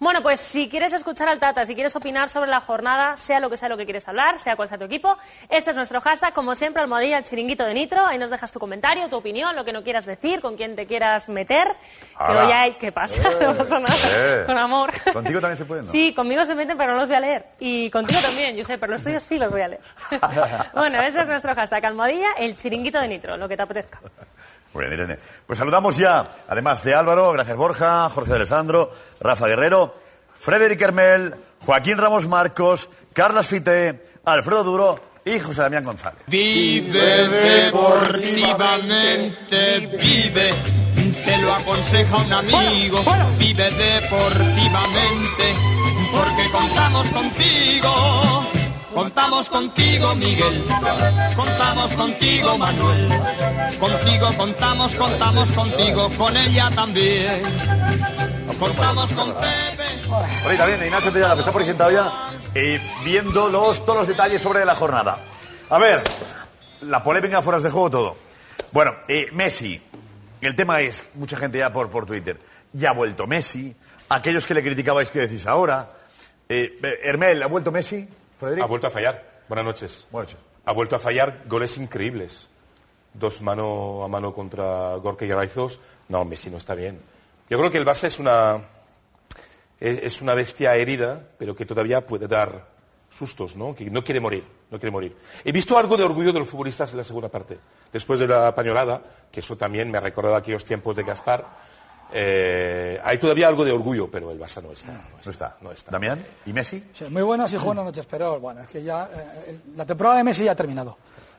Bueno, pues si quieres escuchar al Tata, si quieres opinar sobre la jornada, sea lo que sea lo que quieres hablar, sea cual sea tu equipo, este es nuestro hashtag, como siempre, almohadilla el chiringuito de Nitro, ahí nos dejas tu comentario, tu opinión, lo que no quieras decir, con quién te quieras meter, pero ya hay, ¿qué pasa? no pasa nada, eh. con amor. ¿Contigo también se puede, no? Sí, conmigo se meten, pero no los voy a leer. Y contigo también, yo sé, pero los tuyos sí los voy a leer. bueno, ese es nuestro hashtag, almohadilla el chiringuito de Nitro, lo que te apetezca. Muy bien, Irene. Pues saludamos ya, además de Álvaro, gracias Borja, Jorge de Alessandro, Rafa Guerrero, Frederic Hermel, Joaquín Ramos Marcos, Carlos Fité, Alfredo Duro y José Damián González. Vive deportivamente, vive, te lo aconseja un amigo. Vive deportivamente, porque contamos contigo. Contamos contigo, Miguel. Contamos contigo, Manuel. Contigo contamos, contamos contigo, con ella también. Contamos con Pepe. Ahorita viene Ignacio Tellado, que está por ahí sentado ya, eh, viendo los, todos los detalles sobre la jornada. A ver, la polémica fuera de juego, todo. Bueno, eh, Messi. El tema es, mucha gente ya por, por Twitter, ya ha vuelto Messi. Aquellos que le criticabais, ¿qué decís ahora? Eh, eh, Hermel, ¿ha vuelto Messi? Frederic. Ha vuelto a fallar. Buenas noches. Buenas noches. Ha vuelto a fallar goles increíbles. Dos mano a mano contra Gorka y Raizos. No, Messi no está bien. Yo creo que el Barça es una, es una bestia herida, pero que todavía puede dar sustos, ¿no? Que no quiere morir, no quiere morir. He visto algo de orgullo de los futbolistas en la segunda parte. Después de la pañolada, que eso también me ha recordado aquellos tiempos de Gaspar. Eh, hay todavía algo de orgullo, pero el Barça no está. No está. No está. Damián, ¿y Messi? Sí, muy buenas y buenas noches, pero bueno, es que ya eh, la temporada de Messi ya ha terminado.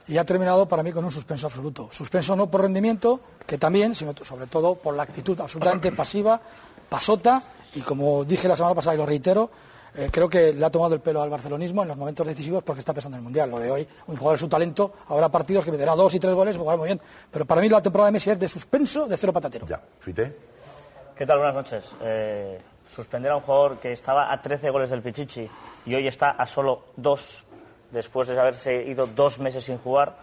Y ya ha terminado para mí con un suspenso absoluto. Suspenso no por rendimiento, que también, sino sobre todo por la actitud absolutamente pasiva, pasota, y como dije la semana pasada y lo reitero, eh, creo que le ha tomado el pelo al barcelonismo en los momentos decisivos porque está pensando en el Mundial. Lo de hoy, un jugador de su talento, habrá partidos que meterá dos y tres goles, jugará muy bien. Pero para mí la temporada de Messi es de suspenso de cero patatero. Ya. ¿Qué tal? Buenas noches. Eh, suspender a un jugador que estaba a 13 goles del Pichichi y hoy está a solo dos, después de haberse ido dos meses sin jugar.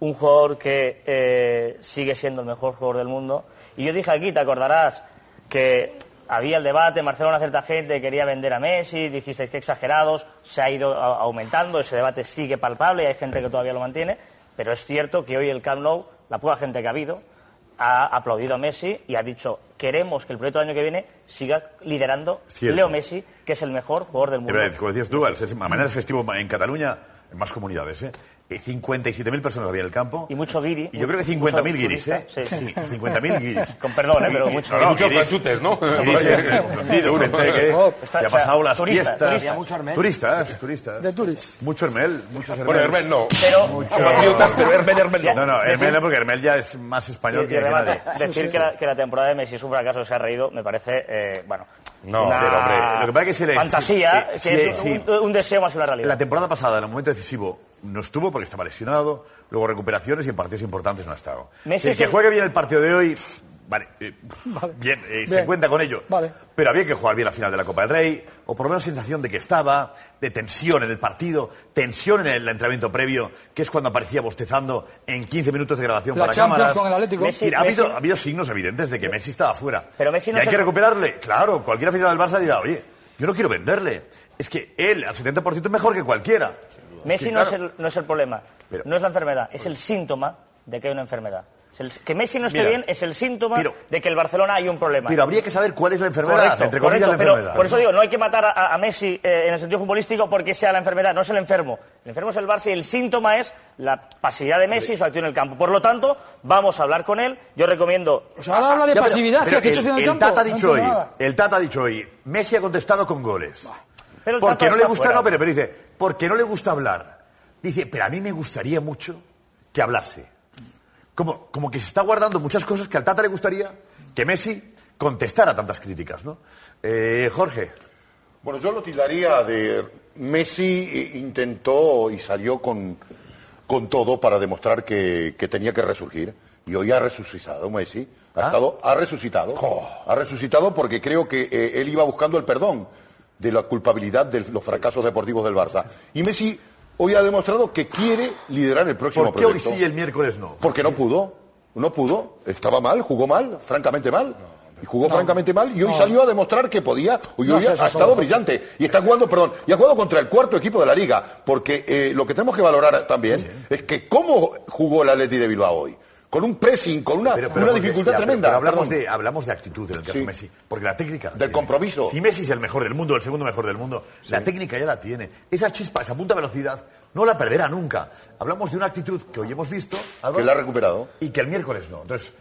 Un jugador que eh, sigue siendo el mejor jugador del mundo. Y yo dije aquí, te acordarás, que había el debate, en Barcelona cierta gente quería vender a Messi, dijisteis que exagerados, se ha ido aumentando, ese debate sigue palpable y hay gente que todavía lo mantiene, pero es cierto que hoy el Camp Nou, la poca gente que ha habido, ha aplaudido a Messi y ha dicho queremos que el proyecto del año que viene siga liderando Cierto. Leo Messi, que es el mejor jugador del mundo. como decías tú, al ser mañana es festivo en Cataluña, en más comunidades, ¿eh? Eh, 57.000 personas había en el campo. Y mucho guiri. Y yo creo que 50.000 guiris, ¿eh? Sí, sí. 50.000 guiris. Con perdón, ¿eh? pero mucho. no, no, Muchos franchutes, ¿no? guiris, eh, sí, seguro, que, ha pasado las turista, fiestas. turista. Mucho Hermel. Turistas, turistas. De Turis. Mucho Hermel, muchos Hermel. Bueno, Hermel no. Pero, Compatriotas, pero Hermel, Hermel no. No, no, Hermel no, porque Hermel ya es más español que, nadie. decir Que, la, que la temporada de Messi es un fracaso, se ha reído, me parece, eh, bueno, No, una pero, hombre, lo que pasa es que se le- fantasía, sí, que sí, es sí. un, un deseo más una realidad. La temporada pasada, en el momento decisivo, no estuvo porque estaba lesionado, luego recuperaciones y en partidos importantes no ha estado. Messi el que el- juegue bien el partido de hoy, vale, eh, bien, eh, se cuenta con ello. Vale. Pero había que jugar bien la final de la Copa del Rey, o por lo menos sensación de que estaba, de tensión en el partido, tensión en el entrenamiento previo, que es cuando aparecía bostezando en 15 minutos de grabación La para Champions cámaras. con el Atlético. Messi- Mira, ha, habido, Messi- ha habido signos evidentes de que Messi estaba fuera. Pero Messi no y hay se- que recuperarle. Claro, cualquier aficionado del Barça dirá, oye, yo no quiero venderle. Es que él, al 70%, es mejor que cualquiera. Messi no, es el, no es el problema, Pero- no es la enfermedad, es el síntoma de que hay una enfermedad. El- que Messi no esté Mira, bien es el síntoma pero- de que el Barcelona hay un problema. Pero habría que saber cuál es la enfermedad, Correcto, entre comillas correcto, la pero enfermedad. por eso digo, no hay que matar a, a Messi eh, en el sentido futbolístico porque sea la enfermedad, no es el enfermo. El enfermo es el Barça y el síntoma es la pasividad de Messi y su acción en el campo. Por lo tanto, vamos a hablar con él. Yo recomiendo... O sea, ahora habla de Ya, pasividad pero actitud el, el el campo. Tata ha No dicho hoy, el Tata ha dicho hoy, Messi ha contestado con goles. Pero el Porque Tata no le gusta, fuera. no, pero, pero dice, porque no le gusta hablar. Dice, pero a mí me gustaría mucho que hablase. Como, como que se está guardando muchas cosas que al Tata le gustaría que Messi contestara tantas críticas, ¿no? Eh, Jorge. Bueno, yo lo tildaría de Messi eh, intentó y salió con, con todo para demostrar que, que tenía que resurgir. Y hoy ha resucitado Messi. Ha, ¿Ah? estado, ha resucitado. Ha resucitado porque creo que eh, él iba buscando el perdón de la culpabilidad de los fracasos deportivos del Barça. Y Messi hoy ha demostrado que quiere liderar el próximo ¿Por qué hoy sí y el miércoles no? Porque no pudo. No pudo. Estaba mal, jugó mal, francamente mal. Y jugó francamente mal y hoy salió a demostrar que podía. Hoy, No hoy ha estado brillante. Y está jugando, perdón, y ha jugado contra el cuarto equipo de la liga. Porque eh, lo que tenemos que valorar también es que cómo jugó el Atleti de Bilbao hoy. Con un pressing, con una, Pero- pero una dificultad ya, tremenda. pero hablamos, de, hablamos de actitud en el caso Sí. Messi. Porque la técnica. la Del tiene. compromiso. Si Messi es el mejor del mundo, el segundo mejor del mundo, la técnica ya la tiene. Esa chispa, esa punta velocidad, no la perderá nunca. Hablamos de una actitud que hoy hemos visto. Álvaro, Que la ha recuperado. Y que el miércoles no. Entonces,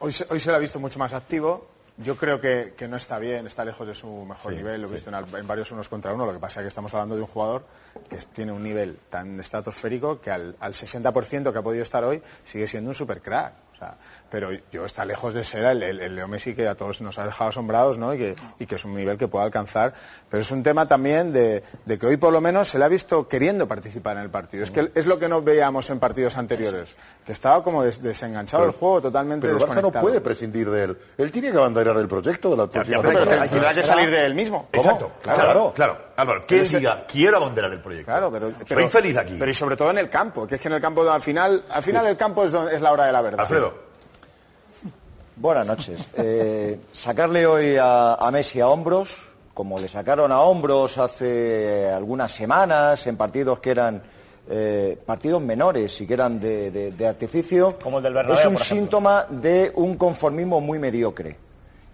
Hoy se, hoy se le ha visto mucho más activo. Yo creo que, que no está bien, está lejos de su mejor nivel. Lo he visto en, varios unos contra uno. Lo que pasa es que estamos hablando de un jugador que tiene un nivel tan estratosférico que al, al 60% que ha podido estar hoy sigue siendo un super crack. O sea, pero yo está lejos de ser el, el- el Leo Messi que a todos nos ha dejado asombrados ¿no? y, que, y que es un nivel que pueda alcanzar. Pero es un tema también de, de que hoy por lo menos se le ha visto queriendo participar en el partido. Es que es lo que no veíamos en partidos anteriores, que estaba como des- desenganchado Pero- del juego, totalmente Pero el Barça no puede prescindir de él. Él tiene que abanderar el proyecto de la próxima pero hay que- Tendrá que salir de él mismo. Exacto. Claro. Claro, claro. Álvaro, que él diga, quiero abanderar el proyecto. Claro, pero, Soy pero- feliz aquí. Pero y sobre todo en el campo, que es que en el campo al final, al final el campo es, donde- es la hora de la verdad. Alfredo. Buenas noches. Eh, sacarle hoy a, a Messi a hombros, como le sacaron a hombros hace algunas semanas en partidos que eran eh, partidos menores y que eran de, de- de artificio, Como el del Bernabéu, es un por síntoma de un conformismo muy mediocre,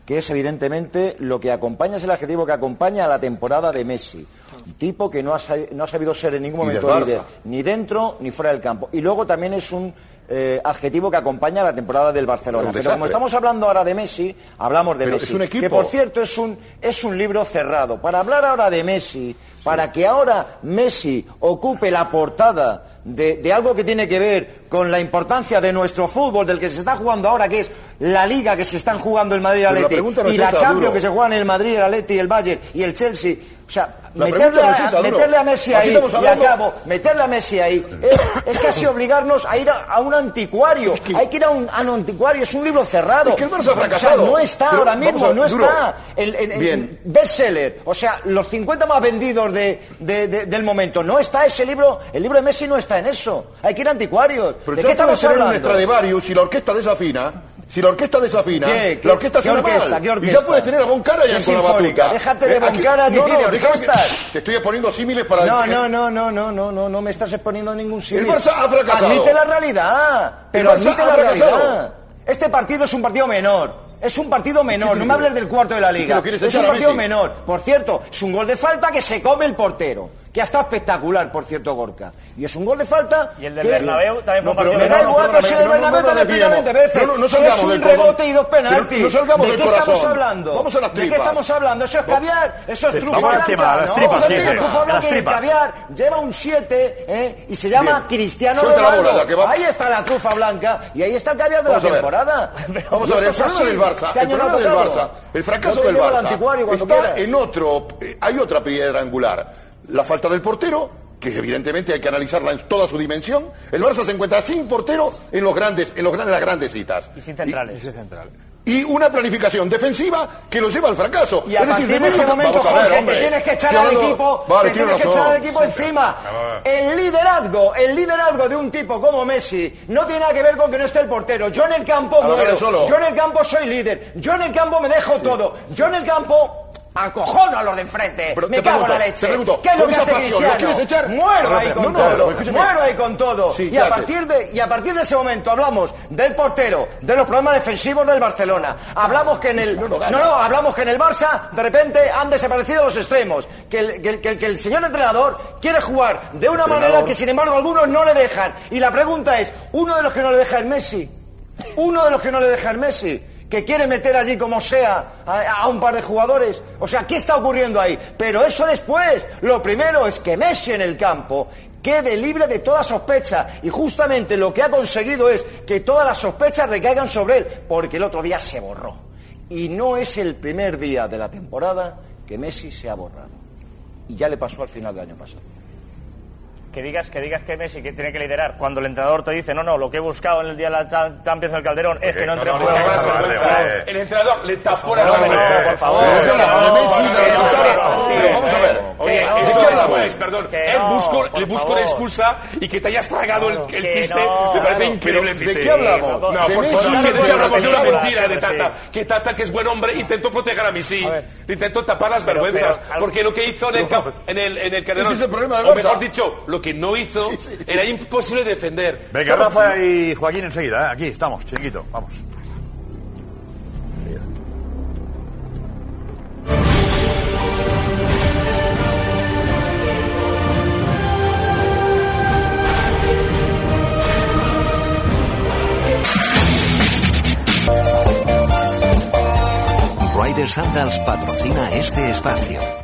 que es evidentemente lo que acompaña, es el adjetivo que acompaña a la temporada de Messi. Un tipo que no ha, no ha sabido ser en ningún momento líder, ni dentro ni fuera del campo. Y luego también es un eh, adjetivo que acompaña a la temporada del Barcelona. Pero como estamos hablando ahora de Messi, hablamos de Pero Messi. es un equipo. Que por cierto es un, es un libro cerrado. Para hablar ahora de Messi, para que ahora Messi ocupe la portada de, de algo que tiene que ver con la importancia de nuestro fútbol, del que se está jugando ahora, que es la liga que se están jugando el Madrid y el la no y la Champions Duro. que se juegan el Madrid, el Atleti, el Bayern y el Chelsea. O sea, La meterle es a, meterle a Messi ahí y acabo, meterle a Messi ahí es, es casi obligarnos a ir a, a un anticuario. Hay que ir a un, a un anticuario, es un libro cerrado. Es que el Barça ha O sea, fracasado. no está Pero ahora mismo, no Duro. está. El, el- el Bien. bestseller, o sea, los 50 más vendidos de- de- de- del momento. No está ese libro, el libro de Messi no está en eso. Hay que ir a anticuarios. Pero ¿De qué estamos un hablando? Si la orquesta desafina. Si la orquesta desafina, ¿Qué? ¿Qué- la orquesta suena orquesta? mal. ¿Qué Y ya puedes tener a Bon Karajan ¿Qué con la batuta. Déjate de Bon aquí- Karajan, No, no, déjame. Te estoy poniendo símiles para... No, no, no, no, no, no, no, no me estás exponiendo ningún símil. Barça ha fracasado. Admite la realidad, pero El admite la realidad. Este partido es un partido menor. Es un partido menor, no me hables del cuarto de la liga. Es un a partido menor. Por cierto, es un gol de falta que se come el portero. Que ha estado espectacular, por cierto, Gorka. Y es un gol de falta. Y el del que- Bernabéu también fue un pero Me da no, no, igual, pero si el Bernabéu no, no, también no, pena no, 20 veces. no, no, no es un rebote y dos penaltis. no ¿De qué estamos hablando? Vamos a las ¿De qué tripas. estamos hablando? Eso es caviar, eso es trufa blanca. tema, a las ¿no? tripas, jefe, tema, trufa blanca y el tripas. caviar lleva un 7 ¿eh? y se llama Bien. Cristiano Ronaldo. Ahí está la trufa blanca y ahí está el caviar de la temporada. Vamos a ver, el es así. del Barça, Este el no problema del. Barça, el fracaso del Barça está en otro, eh, hay otra piedra angular, la falta del portero, que evidentemente hay que analizarla en toda su dimensión. El Barça se encuentra sin portero en los grandes, en los grandes, las grandes citas. Y sin centrales. Y una planificación defensiva que lo lleva al fracaso. Y a Es decir, de ese momento, ver, Jorge, hombre. te tienes que echar al equipo, Vale, te tienes que echar al equipo encima. El liderazgo, el liderazgo de un tipo como Messi no tiene nada que ver con que no esté el portero. Yo en el campo muero. Yo en el campo soy líder. Yo en el campo me dejo todo. Yo en el campo acojono a los de enfrente. Pero me cago en la leche. te pregunto, ¿Qué es lo que hace pasión, quieres echar? Muero ahí con No, todo. Muero ahí con todo. Sí, y ¿qué a partir de y a partir de ese momento hablamos del portero, de los problemas defensivos del Barcelona. Hablamos que en el no, no, hablamos que en el Barça de repente han desaparecido los extremos, que el, que el- que el- que el señor entrenador quiere jugar de una manera que sin embargo algunos no le dejan. Y la pregunta es, uno de los que no le deja es Messi. Uno de los que no le deja es Messi. Que quiere meter allí como sea a, un par de jugadores. O sea, ¿qué está ocurriendo ahí? Pero eso después. Lo primero es que Messi en el campo quede libre de toda sospecha. Y justamente lo que ha conseguido es que todas las sospechas recaigan sobre él. Porque el otro día se borró. Y no es el primer día de la temporada que Messi se ha borrado. Y ya le pasó al final del año pasado. Que digas, que digas que Messi que tiene que liderar cuando el entrenador te dice no, no, lo que he buscado en el día de la Cha- Champions del Calderón es que no entre No, no, jugadores". no, no, no, Vale, no, vale. El entrenador le tapó la No, por favor. Vamos a ver. Oye, ¿de eso pues, perdón. Busco, por el busco favor. una excusa y que te hayas tragado el, chiste. me parece increíble. ¿de qué hablamos? No, ¿De por favor, de una mentira de. Tata. Que Tata, que es buen hombre, intentó proteger a Messi. Intentó tapar las vergüenzas. porque lo que hizo en el, en el, en el Calderón, Ese es el problema del o mejor dicho, lo que no hizo, era imposible defender. Venga, Rafa y Joaquín enseguida, ¿eh? aquí estamos, chiquito, vamos. Ryder Sandals patrocina este espacio.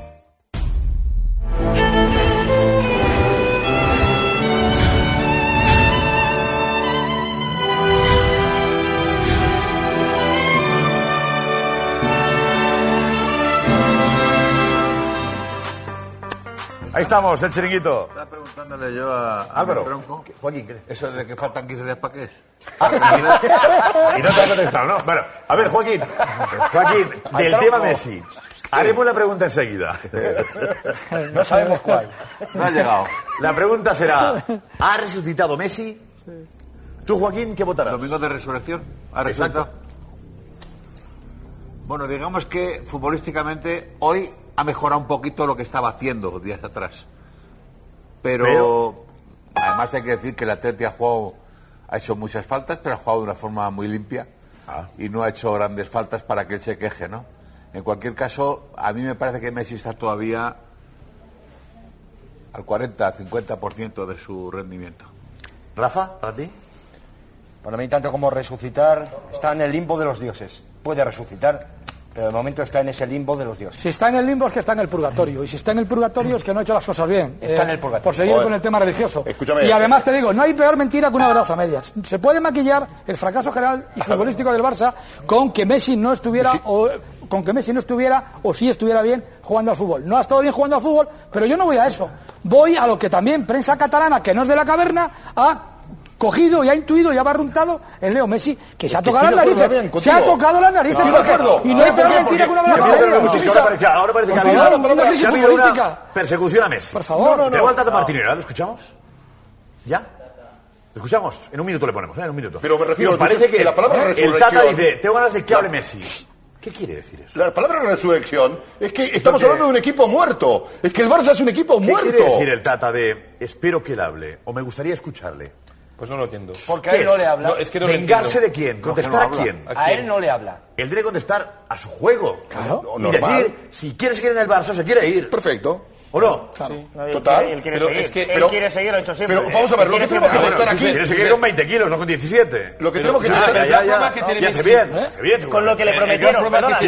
Ahí estamos, el chiringuito. Estaba preguntándole yo a, a Álvaro. Tronco, Joaquín, ¿qué? eso de que faltan 15 días para qué es. Y no te ha contestado, ¿no? Bueno, a ver, Joaquín. Joaquín, del tema Messi. Haremos la pregunta enseguida. No sabemos cuál. No ha llegado. La pregunta será, ¿ha resucitado Messi? Tú, Joaquín, ¿qué votarás? Domingo de resurrección. ¿Ha Exacto. resuelto? Bueno, digamos que futbolísticamente hoy ha mejorado un poquito lo que estaba haciendo días atrás. Pero, Pero- además hay que decir que el Atleti ha jugado, ha hecho muchas faltas, pero ha jugado de una forma muy limpia Ah. y no ha hecho grandes faltas para que él se queje, ¿no? En cualquier caso, a mí me parece que Messi está todavía al 40-50% de su rendimiento. Rafa, para ti. Para mí, tanto como resucitar, está en el limbo de los dioses. Puede resucitar, pero de momento está en ese limbo de los dioses. Si está en el limbo es que está en el purgatorio. Y si está en el purgatorio es que no ha hecho las cosas bien. Eh, Está en el purgatorio. Por seguir Joder. con el tema religioso. Escúchame. Y además te digo, no hay peor mentira que una verdad a medias. Se puede maquillar el fracaso general y futbolístico del Barça con que Messi no estuviera o con que Messi no estuviera o sí estuviera bien jugando al fútbol. No ha estado bien jugando al fútbol, pero yo no voy a eso. Voy a lo que también prensa catalana, que no es de la caverna, ha cogido y ha intuido y ha barruntado en Leo Messi, que se ha tocado las narices. Se ha tocado las narices. Y no hay ¿Sabes por peor qué? mentira que una Porque- verdad Mira, a mira, medias. mira, ahora parece, que ha habido- una persecución a Messi. Por favor. Te Tata Martinera, ¿lo escuchamos? ¿Ya? ¿Lo escuchamos? En un minuto le ponemos, ¿eh? en un minuto. Pero me refiero, parece que la palabra el Tata dice, tengo ganas de que hable Messi. ¿Qué quiere decir eso? La palabra resurrección es que estamos hablando de un equipo muerto. Es que el Barça es un equipo ¿Qué muerto. quiere decir el Tata de espero que él hable o me gustaría escucharle? Pues no lo entiendo. Porque a ¿Qué él no le habla. No, es que no lo ¿Vengarse de quién? ¿Contestar no a quién? A él no le habla. Él debe contestar a su juego. Claro. Y decir, si quiere seguir en el Barça, se quiere ir. Perfecto. ¿O no? Total. quiere- Él quiere Pero seguir. es que- él pero- quiere seguir, lo ha hecho siempre. pero vamos a ver, lo que tenemos que estar aquí- Quiere seguir con 20 kilos, no con 17. Lo que tenemos que Ya, estar ya, ya, ya. hace bien, ¿Eh? hace bien. Con lo que le gran prometieron, perdona,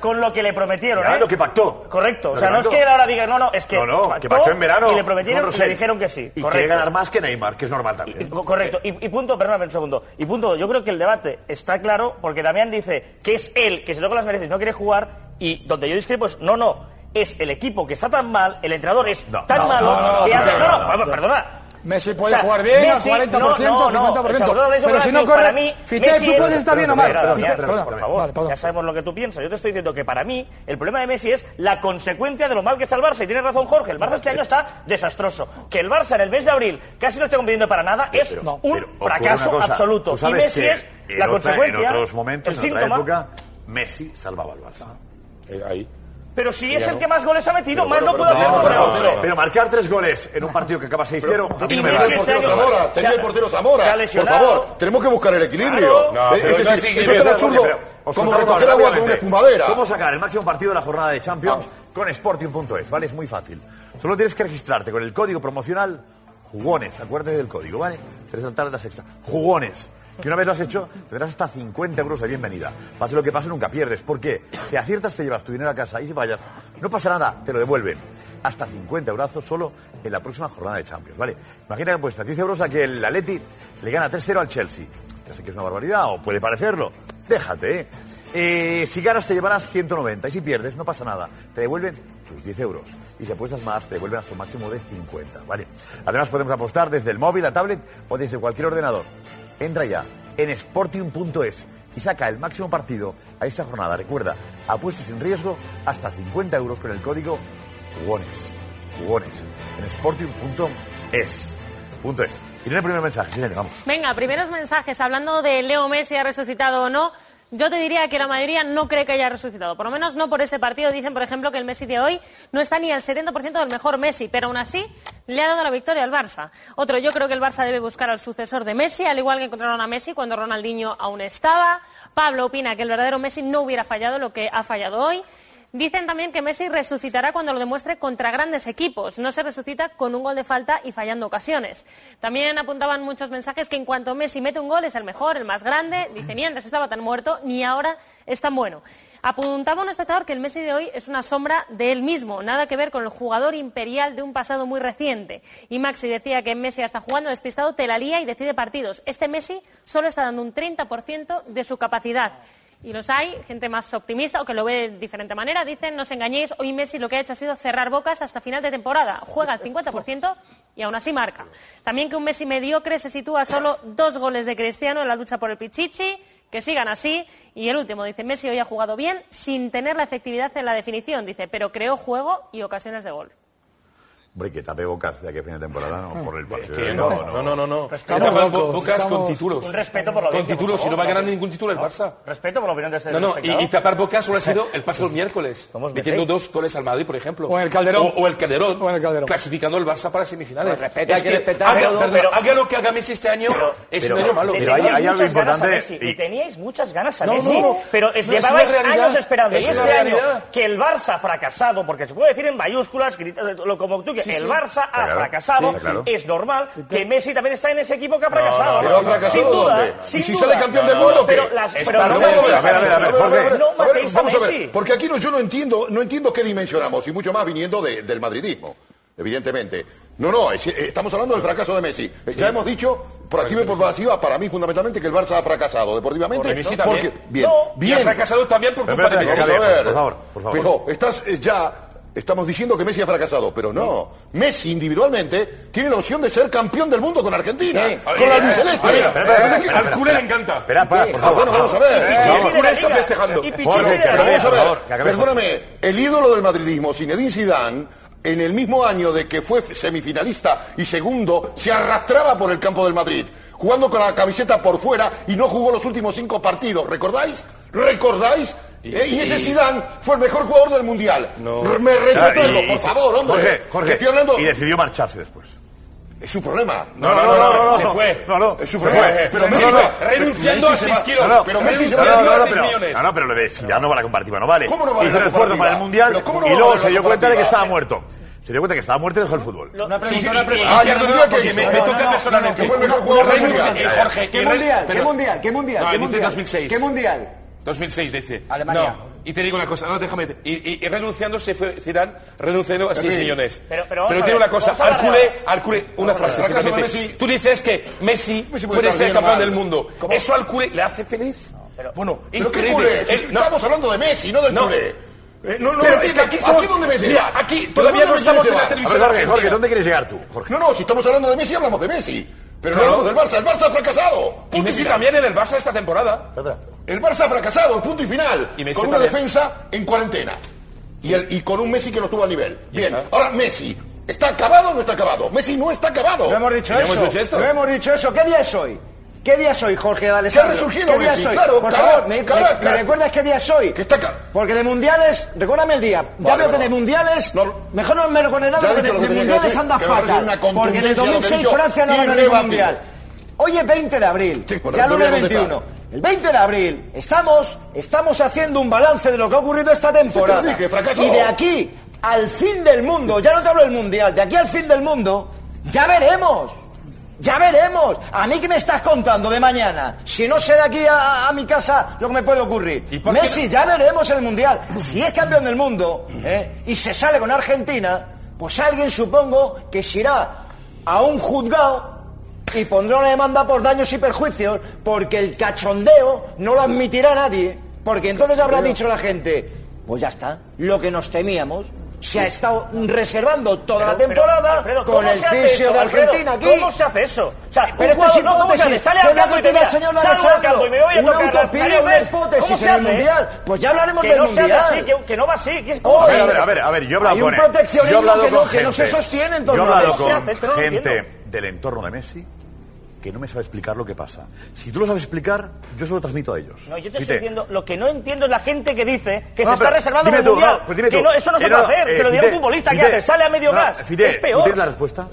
con, lo- que le prometieron, ¿eh? lo que pactó. Correcto, o sea, no es que él ahora diga, no, no, es que No, no, que pactó en verano. y le prometieron y le dijeron que sí. Y quiere ganar más que Neymar, que es normal también. Y- Correcto. Y, punto, perdóname un segundo. Y punto, yo creo que el debate está claro porque Damián dice que es él que se toca las narices y no quiere jugar y donde yo discrepo es no, no. Es el equipo que está tan mal, el entrenador es No, tan no, malo no, no, que no, hace. no, No, no, no, no, no. perdona. Messi puede O sea, jugar bien al Messi- 40%, no, no, no, 50%. o sea, vosotros habláis pero si no corre, para mí, Messi tú es- puedes estar bien o mal. Por favor, vale, perdón. ya sabemos lo que tú piensas. Yo te estoy diciendo que para mí el problema de Messi es la consecuencia de lo mal que está el Barça. Y tiene razón Jorge, el Barça este año está desastroso. Que el Barça en el mes de abril casi no esté compitiendo para nada es Pero- un pero fracaso cosa. absoluto. Y Messi es en la otra- consecuencia, En otros momentos, el en otra síntoma. época, Messi salvaba al Barça. Eh, ahí. Pero si es el que más goles ha metido, más no puede pero- hacer. no, Pero- pero- pero- Pero marcar tres goles en un partido que acaba 6-0, a mí no me vale. este Zamora, tenía el portero Zamora. Por favor, tenemos que buscar el equilibrio. Es decir, es eso es tan absurdo Pero os como recoger agua con una espumadera. ¿Cómo sacar el máximo partido de la jornada de Champions con Sporting.es? ¿Vale? Es muy fácil. Solo tienes que registrarte con el código promocional Jugones. Acuérdate del código, ¿vale? Tres de la tarde, la sexta. Jugones. Que una vez lo has hecho, tendrás hasta 50 euros de bienvenida. Pase lo que pase, nunca pierdes. Porque si aciertas, te llevas tu dinero a casa y si fallas, no pasa nada, te lo devuelven. Hasta 50 euros solo en la próxima jornada de Champions, ¿vale? Imagina que apuestas 10 euros a que el Atleti le gana 3-0 al Chelsea. Ya sé que es una barbaridad, o puede parecerlo. Déjate, ¿eh? Eh, si ganas te llevarás 190 y si pierdes no pasa nada, te devuelven tus 10 euros. Y si apuestas más te devuelven hasta un máximo de 50, ¿vale? Además podemos apostar desde el móvil, la tablet o desde cualquier ordenador. Entra ya en sportium.es y saca el máximo partido a esta jornada. Recuerda, apuestas sin riesgo hasta 50 euros con el código JUGONES. jugones. En sporting.es. Punto es. Y el primer mensaje. Venga, primeros mensajes. Hablando de Leo Messi, ¿ha resucitado o no? Yo te diría que la mayoría no cree que haya resucitado. Por lo menos no por este partido. Dicen, por ejemplo, que el Messi de hoy no está ni al 70% del mejor Messi, pero aún así le ha dado la victoria al Barça. Otro, yo creo que el Barça debe buscar al sucesor de Messi, al igual que encontraron a Messi cuando Ronaldinho aún estaba. Pablo opina que el verdadero Messi no hubiera fallado lo que ha fallado hoy. Dicen también que Messi resucitará cuando lo demuestre contra grandes equipos. No se resucita con un gol de falta y fallando ocasiones. También apuntaban muchos mensajes que en cuanto Messi mete un gol es el mejor, el más grande. Dicen, ni antes estaba tan muerto, ni ahora es tan bueno. Apuntaba un espectador que el Messi de hoy es una sombra de él mismo, nada que ver con el jugador imperial de un pasado muy reciente. Y Maxi decía que Messi está jugando despistado, te lía y decide partidos. Este Messi solo está dando un 30% de su capacidad y los hay, gente más optimista o que lo ve de diferente manera. Dicen, no os engañéis, hoy Messi lo que ha hecho ha sido cerrar bocas hasta final de temporada. Juega al 50% y aún así marca. También que un Messi mediocre se sitúa solo dos goles de Cristiano en la lucha por el Pichichi. Que sigan así. Y el último, dice, Messi hoy ha jugado bien sin tener la efectividad en la definición, dice, pero creó juego y ocasiones de gol. Hombre, que tape bocas de aquí a fin de temporada, no por el partido. Que no, no, no, no, no. Se locos, bocas estamos- con títulos. Un respeto por la Con títulos, y no va favor, ganando ningún título el Barça. Respeto por la opinión de este No, no, y, tapar bocas solo ha sido el paso el miércoles, metiendo dos goles al Madrid, por ejemplo. O en el Calderón. O, o el Calderón, O en el Calderón. clasificando el Barça para semifinales. Pues respeta, es hay que que respetar haga, todo, pero- haga lo que haga Messi este año, es pero- un año malo. Pero hay- algo a importante y- y teníais muchas ganas a No, Messi, pero es llevabais años esperando. Es y este año que el Barça ha fracasado, porque se puede decir en mayúsculas, grita- lo- como tú, que Sí, el sí. Barça ha claro. fracasado, Sí, claro. es normal que Messi también está en ese equipo que ha fracasado. Pero ha fracasado sin duda, ¿dónde? sin ¿Y si duda. sale campeón del mundo, Pero, qué? las, pero no vamos a ver, porque aquí no, yo no entiendo, no entiendo qué dimensionamos, y mucho más viniendo de- del madridismo, evidentemente. No, no, es- eh, estamos hablando del fracaso de Messi. Eh, Ya hemos dicho, por activa y por pasiva, para mí fundamentalmente que el Barça ha fracasado deportivamente. Por Messi también. porque- bien, No, Y bien. ha fracasado también por Pero culpa de Messi. Vamos a Javier, ver. por favor, por favor. Pero estás eh, ya. Estamos diciendo que Messi ha fracasado, pero no. Messi individualmente tiene la opción de ser campeón del mundo con Argentina, con la espera, espera, al culé le encanta. Espera, para, por favor. bueno, vamos a ver. El culé está festejando. Perdóname, el ídolo del madridismo, Zinedine Zidane, en el mismo año de que fue semifinalista y segundo, se arrastraba por el campo del Madrid, jugando con la camiseta por fuera y no jugó los últimos cinco partidos. ¿Recordáis? ¿Recordáis? Y- Eh, Y, ese Zidane fue el mejor jugador del mundial. No. Me recuerdo, y- por favor, hombre. Jorge, Que Jorge. estoy hablando. Y decidió marcharse después. Es su problema. No, no, no, no, se fue. No, no. Es su Se problema. fue. Pero Messi va va- renunciando Messi a se va- 6 kilos. No, no, pero no, Messi se no, va- no, renunciando no, a no, 6 pero- millones. no, no, pero lo de ya no va la comparativa, no vale. ¿Cómo no vale Hizo el esfuerzo para el? Mundial Pero ¿cómo no y luego se dio cuenta de que estaba muerto. Se dio cuenta que estaba muerto y dejó el fútbol. Una Sí, pregunta, sí, una y- pregunta. Ah, mundial que porque me, No, me no, toca no, personalmente. fue el mejor jugador del mundial. eh, Jorge, ¿Qué mundial? ¿Qué mundial? ¿Qué mundial? No, ¿Qué mundial? 2006. ¿Qué mundial? 2006 dice. Alemania. No. Y te digo una cosa, no, déjame. Y, y, y renunciando se fue Zidane, renunciando a 6 fin. millones. Pero- pero a tiene ver, una cosa, vamos a al culé, hablar. al culé, una frase simplemente. Messi. Tú dices que Messi, Messi puede puede ser campeón mal. del mundo. ¿Eso al culé le hace feliz? bueno, ¿Pero qué increíble. culé? Si no, Estamos hablando de Messi, no del No. culé. Eh, no, no, pero no, es que aquí, ¿Aquí somos- dónde me Mira, aquí ¿Pero todavía no estamos en la televisión Jorge, Jorge. ¿dónde quieres llegar tú? Jorge? No, no, si estamos hablando de Messi, hablamos de Messi. Pero Claro. no hablamos del Barça. El Barça ha fracasado. Y Messi final. también en el Barça esta temporada. El Barça ha fracasado, punto y final. Y Messi con una también. defensa en cuarentena. Y, el, y con un Messi que no estuvo a nivel. Bien, está. ahora Messi. ¿Está acabado o no está acabado? Messi no está acabado. No hemos dicho eso. hemos dicho esto. No hemos dicho eso. ¿Qué día es hoy? ¿Qué día es hoy, Jorge de Alessandro? Que ha resurgido ¿Qué día hoy? claro, Por cara- favor, me, cara- me recuerdas qué día? Que está acá. Porque de mundiales, recuérdame el día. Ya veo que de mundiales, No, mejor no me recuerdes nada, porque de, mundiales decir, anda fatal. Porque en el contundencia lo que he 2006 dicho, Francia no ganó ningún irrebatible. mundial. Hoy es 20 de abril, Sí, ya lunes voy a contestar. 21. El 20 de abril estamos, estamos haciendo un balance de lo que ha ocurrido esta temporada. Sí, te lo dije, fracasó. y de aquí al fin del mundo, ya no te hablo del mundial, de aquí al fin del mundo, ya veremos. Ya veremos. A mí que me estás contando de mañana. Si no sé de aquí a, a mi casa lo que me puede ocurrir. ¿Y por qué Messi, ya veremos el mundial. Si es campeón del mundo ¿eh? y se sale con Argentina, pues alguien supongo que se irá a un juzgado y pondrá una demanda por daños y perjuicios porque el cachondeo no lo admitirá nadie. Porque entonces habrá dicho la gente, pues ya está, lo que nos temíamos. Se ha estado reservando toda la Pero, temporada Alfredo, con ¿cómo el fisio de Alfredo? Argentina aquí. ¿Cómo se hace eso? O sea, Pero esto es no, ¿cómo se hace? Sale que al campo que y te mira, salgo al campo y me voy a Una tocar las una hipótesis ¿Cómo se en el hace? Mundial. Pues ya hablaremos Que del no se hace Mundial. así, que, que no va así. Que es A ver, a ver, a ver, a ver, yo he hablado con. Yo he proteccionismo hablado que no- con que no se gente. Yo he hablado eso. con que no gente del entorno de Messi que no me sabe explicar lo que pasa. Si tú lo sabes explicar, yo se lo transmito a ellos. No, yo te estoy diciendo, lo que no entiendo es la gente que dice que No, se está reservando el mundial. no, pues que no, eso no se Eh, puede no, hacer, eh, que lo diga un Fite, futbolista que Fite, hace, sale a medio no, gas. Fite, es ¿tú peor. tienes la respuesta?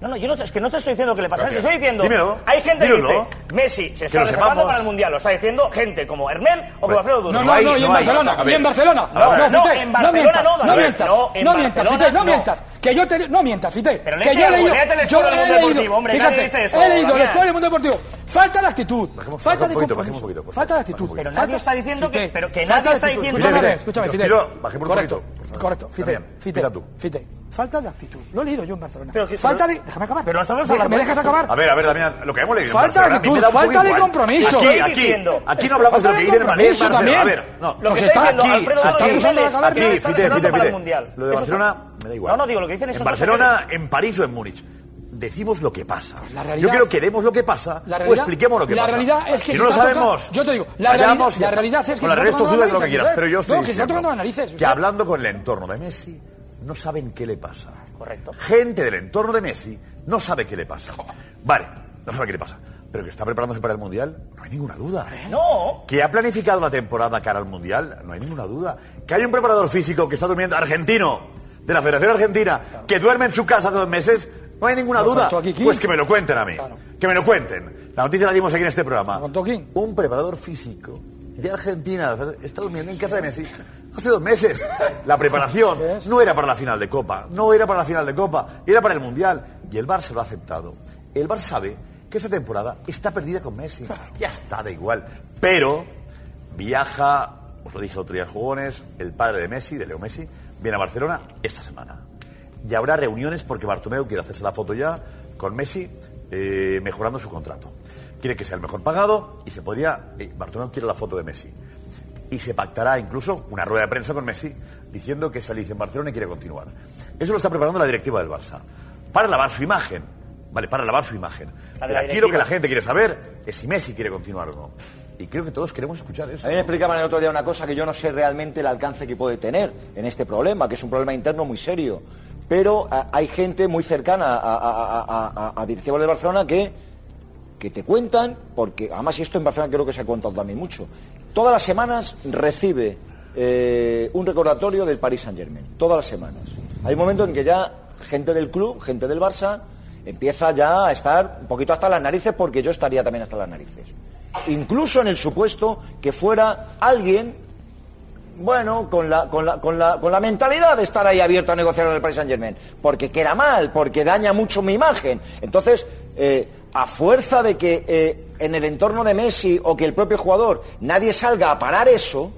No, no, yo no, es que no te estoy diciendo que le pasa, te estoy diciendo, dímelo, hay gente que dice, Messi se está reservando para el mundial, lo está diciendo gente como Hermel o como Alfredo Duro. No, No no, y en. Barcelona, y en Barcelona. No, Fite, en Barcelona mientas, no, no mientas, No, en no mientas, Fite, no no. mientas. Que yo te, no mientas, Fite. Pero que yo he leído, yo he leído, fíjate, nadie dice eso, he leído el Damián. Escuela del Mundo Deportivo. Falta de actitud, Bajemos- falta de un poquito, compromiso, bajemos un poquito, por falta de actitud. Pero falta- nadie está diciendo Fite, que- pero que falta nadie está diciendo- Escúchame, Fite, escúchame, Fite. pido, bajemos un Correcto, poquito, por favor. correcto, Fite, Fite. Fite. Falta de actitud. Lo he leído yo en Barcelona. Pero que- Falta pero- de... Déjame acabar. pero estamos Deja- hablando- ¿Me dejas acabar? A ver, a ver, Damián, lo que hemos leído. en Falta de mí me actitud, falta de compromiso. Aquí, aquí, aquí no hablamos de lo que de dice el Madrid. Barcelona. A ver, no. Lo que Pues está aquí, es. Aquí, fite. el mundial. Lo de Barcelona me da igual. No, no, digo, lo que dicen En esos Barcelona, en París o en Múnich. Decimos lo que pasa. la realidad- Yo quiero que demos lo que pasa La o realidad- expliquemos lo que la pasa. realidad es que si no lo está tocando- sabemos, yo te digo, la callamos realidad- la realidad es que Con está resto las lo que quieras, pero yo estoy No, que se está tocando las narices, que hablando con el entorno de Messi no saben qué le pasa. Correcto. Gente del entorno de Messi no sabe qué le pasa. Vale, no sabe qué le pasa. Pero que está preparándose para el Mundial, no hay ninguna duda. No. Que ha planificado la temporada cara al Mundial, no hay ninguna duda. Que hay un preparador físico que está durmiendo, argentino, de la Federación Argentina, que duerme en su casa hace dos meses, no hay ninguna ¿Lo duda. aquí? Pues que me lo cuenten a mí. Claro. Que me lo cuenten. La noticia la dimos aquí en este programa. Un preparador físico de Argentina está durmiendo en casa de Messi hace dos meses. La preparación no era para la final de Copa, no era para la final de Copa, era para el Mundial. Y el Barça lo ha aceptado. El Barça sabe que esta temporada está perdida con Messi. Ya está, da igual. Pero viaja, os lo dije el otro día Jugones, el padre de Messi, de Leo Messi, viene a Barcelona esta semana. Y habrá reuniones porque Bartomeu quiere hacerse la foto ya con Messi, eh, mejorando su contrato. Quiere que sea el mejor pagado y se podría. eh, Bartomeu quiere la foto de Messi. Y se pactará incluso una rueda de prensa con Messi diciendo que feliz en Barcelona y quiere continuar. Eso lo está preparando la directiva del Barça. Para lavar su imagen. Vale, para lavar su imagen. Pero aquí lo que la gente quiere saber es si Messi quiere continuar o no. Y creo que todos queremos escuchar eso. A mí me explicaban el otro día una cosa que yo no sé realmente el alcance que puede tener en este problema, que es un problema interno muy serio. Pero a- hay gente muy cercana a, a, a- a- a directivos de Barcelona que, que te cuentan, porque además esto en Barcelona creo que se ha contado también mucho. Todas las semanas recibe eh, un recordatorio del Paris Saint Germain. Todas las semanas. Hay un momento en que ya gente del club, gente del Barça, empieza ya a estar un poquito hasta las narices, porque yo estaría también hasta las narices. Incluso en el supuesto que fuera alguien bueno, con la, con, la, con, la, con la mentalidad de estar ahí abierto a negociar con el Paris Saint Germain, porque queda mal, porque daña mucho mi imagen. Entonces, eh, a fuerza de que eh, en el entorno de Messi o que el propio jugador nadie salga a parar eso,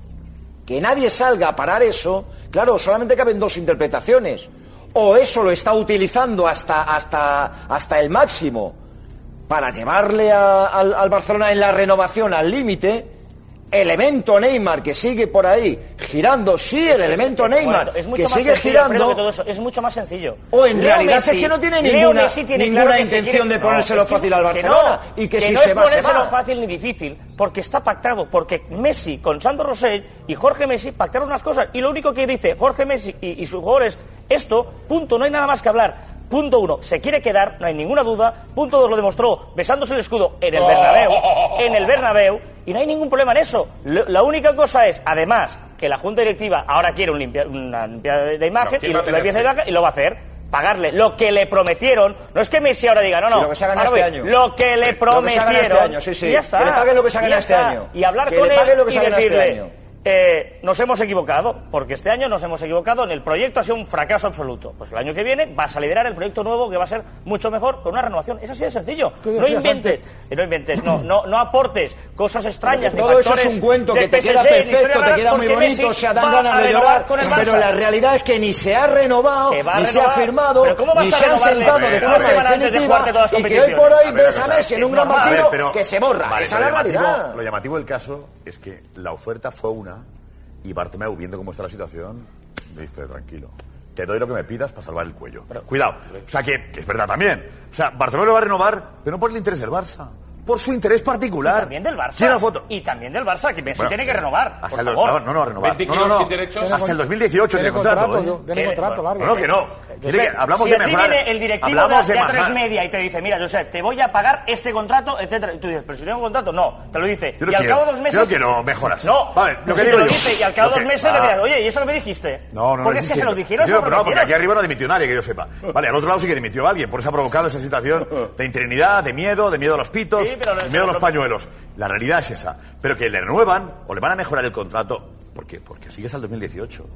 que nadie salga a parar eso, claro, solamente caben dos interpretaciones. O eso lo está utilizando hasta, hasta, hasta el máximo para llevarle al, al Barcelona en la renovación al límite. El elemento Neymar que sigue por ahí girando, sí, el elemento Neymar bueno, es mucho que más sigue sencillo, girando. que todo eso. Es mucho más sencillo. O en Leo realidad Messi- es que no tiene ninguna, tiene ninguna claro que se intención quiere- de ponérselo que- fácil al que Barcelona no, y que, si no se es se ponérselo va. fácil ni difícil, porque está pactado, porque Messi con Sandro Rosell y Jorge Messi pactaron unas cosas y lo único que dice Jorge Messi y, y sus jugadores, esto, punto, no hay nada más que hablar. Punto uno, se quiere quedar, no hay ninguna duda. Punto dos, lo demostró besándose el escudo en el Bernabéu, en el Bernabéu, y no hay ningún problema en eso. Lo- la única cosa es, además, que la Junta Directiva ahora quiere un limpia- una limpieza de, imagen y ¿quién lo, va a hacer y lo va a hacer. Pagarle lo que le prometieron. No es que Messi ahora diga, no, no. Sí, lo que se ha este año. Lo que le que prometieron. este año, sí, sí. Y ya está. Que le paguen lo que se ha Y ganado este año. Y hablar Que con le él lo que y este decirle, año. Eh, nos hemos equivocado, porque este año nos hemos equivocado, en el proyecto ha sido un fracaso absoluto. Pues el año que viene vas a liderar el proyecto nuevo que va a ser mucho mejor con una renovación. Es así de sencillo. No inventes, eh, no inventes, no, no, no aportes cosas extrañas. Todo eso es un cuento de que te PSG, queda perfecto, te queda muy bonito, Messi se dan ganas a de llorar, pero la realidad es que ni se ha renovado, ni se ha firmado, Pero ¿cómo vas ni a se han sentado de forma de definitiva y que hoy por hoy ves a Messi en un gran partido A ver, pero- que se borra, Vale, esa es la realidad. Lo llamativo del caso es que la oferta fue una y Bartomeu, viendo cómo está la situación, Me dice, tranquilo. Te doy lo que me pidas para salvar el cuello. Cuidado. O sea, que, que es verdad también. O sea, Bartomeu lo va a renovar, pero no por el interés del Barça. Por su interés particular. También del Barça. ¿Quiere la foto? Y también del Barça, que Messi Bueno, tiene que renovar. Hasta por el, favor. no, no, no, renovar. 20 No, no, kilos no. sin derechos. Hasta el 2018 tiene contrato. ¿eh? Tiene contrato largo. No, no, que no. Quiere que- hablamos si de a ti mejorar. viene el directivo de, hablamos de de A3 majar. Media y te dice, mira, Josep, te voy a pagar este contrato, etcétera. Y tú dices, pero si tengo un contrato, no. Te lo dice. Yo no y al quiero, cabo de dos meses... yo no quiero mejoras. No, Vale, lo que si digo te lo yo. dice y al cabo de dos meses le ah. dirás, oye, ¿y eso que me dijiste? No, no, Porque no es que se lo dijeron no, porque aquí arriba no dimitió nadie, que yo sepa. Vale, al otro lado sí que dimitió alguien, por eso ha provocado esa situación de interinidad, de miedo, de miedo a los pitos, Sí, pero de lo- miedo a los lo- pañuelos. La realidad es esa. Pero que le renuevan o le van a mejorar el contrato. ¿Por qué? Porque sigue hasta el 2018.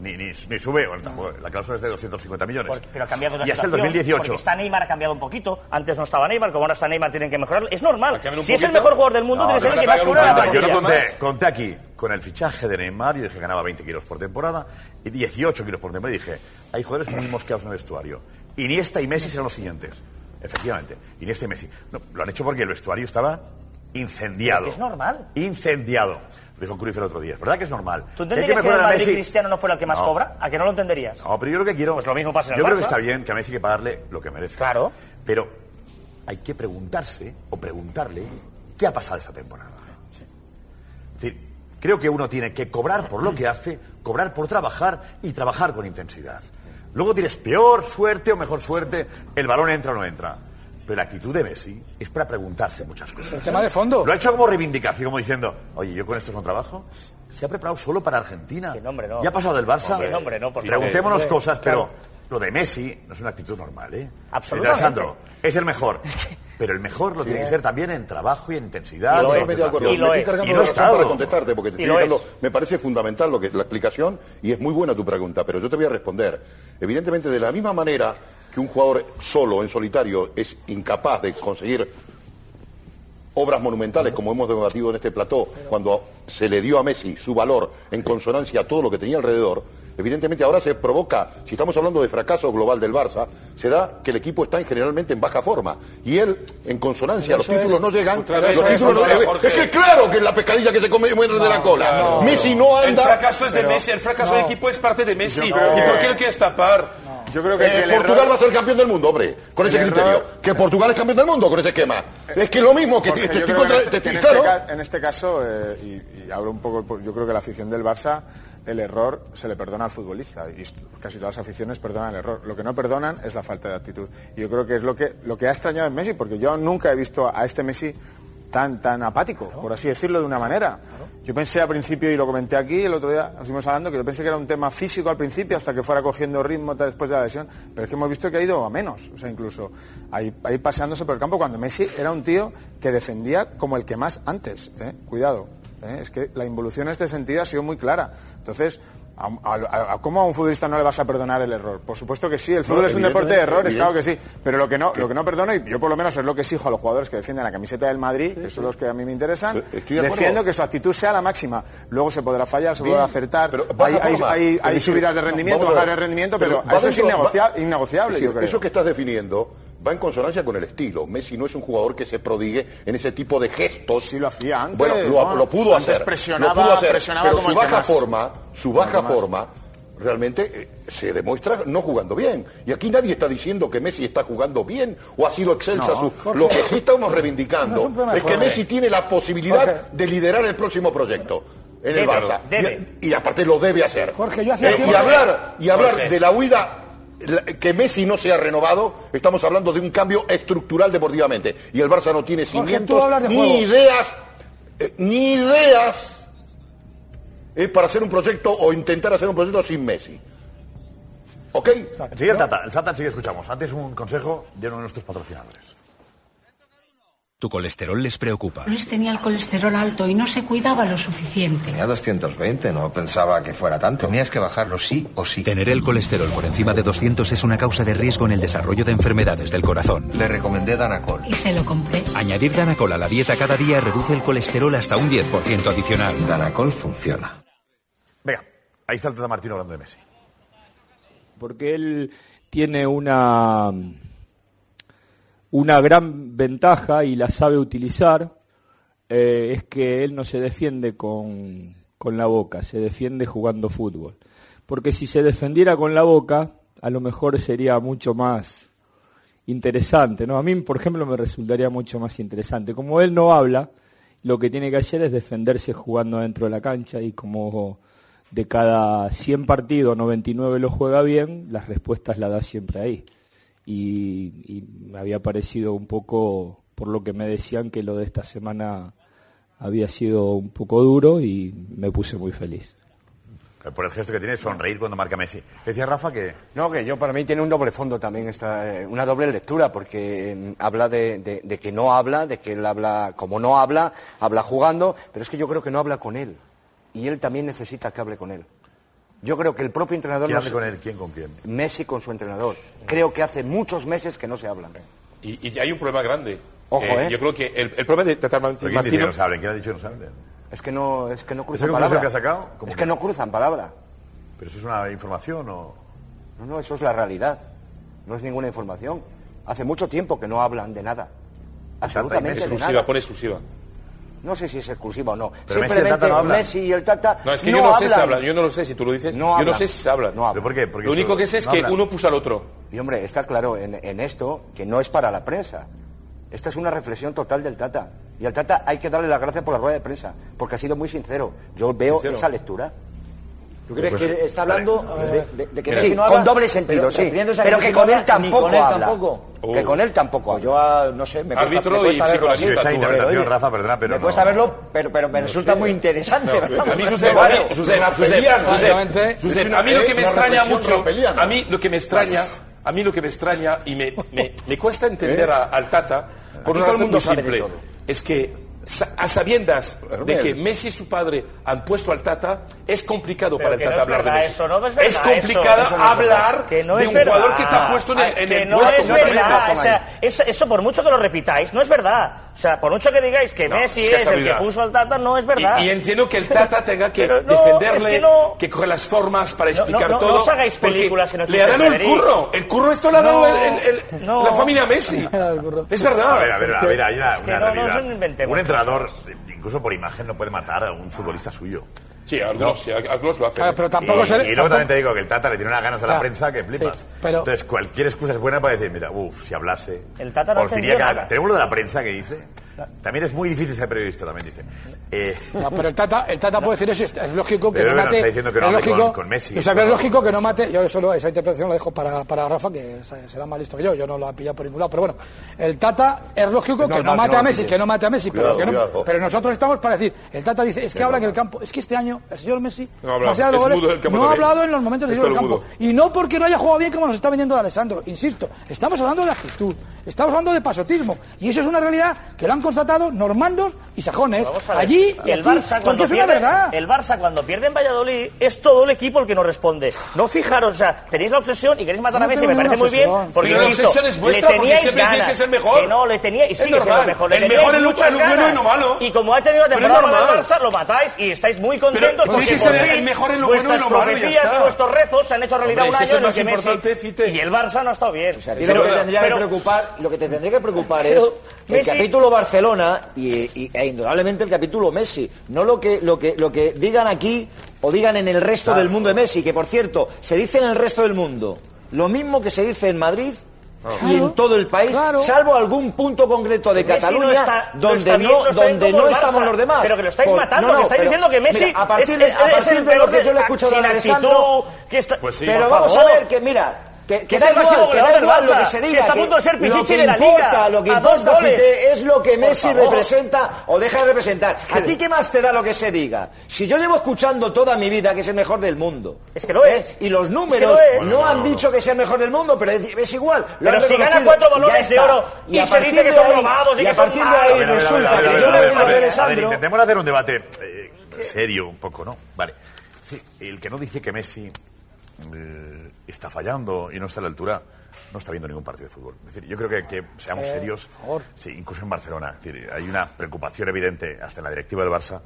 Ni, ni, ni sube, bueno, tampoco- la cláusula es de 250 millones. Porque- pero ha cambiado la Y hasta el situación, 2018. Porque está Neymar ha cambiado un poquito. Antes no estaba Neymar, como ahora está Neymar tienen que mejorarlo. Es normal. Si es el mejor jugador del mundo, No, tiene que ser el que más cobra la Yo no conté, conté aquí con el fichaje de Neymar, yo dije que ganaba 20 kilos por temporada y 18 kilos por temporada. Y dije, hay jugadores muy mosqueados en el vestuario. Iniesta y Messi serán los siguientes. Efectivamente, Iniesta y Messi. No, lo han hecho porque el vestuario estaba incendiado. Es normal. Incendiado. Lo dijo Cruyff el otro día. Es verdad que es normal. ¿Tú Que entenderías que, el mejorar a Madrid Messi. Cristiano no fuera el que más No. cobra? ¿A que no lo entenderías? No, pero yo lo que quiero. Pues lo mismo pasa en el Yo creo que está bien que a Messi hay que pagarle lo que merece. Claro. Pero hay que preguntarse o preguntarle qué ha pasado esta temporada. Es decir, creo que uno tiene que cobrar por lo que hace, cobrar por trabajar y trabajar con intensidad. Luego tienes peor suerte o mejor suerte, el balón entra o no entra. Pero la actitud de Messi es para preguntarse muchas cosas. El tema de fondo. Lo ha hecho como reivindicación, como diciendo, oye, yo con esto no trabajo. Se ha preparado solo para Argentina. Que no, hombre, no. Ya ha pasado del Barça. Hombre, no, hombre, no, porque- Preguntémonos Hombre, cosas, claro. pero lo de Messi no es una actitud normal, ¿eh? Absolutamente. Sandro, es el mejor. Pero el mejor lo tiene que ser también en trabajo y en intensidad. Y lo es, de acuerdo. Y lo Me es. Y para contestarte, porque te estoy me parece fundamental lo que la explicación y es muy buena tu pregunta, pero yo te voy a responder. Evidentemente, de la misma manera que un jugador solo, en solitario, es incapaz de conseguir obras monumentales, como hemos debatido en este plató, cuando se le dio a Messi su valor en consonancia a todo lo que tenía alrededor, evidentemente ahora se provoca, si estamos hablando de fracaso global del Barça, se da que el equipo está en- generalmente en baja forma. Y él, en consonancia, los títulos es- no llegan. Claro, los títulos no- Jorge, es, que claro que es la pescadilla que se come muerde de la cola. Messi no El anda. fracaso es de Messi, el fracaso del equipo es parte de Messi. ¿Y por qué lo quieres tapar? Yo creo que Eh, el Portugal error- va a ser campeón del mundo, hombre, con ese el criterio. error- Que Portugal es campeón del mundo con ese esquema. Es que es lo mismo que Jorge, te en te- este, te- en claro. este en este caso, eh, y, y hablo un poco, yo creo que la afición del Barça, el error se le perdona al futbolista. Y casi todas las aficiones perdonan el error. Lo que no perdonan es la falta de actitud. Y yo creo que es lo que, lo que ha extrañado en Messi, porque yo nunca he visto a este Messi tan, tan apático, por así decirlo de una manera. Yo pensé al principio, y lo comenté aquí el otro día, estuvimos hablando, que yo pensé que era un tema físico al principio, hasta que fuera cogiendo ritmo después de la lesión, pero es que hemos visto que ha ido a menos, o sea, incluso ahí, ahí paseándose por el campo, cuando Messi era un tío que defendía como el que más antes, ¿eh? cuidado, ¿eh? es que la involución en este sentido ha sido muy clara. Entonces, a, a- a- ¿cómo a un futbolista no le vas a perdonar el error? Por supuesto que sí, el fútbol No, es un deporte de errores, claro que sí, pero lo que no, lo que no perdono, y yo por lo menos es lo que exijo a los jugadores que defienden la camiseta del Madrid, que son los que a mí me interesan, de defiendo que su actitud sea la máxima. Luego se podrá fallar, se Bien, podrá acertar, pero hay, hay- hay- hay subidas de rendimiento, bajas de rendimiento, pero, eso es dentro- innegocia- va- innegociable, es yo decir, creo. Eso que estás definiendo va en consonancia con el estilo. Messi no es un jugador que se prodigue en ese tipo de gestos. Sí lo hacía antes, Bueno, lo, ¿no? lo pudo Antes hacer. presionaba- lo pudo hacer, presionaba pero como su baja más. forma, su baja forma realmente eh, se demuestra no jugando bien. Y aquí nadie está diciendo que Messi está jugando bien o ha sido excelsa No, su. Lo que sí estamos reivindicando No es que. Messi tiene la posibilidad Jorge. de liderar el próximo proyecto. En el Barça. debe. Y, y aparte lo debe hacer. Jorge, yo hacía Eh, y hablar, y hablar Jorge. de la huida que Messi no sea renovado, estamos hablando de un cambio estructural deportivamente. Y el Barça no tiene cimientos ni juego. ideas, eh, ni ideas eh, para hacer un proyecto o intentar hacer un proyecto sin Messi. ¿Ok? Enseguida el Tata, el Tata enseguida escuchamos. Antes un consejo de uno de nuestros patrocinadores. Tu colesterol les preocupa. Luis tenía el colesterol alto y no se cuidaba lo suficiente. Tenía 220, no pensaba que fuera tanto. Tenías que bajarlo sí o sí. Tener el colesterol por encima de 200 es una causa de riesgo en el desarrollo de enfermedades del corazón. Le recomendé Danacol. Y se lo compré. Añadir Danacol a la dieta cada día reduce el colesterol hasta un 10% adicional. Danacol funciona. Venga, ahí está el Tata Martino hablando de Messi. porque él tiene una, una gran ventaja y la sabe utilizar, eh, es que él no se defiende con, con la boca, se defiende jugando fútbol. porque si se defendiera con la boca, a lo mejor sería mucho más interesante, ¿no? A mí, por ejemplo, me resultaría mucho más interesante. Como él no habla, lo que tiene que hacer es defenderse jugando dentro de la cancha y como de cada 100 partidos 99 lo juega bien, las respuestas las da siempre ahí. Y, y me había parecido un poco, por lo que me decían, que lo de esta semana había sido un poco duro y me puse muy feliz. Por el gesto que tiene, sonreír cuando marca Messi. Decía Rafa que... No, que yo para mí tiene un doble fondo también, esta, eh, una doble lectura, porque eh, habla de, de- de que no habla, de que él habla, como no habla, habla jugando, pero es que yo creo que no habla con él. Y él también necesita que hable con él. Yo creo que el propio entrenador... ¿Quién no se- con él? ¿Quién con quién? Messi con su entrenador. Creo que hace muchos meses que no se hablan. Y, y hay un problema grande. Ojo, ¿eh? Yo creo que el, el problema de Tata ¿Pero quién dice que Martino... no se hablen? ¿Quién ha dicho que no se hablen? Es que no, es que no ¿Esa cruzan palabra. que ha sacado? ¿Cómo Es que no cruzan palabra. ¿Pero eso es una información o...? No, no, eso es la realidad. No es ninguna información. Hace mucho tiempo que no hablan de nada. Absolutamente de Exclusiva, nada. pone exclusiva. No sé si es exclusiva o no. Pero Messi Simplemente no hablan. Messi y el Tata No, es que no yo no sé si hablan. Yo no lo sé, si tú lo dices. No yo no sé si se hablan. No hablan. por qué? Porque Lo único que sé es no que hablan. uno puso al otro. Y hombre, está claro en, en esto que no es para la prensa. Esta es una reflexión total del Tata. Y al Tata hay que darle las gracias por la rueda de prensa, porque ha sido muy sincero. Yo veo Sincero. esa lectura. ¿Tú crees Pues, que está hablando vale. de, de- de que Mira, Messi sí, no habla? con doble sentido, pero sí. Pero que con él tampoco con él habla. tampoco. Que con él tampoco Yo, ah, no sé, me cuesta, Árbitro me y cuesta psicoanalista, Esa interpretación, oye, Rafa, perdona, pero me no... cuesta verlo, pero, pero me resulta muy interesante. ¿verdad? A mí, obviamente. Josep, Es una- a mí lo que eh, me extraña mucho, a mí lo que me extraña, a mí lo que me extraña y me, me, me cuesta entender a- al Tata, por Aquí una todo el mundo simple, es que a sabiendas de que Messi y su padre han puesto al Tata, es complicado Pero para el no Tata hablar de Messi. eso, no es complicado hablar de un jugador que ha puesto en el, en que el no puesto. O sea, es- eso por mucho que lo repitáis, no es verdad. O sea, por mucho que digáis que No, Messi es que es, el que puso al Tata, no es verdad. Y, y entiendo que el Tata tenga que no, defenderle, es que no. que coge las formas para explicar no, no todo. os hagáis películas que no Le ha dado el curro. El curro esto le ha dado No, el- el- el- no. la familia Messi. Es verdad. A ver, a ver, a ver, hay una, Es que una realidad. nos inventemos un entrenador, incluso por imagen, no puede matar a un futbolista suyo. Sí, algunos, sí, algunos lo hacen. Claro, pero tampoco y, se le- y luego también te digo que el Tata le tiene unas ganas a la Claro, prensa que flipas. sí, pero- Entonces, cualquier excusa es buena para decir, mira, uff, si hablase. El Tata no os diría que nada. tenemos lo de la prensa que dice. También es muy difícil ser periodista, también dice. Eh, No, pero el Tata, el Tata puede decir eso, es, es lógico que Pero no mate. está diciendo que no es lógico, con- con Messi, o sea, eso que es no. lógico que no mate. Yo solo esa interpretación la dejo para, para Rafa, que se- será más listo que yo. Yo no lo he pillado por ningún lado. Pero bueno, el Tata es lógico No, que no, no, mate no a Messi, que no mate a Messi. Cuidado, pero, que no- cuidado. pero nosotros estamos para decir, el Tata dice, es que habla en el campo. Es que este año el señor Messi No ha hablado, de goles, no ha hablado en los momentos decisivos del campo. Y no porque no haya jugado bien como nos está vendiendo de Alessandro. Insisto, estamos hablando de actitud, estamos hablando de pasotismo. Y eso es una realidad que lo han constatado normandos y sajones. Allí y el aquí, Barça porque cuando es una pierde, verdad. el Barça cuando pierde en Valladolid es todo el equipo el que nos responde. No fijaros, o sea, tenéis la obsesión y queréis matar No a Messi, me parece muy bien, porque Pero la obsesión es vuestra, le porque siempre ganas, ser mejor. Que no, le tenía y Es sigue siendo normal. mejor. Le El mejor en lo- bueno y lo malo. Y como ha tenido es temporada el normal. Barça, lo matáis y estáis muy contentos Pero porque que ser el mejor en lo bueno y lo malo, y vuestros rezos se han hecho realidad un es año el en el que Messi y el Barça no ha estado bien. Lo que te tendría que preocupar, lo que te tendría que preocupar es el Messi- capítulo Barcelona y, y- e indudablemente el capítulo Messi, no lo que lo que lo que digan aquí o digan en el resto del mundo de Messi, que por cierto se dice en el resto del mundo lo mismo que se dice en Madrid. Y en todo el país, Claro. salvo algún punto concreto de Messi no Cataluña, está- no donde bien, no, no está bien donde no estamos los demás. pero que lo estáis Por- matando, no, no, que estáis pero, diciendo que Messi mira, a partir es, de, es- a es partir el de peor lo que yo le he escuchado actitud, Alessandro, que está- Pues sí. pero vamos favor. a ver que mira, que, que Que es da igual, que da igual lo que se que diga, está a punto de ser Pichichi que de la importa, Liga, lo que a dos importa. Fite, es lo que Messi representa o deja de representar. ¿A ti qué más te da lo que se diga? Si yo llevo escuchando toda mi vida que es el mejor del mundo. Es que lo ¿eh? es. Y los Es que números lo no han dicho que sea el mejor del mundo, pero es, es igual. lo Pero si gana cuatro balones de oro y se dice que son robados y y que a son partir de malos. ahí ver, resulta ver, que yo le a Alessandro Intentemos hacer un debate eh, serio un poco, ¿no? Vale. El que no dice que Messi eh, está fallando y no está a la altura, no está viendo ningún partido de fútbol. Es decir, yo creo que, que seamos serios, por favor. sí, incluso en Barcelona. Es decir, hay una preocupación evidente, hasta en la directiva del Barça,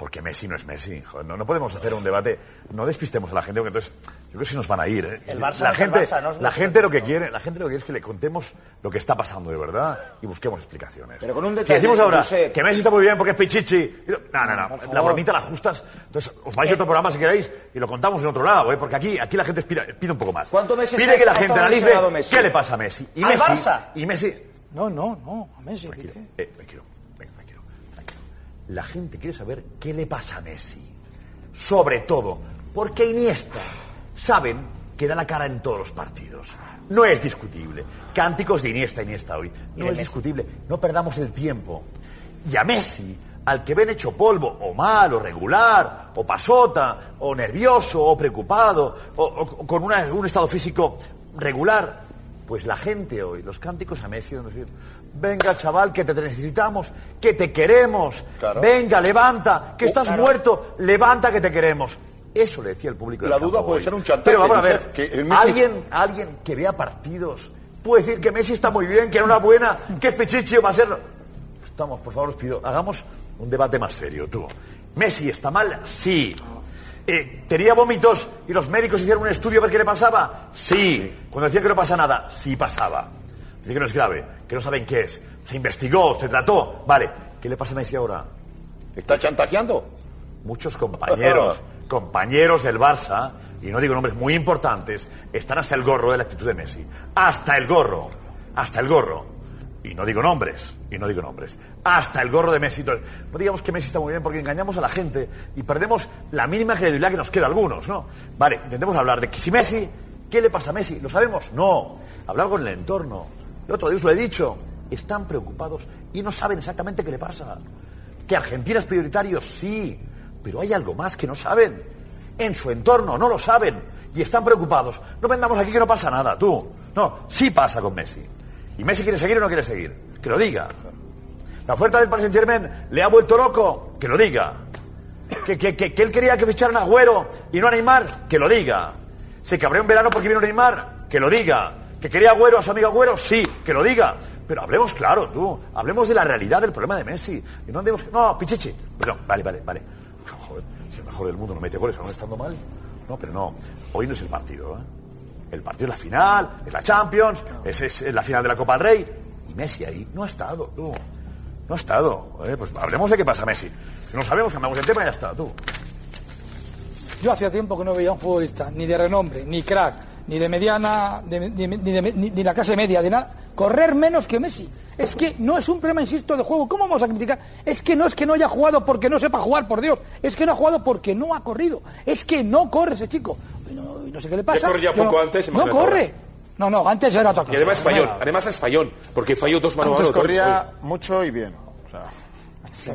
Porque Messi no es Messi. joder, no, no podemos hacer un debate. No despistemos a la gente, porque entonces yo creo que se nos van a ir. ¿eh? El Barça la el gente, Barça, no es la gente lo que quiere, la gente lo que quiere es que le contemos lo que está pasando de verdad y busquemos explicaciones. Pero con un si detalle, decimos ahora que Messi está muy bien porque es pichichi, no, no, no, la bromita la ajustas. Entonces os vais a otro programa si queréis y lo contamos en otro lado, ¿eh? porque aquí, aquí la gente pide, pide un poco más. ¿Cuántos meses Pide que la gente analice Messi? qué le pasa a Messi. Y ¿Al Messi, Barça? y Messi No, no, no, a Messi. tranquilo. La gente quiere saber qué le pasa a Messi. Sobre todo, porque Iniesta saben que da la cara en todos los partidos. No es discutible. Cánticos de Iniesta, Iniesta hoy. No es discutible. No perdamos el tiempo. Y a Messi, al que ven hecho polvo, o mal, o regular, o pasota, o nervioso, o preocupado, o, o con una- un estado físico regular, pues la gente hoy, los cánticos a Messi, venga chaval, que te necesitamos, que te queremos, venga, levanta, que estás claro. muerto, levanta que te queremos. Eso le decía el público. del La duda puede hoy. ser un chantaje, Pero vamos a ver, que Messi- alguien, alguien que vea partidos puede decir que Messi está muy bien, que enhorabuena, que es pichichi va a ser... Estamos, por favor, os pido, hagamos un debate más serio, tú. ¿Messi está mal? Sí. Eh, ¿Tenía vómitos y los médicos hicieron un estudio a ver qué le pasaba? Sí. Cuando decía que no pasa nada, sí pasaba. Dice que no es grave, que no saben qué es. Se investigó, se trató. Vale, ¿qué le pasa a Messi ahora? ¿Está chantajeando? Muchos compañeros, compañeros del Barça, y no digo nombres muy importantes, están hasta el gorro de la actitud de Messi. Hasta el gorro. Hasta el gorro. Y no digo nombres, y no digo nombres. Hasta el gorro de Messi. No digamos que Messi está muy bien porque engañamos a la gente y perdemos la mínima credibilidad que nos queda a algunos, ¿no? Vale, intentemos hablar de que si Messi, ¿qué le pasa a Messi? ¿Lo sabemos? No. Hablar con el entorno. El otro día os lo he dicho. Están preocupados y no saben exactamente qué le pasa. ¿Que Argentina es prioritario? Sí. Pero hay algo más que no saben. En su entorno no lo saben. Y están preocupados. No vendamos aquí que no pasa nada, tú. No, sí pasa con Messi. ¿Y Messi quiere seguir o no quiere seguir? Que lo diga. ¿La oferta del Paris Saint Germain le ha vuelto loco? Que lo diga. ¿Que, que, que- que él quería que ficharan a Agüero y no a Neymar? Que lo diga. ¿Se cabreó en verano porque vino Neymar? Que lo diga. ¿Que quería Agüero a su amigo Agüero? Sí, que lo diga. Pero hablemos claro, tú. Hablemos de la realidad del problema de Messi. Y no andemos... No, Pichichi. No, vale, vale, vale. Joder, si el mejor del mundo no mete goles aún estando mal. No, pero no. Hoy no es el partido, ¿eh? El partido es la final, es la Champions, es, es- es la final de la Copa del Rey. Y Messi ahí no ha estado, tú. No ha estado. ¿eh? Pues hablemos de qué pasa Messi. Si no sabemos, cambiamos el tema y ya está, tú. Yo hacía tiempo que no veía a un futbolista ni de renombre, ni crack, ni de mediana, de- ni, ni de- ni- ni la clase media, de nada, correr menos que Messi. Es que no es un problema, insisto, de juego. ¿Cómo vamos a criticar? Es que no es que no haya jugado porque no sepa jugar, por Dios. Es que no ha jugado porque no ha corrido. Es que no corre ese chico. Y no, y no sé qué le pasa. corría poco no, antes, No corre. ahora. No, no, antes era otra Y cosa. además es fallón, además es fallón, porque falló dos manos Antes corría mucho y bien. O sea,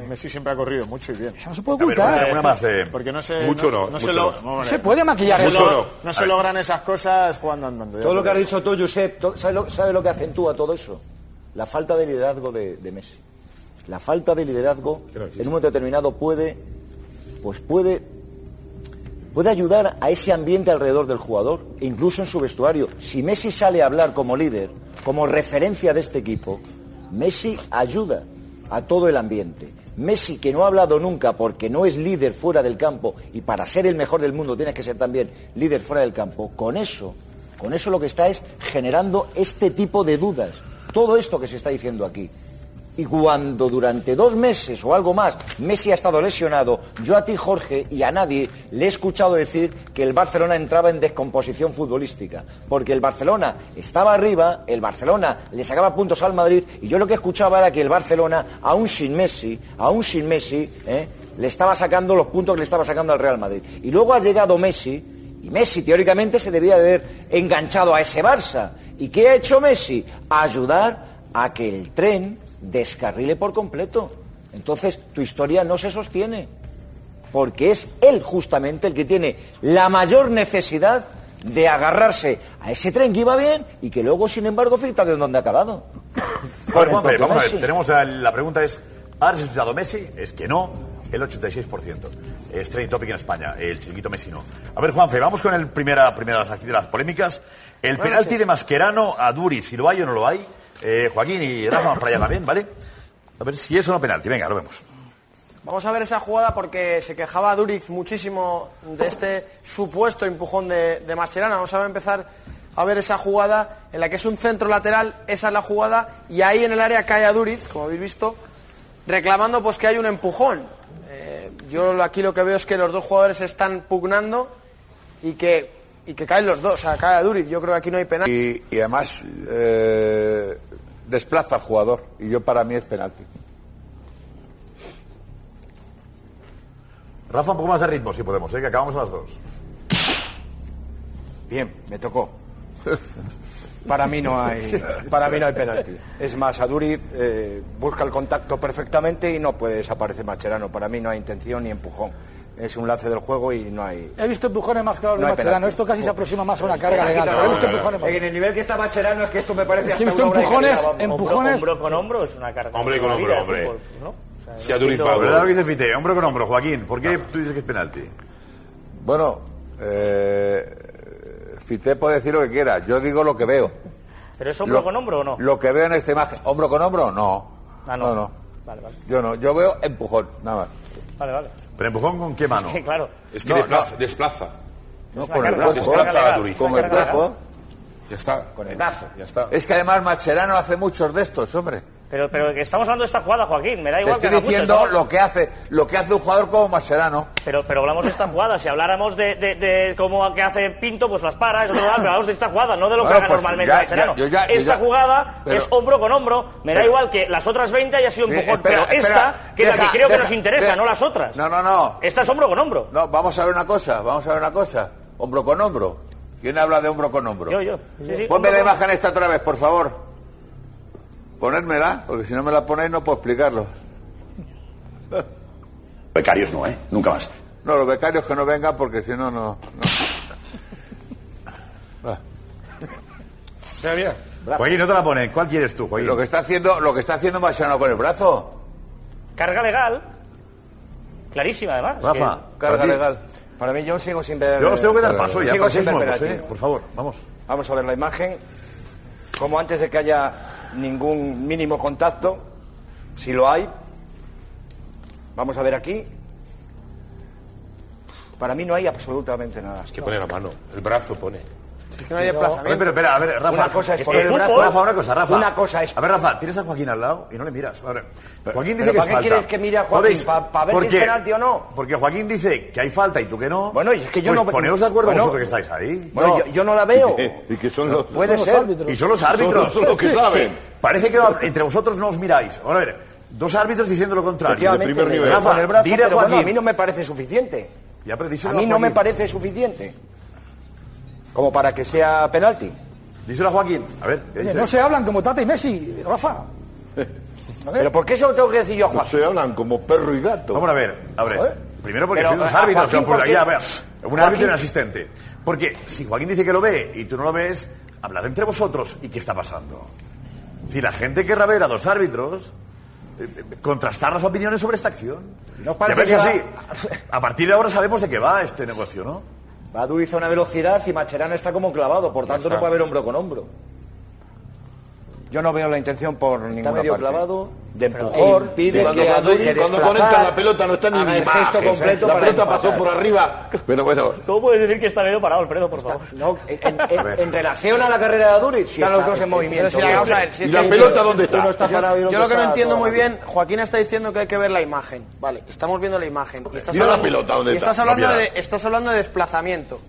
Messi siempre ha corrido mucho y bien. Eso no se puede ver, ocultar. una- una más de- Porque no se, Mucho no, se mucho lo- no. Se puede maquillar no eso. se no. no se logran esas cosas jugando andando. Todo lo que has dicho tú, Josep, to- ¿sabes lo, sabe lo que acentúa todo eso? La falta de liderazgo de, de Messi. La falta de liderazgo en un momento determinado puede, pues puede, puede ayudar a ese ambiente alrededor del jugador, e incluso en su vestuario. Si Messi sale a hablar como líder, como referencia de este equipo, Messi ayuda a todo el ambiente. Messi, que no ha hablado nunca porque no es líder fuera del campo y para ser el mejor del mundo tienes que ser también líder fuera del campo, con eso, con eso lo que está es generando este tipo de dudas. Todo esto que se está diciendo aquí. Y cuando durante dos meses o algo más Messi ha estado lesionado, yo a ti, Jorge, y a nadie le he escuchado decir que el Barcelona entraba en descomposición futbolística. Porque el Barcelona estaba arriba, el Barcelona le sacaba puntos al Madrid, y yo lo que escuchaba era que el Barcelona, aún sin Messi, aún sin Messi, ¿eh? le estaba sacando los puntos que le estaba sacando al Real Madrid. Y luego ha llegado Messi, y Messi teóricamente se debía de haber enganchado a ese Barça. ¿Y qué ha hecho Messi? Ayudar a que el tren descarrile por completo. Entonces tu historia no se sostiene. Porque es él justamente el que tiene la mayor necesidad de agarrarse a ese tren que iba bien y que luego, sin embargo, fíjate de dónde ha acabado. Vamos a ver. Tenemos la, la pregunta es, ¿ha resucitado Messi? Es que no, el 86%. Es trending topic en España, el chiquito Messi no. A ver, Juanfe, vamos con el primera, primera de las- de las polémicas. El penalti de Mascherano a Duriz, si lo hay o no lo hay. Eh, Joaquín y Rafa, para allá también, ¿vale? A ver si es o no penalti. Venga, lo vemos. Vamos a ver esa jugada porque se quejaba Duriz muchísimo de este supuesto empujón de, de Mascherano. Vamos a empezar a ver esa jugada en la que es un centro lateral, esa es la jugada, y ahí en el área cae a Duriz, como habéis visto, reclamando pues que hay un empujón. Eh, yo aquí lo que veo es que los dos jugadores están pugnando y que, y que caen los dos, o sea, cae a Duriz. Yo creo que aquí no hay penal. Y, y además eh, desplaza al jugador. Y yo para mí es penalti. Rafa, un poco más de ritmo, si podemos, ¿eh? que acabamos a las dos. Bien, me tocó. Para mí no hay, para mí no hay penalti. Es más, Aduriz eh, busca el contacto perfectamente y no puede desaparecer Macherano. Para mí no hay intención ni empujón. Es un lance del juego y no hay. He visto empujones más claros No de Macherano. Esto casi se aproxima más a una carga legal. no, he visto empujones más- En el nivel que está Macherano es que esto me parece Es que he hasta visto empujones, empujones. Hombro con hombro es una carga. Hombre con hombro, hombre. Si a va, creo- ¿verdad lo que dice Fite? Hombro con hombro, Joaquín. ¿Por qué tú dices que es penalti? Bueno, eh, Fité puede decir lo que quiera. Yo digo lo que veo. ¿Pero es hombro Lo- con hombro o no? Lo que veo en esta imagen. ¿Hombro con hombro? No. Ah, no. no, no. Vale, vale. Yo no. Yo veo empujón, nada más. Vale, vale. ¿Pero empujón con qué mano? Sí, claro. Es que No, desplaza. no. desplaza. No, Es con el es carga Desplaza a legal. Duriz. Con Es el legal. Ya está. Con el brazo. Ya está. Es que además Macherano hace muchos de estos, hombre. Pero, pero estamos hablando de esta jugada, Joaquín. Me da Te igual estoy que mucho, diciendo lo que hace, lo que hace un jugador como Macherano. Pero, pero hablamos de esta jugada. Si habláramos de, de, de cómo que hace Pinto, pues las para, es otro lado, pero hablamos de esta jugada, no de lo que Bueno, haga pues normalmente ya, Mascherano. ya, ya- esta jugada pero- es hombro con hombro. Me da pero- igual que las otras 20 haya sido empujón, espera, pero esta, que es la que creo que nos interesa, deja. no las otras. No, no, no. Esta es hombro con hombro. No, vamos a ver una cosa, vamos a ver una cosa. Hombro con hombro. ¿Quién habla de hombro con hombro? Yo, yo. Sí, sí, Ponme con- imagen esta otra vez, por favor. Ponérmela, porque si no me la ponéis no puedo explicarlo. Becarios no, ¿eh? Nunca más. No, los becarios que no vengan porque si no, no. no. Ah, Joaquín, no te la ponen. ¿Cuál quieres tú, Joaquín? Lo que está haciendo, lo que está haciendo Mascherano con el brazo. Carga legal. Clarísima, además. Rafa, Carga para legal. Para mí yo sigo sin ver. Yo os tengo que dar Sigo paso ya. sin para que ver. ¿eh? Por favor, vamos. Vamos a ver la imagen. Como antes de que haya ningún mínimo contacto, si lo hay, vamos a ver aquí. Para mí no hay absolutamente nada. Es que pone la mano. El brazo pone. Es que no hay desplazamiento. pero espera, a ver, Rafa. Una cosa es que- poner el brazo. Rafa, una cosa, Rafa. Una cosa es- A ver, Rafa, tienes a Joaquín al lado y no le miras. A ver, Joaquín ¿Pero dice que para qué falta. quieres que mire a Joaquín? Podéis- ¿Pa- pa ver si es porque- penalti o no? Porque Joaquín dice que hay falta y tú que no. Bueno, y es que yo pues no- poneos de acuerdo bueno, vosotros que estáis ahí. Bueno, yo, yo no la veo. Y que son los... Puede Son los ser. árbitros. Y son los árbitros. Son los que saben. Parece que entre vosotros no os miráis. Ahora, a ver, dos árbitros diciendo lo contrario. Efectivamente, primer le- nivel. con Rafa, el brazo, dile a mí no me parece suficiente. Ya, pero A mí no me parece suficiente. Como para que sea penalti. Díselo a Joaquín. A ver, ¿qué Oye, dice? no se hablan como Tata y Messi, Rafa. ¿Pero por qué eso lo tengo que decir yo a No Joaquín? se hablan como perro y gato. Vamos a ver, a ver. Primero porque sois los árbitros, Joaquín, no, por a ver, un Joaquín- árbitro y un asistente. Porque si Joaquín dice que lo ve y tú no lo ves, hablad entre vosotros y qué está pasando. Si la gente querrá ver a dos árbitros, eh, contrastar las opiniones sobre esta acción. ¿No parece ver si que va- así, a partir de ahora sabemos de qué va este negocio, ¿no? Badu hizo una velocidad y Macherano está como clavado, por tanto no puede haber hombro con hombro. Yo no veo la intención por ninguna Está medio parte. clavado, de empujón, impide cuando, que cuando- Aduriz cuando conectan la pelota no está ni el gesto completo La para pelota empatar. pasó por arriba. Pero bueno, ¿Cómo puedes decir que está medio parado el Predo, por favor? No, en, en- en relación a la carrera de Aduriz, si están los dos en movimiento. Pero si la- vamos a ver, si ¿y la que- pelota dónde está? No estás parado Yo otro lo que no está entiendo muy bien, Joaquín está diciendo que hay que ver la imagen. Vale, estamos viendo la imagen. Y estás Mira la hablando, pelota, ¿dónde y está? estás hablando, de, estás hablando de desplazamiento.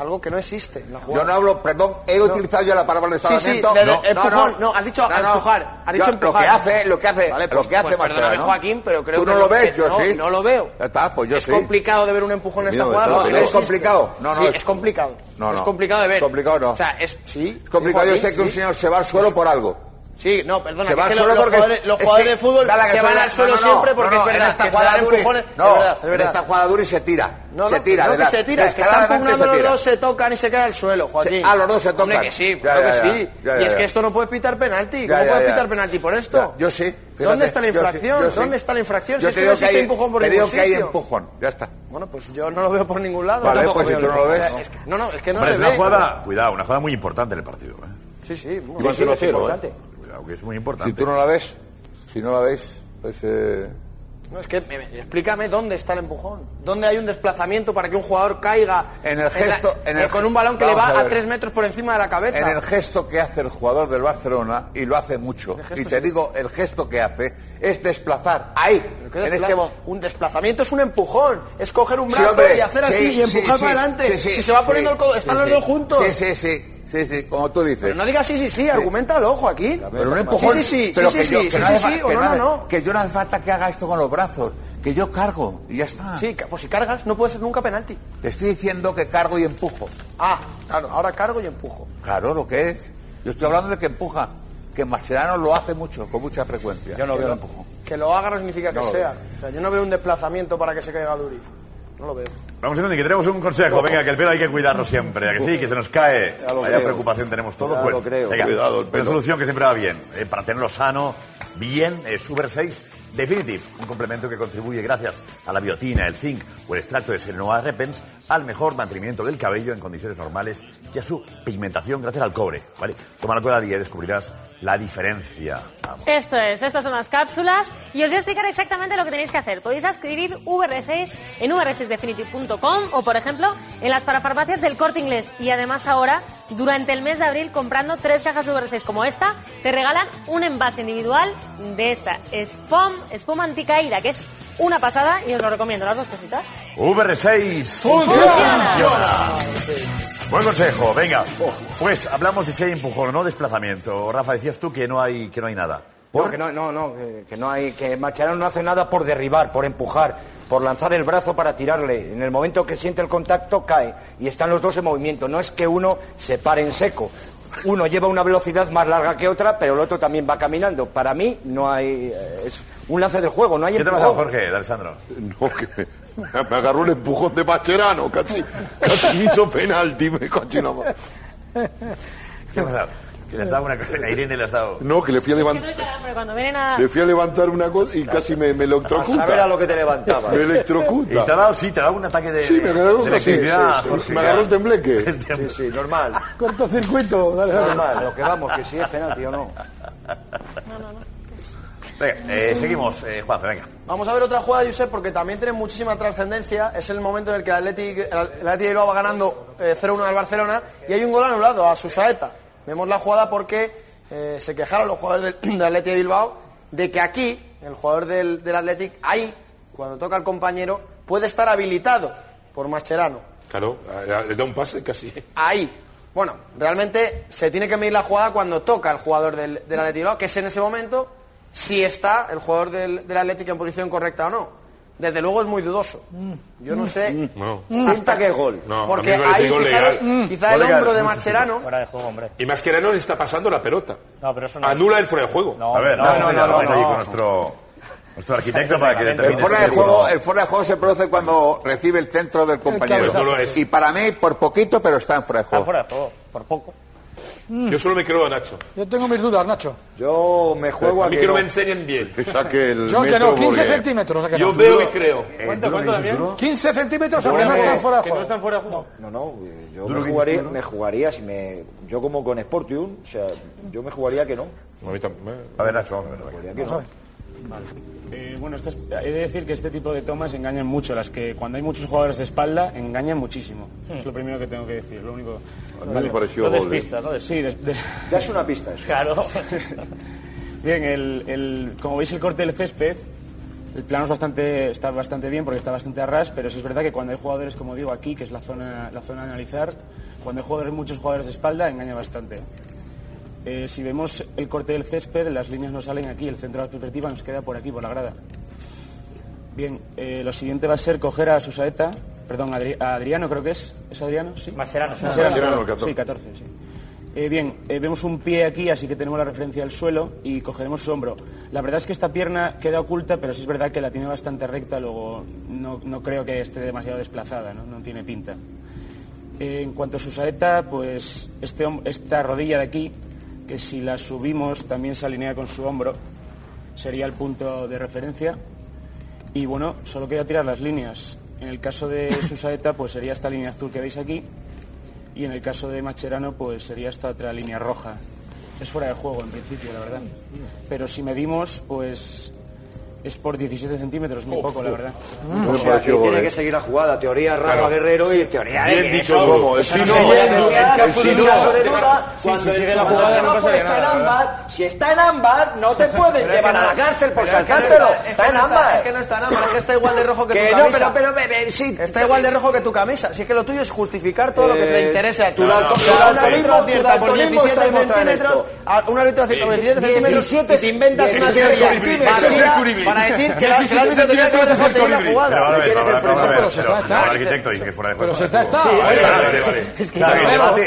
Algo que no existe en la Yo jugada. no hablo, perdón, he utilizado ya la palabra Sí, sí, desplazamiento. de- de- empujón, no, has dicho empujar, has dicho Yo- empujar. Lo que hace, lo que hace, Vale, lo pues- que hace pues ¿no? Joaquín, pero creo Tú que no lo ves, yo no, sí. no lo veo. Está, pues yo es sí. complicado de ver un empujón en esta jugada. no ¿Es complicado? No, no, Sí, es- es complicado. No, Es no. complicado de ver. Complicado no. O sea, es sí. Complicado, sí, yo sé que un sí. señor se va al suelo por algo. Sí, no, perdona, Se que va es que al lo- suelo los porque jugadores, es- los es jugadores de fútbol se van al suelo no, no, siempre porque no, es verdad que se dan empujones. no, es verdad, esta jugada Duri se tira. No, se no, tira. no que se tira, es que están pugnando los dos, se tocan y se cae al suelo, Joaquín. ah, los dos se tocan. que sí, ya, que sí. y es que esto no puedes pitar penalti. ¿Cómo puedes pitar penalti por esto? Yo sí. fíjate, ¿Dónde está la infracción? ¿Dónde está la infracción? Si es que no existe hay- empujón por te ningún digo que hay empujón. Ya está. Bueno, pues yo no lo veo por ningún lado. Vale, Tampoco pues si veo tú no lo ves. O sea, es que- no, no, es que no Hombre, se es una ve. jugada, cuidado, una jugada muy importante en el partido. ¿eh? Sí, sí. muy va bien. 0 a 0, ¿eh? importante. Que es muy Si importante. tú no la ves, si no la ves, pues... Eh, No, es que me- me- explícame dónde está el empujón. ¿Dónde hay un desplazamiento para que un jugador caiga En el gesto- en el eh, con un balón que le va a tres metros por encima de la cabeza? En el gesto que hace el jugador del Barcelona, y lo hace mucho, y te sí? digo, el gesto que hace es desplazar ahí, ¿Qué en ese un desplazamiento es un empujón, es coger un Sí, brazo hombre, y hacer así sí, y empujar sí, para adelante. sí, sí, si se va poniendo sí, el codo, están sí, los dos juntos. Sí, sí, sí, sí, sí, como tú dices. Pero no digas sí, sí, sí, argumentalo, Joaquín. Pero un empujón, Sí, sí, sí, pero sí, que sí, yo, sí, que sí, no sí, o que no, hace- no, no. que yo no hace falta que haga esto con los brazos, que yo cargo y ya está. Sí, pues si cargas no puede ser nunca penalti. Te estoy diciendo que cargo y empujo. Ah, claro, ahora cargo y empujo. Claro, lo que es. Yo estoy hablando de que empuja, que Mascherano lo hace mucho, con mucha frecuencia. Yo no veo el empujón. Que lo haga no significa que No sea. O sea, yo no veo un desplazamiento para que se caiga Duriz. No lo veo. Vamos a que tenemos un consejo. Venga, que el pelo hay que cuidarlo siempre. ¿a que sí, que se nos cae. Vaya preocupación tenemos todos. Ya Bueno, lo creo. Venga, Cuidado el una solución que siempre va bien. eh, para tenerlo sano, bien, es Super 6 Definitive. Un complemento que contribuye gracias a la biotina, el zinc o el extracto de Selenoa repens al mejor mantenimiento del cabello en condiciones normales y a su pigmentación gracias al cobre. ¿vale? Tómalo cada día y descubrirás la diferencia. Vamos. Esto es, estas son las cápsulas y os voy a explicar exactamente lo que tenéis que hacer. Podéis adquirir VR6 en vr6definitive.com o, por ejemplo, en las parafarmacias del Corte Inglés. Y además ahora, durante el mes de abril, comprando tres cajas de VR6 como esta, te regalan un envase individual de esta Spom, espuma anticaída, que es una pasada y os lo recomiendo, las dos cositas. VR6 Funciona. Buen consejo, venga. Pues hablamos de si hay empujón o no desplazamiento. Rafa, decías tú que no hay, que no hay nada. No, que no, no, no, que, no hay, que Mascherano no hace nada por derribar, por empujar, por lanzar el brazo para tirarle. En el momento que siente el contacto cae y están los dos en movimiento. No es que uno se pare en seco. Uno lleva una velocidad más larga que otra, pero el otro también va caminando. Para mí no hay, eh, es un lance del juego, no hay ¿Qué te ha empujón. pasado, Jorge, de Alessandro? No, que me, me agarró el empujón de Mascherano, casi, casi me hizo penalti, me ma- ¿Qué ha pasado? Que le has dado una cosa, a Irene le has dado... No, que le fui a Es que no levantar. cuando vienen a... Le fui a levantar una cosa y casi me, me electrocuta. A saber a lo que te levantaba. Me Y electrocuta. te ha dado, sí, te ha dado un ataque de, Sí, me agarró de una- sí, electricidad, sí, sí. Jorge. Me agarró el tembleque. Sí, sí, normal. Cortocircuito, dale, dale. Normal, lo que vamos, que si es penalti o no. Venga, eh, seguimos, eh, Juanfe, venga. Vamos a ver otra jugada, Josep, porque también tiene muchísima trascendencia. Es el momento en el que el Athletic, el Athletic de Bilbao va ganando eh, 0-1 al Barcelona y hay un gol anulado a Susaeta. Vemos la jugada porque eh, se quejaron los jugadores del, del Athletic de Bilbao de que aquí, el jugador del, del Athletic, ahí, cuando toca al compañero, puede estar habilitado por Mascherano. Claro, le da un pase casi. Ahí. Bueno, realmente se tiene que medir la jugada cuando toca el jugador del, del Athletic Bilbao, que es en ese momento si está el jugador del, del Atlético en posición correcta o no. Desde luego es muy dudoso. Yo no sé No. hasta qué gol. No, Porque ahí, fijaros, legal. quizá el hombro de Mascherano... Fuera de juego, hombre. Y Mascherano le está pasando la pelota. No, pero eso no. Anula el fuera de juego. No, A ver, no, vamos no, a no, no, con nuestro, nuestro arquitecto para que El determine fuera, si de juego, el fuera de juego se produce cuando recibe el centro del compañero. Pues no lo es. Y para mí, por poquito, pero está en fuera de Está juego. fuera de juego, por poco. Yo solo me creo a Nacho. Yo tengo mis dudas, Nacho. Yo me juego A a mí que no me enseñen bien. Que saque el Yo que metro no, 15 porque- centímetros. Yo veo y creo. ¿Cuánto, cuánto también? 15 centímetros, aunque no me- están fuera de Que no juego. están fuera de juego. No, no, yo me jugaría, me jugaría si me, yo como con Sportium, o sea, yo me jugaría que no, A ver, Nacho, vamos a ver. venga. jugaría que no. Eh, bueno, esto es- he de decir que este tipo de tomas engañan mucho. Las que cuando hay muchos jugadores de espalda engañan muchísimo. Es lo primero que tengo que decir. Lo único. A mí me pareció No gol, ¿eh? despistas, ¿no? Sí, des- des- Ya es una pista eso. Claro. Bien, el, el- como veis el corte del césped, el plano es bastante, está bastante bien porque está bastante a ras, pero sí es verdad que cuando hay jugadores, como digo, aquí, que es la zona, la zona de analizar, cuando hay jugadores, muchos jugadores de espalda, engaña bastante. Eh, si vemos el corte del césped, las líneas no salen aquí, el centro de la perspectiva nos queda por aquí, por la grada. Bien, eh, lo siguiente va a ser coger a Susaeta, perdón, Adri- a Adriano creo que es, ¿es Adriano? Sí. Mascherano. Mascherano, Mascherano, el 14. Sí, 14, sí. Eh, bien, eh, vemos un pie aquí, así que tenemos la referencia al suelo y cogeremos su hombro. La verdad es que esta pierna queda oculta, pero sí es verdad que la tiene bastante recta, luego no, no creo que esté demasiado desplazada, no, no tiene pinta. Eh, en cuanto a su saeta, pues este, esta rodilla de aquí, que si la subimos también se alinea con su hombro, sería el punto de referencia. Y bueno, solo queda tirar las líneas. En el caso de su saeta, pues sería esta línea azul que veis aquí. Y en el caso de Macherano, pues sería esta otra línea roja. Es fuera de juego en principio, la verdad. Pero si medimos, pues es por 17 centímetros, muy poco, la verdad. Mm. O sea, aquí tiene eh. que seguir la jugada. Teoría Rafa claro. Guerrero y teoría Bien de dicho, como el si no, en caso de duda, cuando, si sigue la jugada, está nada, en ámbar, si está en ámbar, no te pueden llevar a la cárcel por sacártelo. Está en ámbar. Es que no está en ámbar, es que está igual de rojo que, que tu no, camisa. Pero, pero, pero, sí, está igual de rojo que tu camisa. Si es que lo tuyo es justificar todo lo que te interese a ti. Un árbitro acierta por 17 centímetros, un árbitro acierta por 17 centímetros y te inventas una teoría. Para decir que el que jugada. Está, está. El arquitecto dice que fuera de juego. Pero se está, está.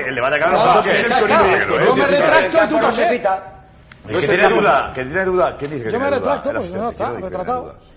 El debate acaba es el. Yo me retracto y tú. Que tiene duda, que tiene duda. Yo me retracto, pues no, está retratado.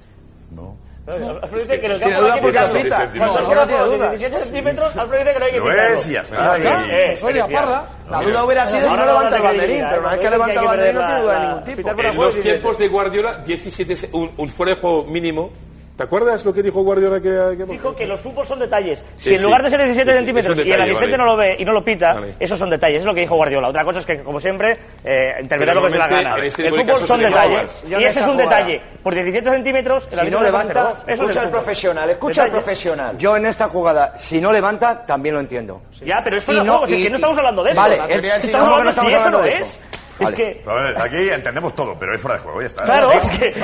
Alfredo dice que el campo no hay que quitarlo. 17 centímetros, Alfredo dice que no hay que quitarlo. No es, ya está. Eh, oye, parra. La duda hubiera sido si no levanta el banderín, pero una vez que levanta el banderín no tiene duda de ningún tipo. En los tiempos de Guardiola, 17, un fuera de juego mínimo ¿Te acuerdas lo que dijo Guardiola que, que... Dijo que los fútbol son detalles. Si en lugar de ser 17 centímetros y el asistente no lo ve y no lo pita, esos son detalles. Es lo que dijo Guardiola. Otra cosa es que, como siempre, eh, interpretar lo que se la gana. Este el fútbol son detalles. Y ese es un detalle. Por 17 centímetros, el si no levanta, eso escucha al profesional, escucha al profesional. Yo en esta jugada, si no levanta, también lo entiendo. Ya, pero es fuera de juego. Si no estamos hablando de eso. Vale, estamos hablando si eso. Es que... Aquí entendemos todo, pero es fuera de juego, ya está. Claro, es que...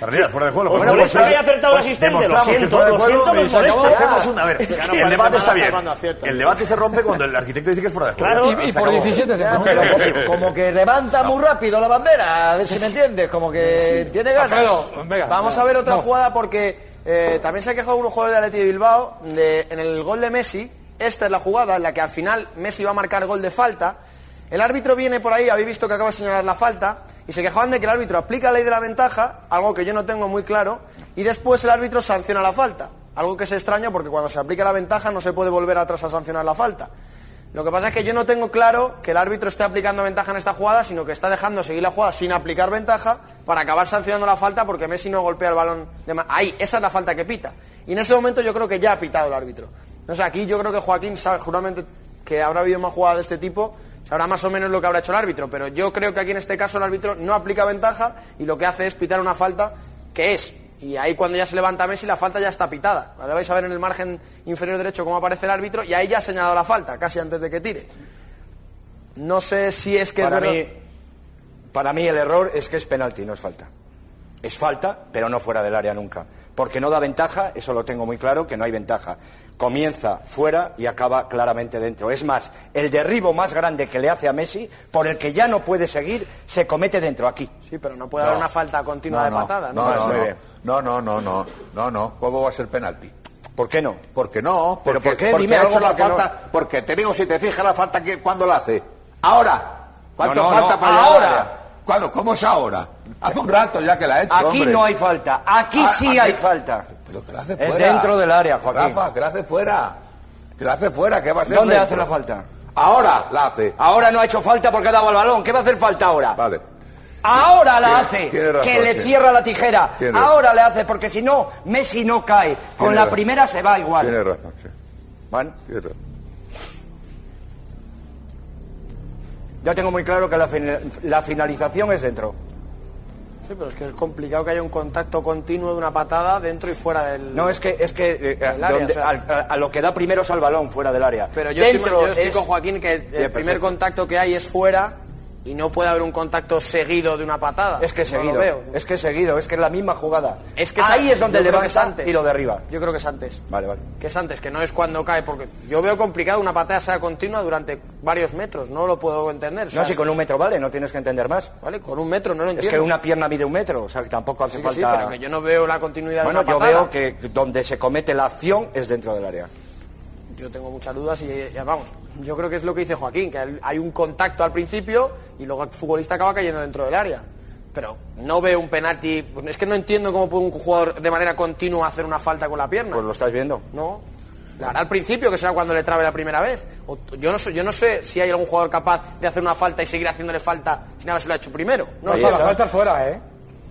La verdad, fuera de juego. Pues bueno, había acertado el asistente, lo siento, lo siento, me a ver, el debate está bien. El debate se rompe cuando el arquitecto dice que es fuera de juego. Claro, y, por 17 centímetros. Como que levanta muy rápido la bandera, a ver si me entiendes, como que tiene ganas. Venga, Vamos a ver otra jugada porque eh, también se ha quejado unos jugadores de Atleti de Bilbao de, en el gol de Messi. Esta es la jugada en la que al final Messi va a marcar gol de falta el árbitro viene por ahí, habéis visto que acaba de señalar la falta, y se quejaban de que el árbitro aplica la ley de la ventaja, algo que yo no tengo muy claro, y después el árbitro sanciona la falta. Algo que se extraña porque cuando se aplica la ventaja no se puede volver atrás a sancionar la falta. Lo que pasa es que yo no tengo claro que el árbitro esté aplicando ventaja en esta jugada, sino que está dejando seguir la jugada sin aplicar ventaja para acabar sancionando la falta porque Messi no golpea el balón. De Ahí, esa es la falta que pita. Y en ese momento yo creo que ya ha pitado el árbitro. No aquí yo creo que Joaquín sabe, seguramente que habrá habido más jugadas de este tipo sabrá más o menos lo que habrá hecho el árbitro, pero yo creo que aquí en este caso el árbitro no aplica ventaja y lo que hace es pitar una falta que es. Y ahí cuando ya se levanta Messi la falta ya está pitada. Ahora vais a ver en el margen inferior derecho cómo aparece el árbitro y ahí ya ha señalado la falta, casi antes de que tire. No sé si es que... Para, mí, para mí el error es que es penalti, no es falta. Es falta, pero no fuera del área nunca. Porque no da ventaja, eso lo tengo muy claro, que no hay ventaja comienza fuera y acaba claramente dentro. Es más, el derribo más grande que le hace a Messi, por el que ya no puede seguir, se comete dentro aquí. Sí, pero no puede no. haber una falta continua de patada. Pues no, no, no, no, no, no, ¿Cómo va a ser penalti? ¿Por qué no? Porque no, ¿Pero por qué? Dime porque algo la falta, porque te digo si te fijas la falta que cuando la hace. Ahora. ¿Cuánto falta para ahora? ahora? ¿Cómo es ahora? Hace un rato ya que la ha he hecho. Aquí no hay falta. Aquí ah, sí hay falta. Es dentro del área, Joaquín. Rafa, que la hace fuera. Que la hace fuera, que va a ser. ¿Dónde hace la falta? Ahora la hace. Ahora no ha hecho falta porque ha dado el balón. ¿Qué va a hacer falta ahora? Vale. Ahora la hace, que le cierra la tijera. Ahora le hace, porque si no, Messi no cae. Con la primera se va igual. Tiene razón, sí. ¿Van? Tiene. Ya tengo muy claro que la finalización es dentro. Sí, pero es que es complicado que haya un contacto continuo de una patada dentro y fuera del. No, es que es que eh, a, lo que da primero es al balón fuera del área. Pero yo dentro estoy, con Joaquín que el primer contacto que hay es fuera y no puede haber un contacto seguido de una patada. Es que seguido, veo. es que seguido, es que es la misma jugada. Es que ahí es donde levanta es antes. y lo derriba. Yo creo que es antes. Vale, vale. Que es antes, que no es cuando cae, porque yo veo complicado una patada sea continua durante varios metros, no lo puedo entender. No, si con un metro vale, no tienes que entender más. Vale, con un metro no lo entiendo. Es que una pierna mide un metro, o sea, que tampoco hace falta... Yo no veo la continuidad. Bueno, yo veo que donde se comete la acción es dentro del área yo tengo muchas dudas y vamos, yo creo que es lo que dice Joaquín, que hay un contacto al principio y luego el futbolista acaba cayendo dentro del área. Pero no veo un penalti, es que no entiendo cómo puede un jugador de manera continua hacer una falta con la pierna. Pues lo estáis viendo. No. La hará al principio, que será cuando le trabe la primera vez. Yo, no sé, yo no sé si hay algún jugador capaz de hacer una falta y seguir haciéndole falta sin haberse la hecho primero. No, la falta fuera, ¿eh?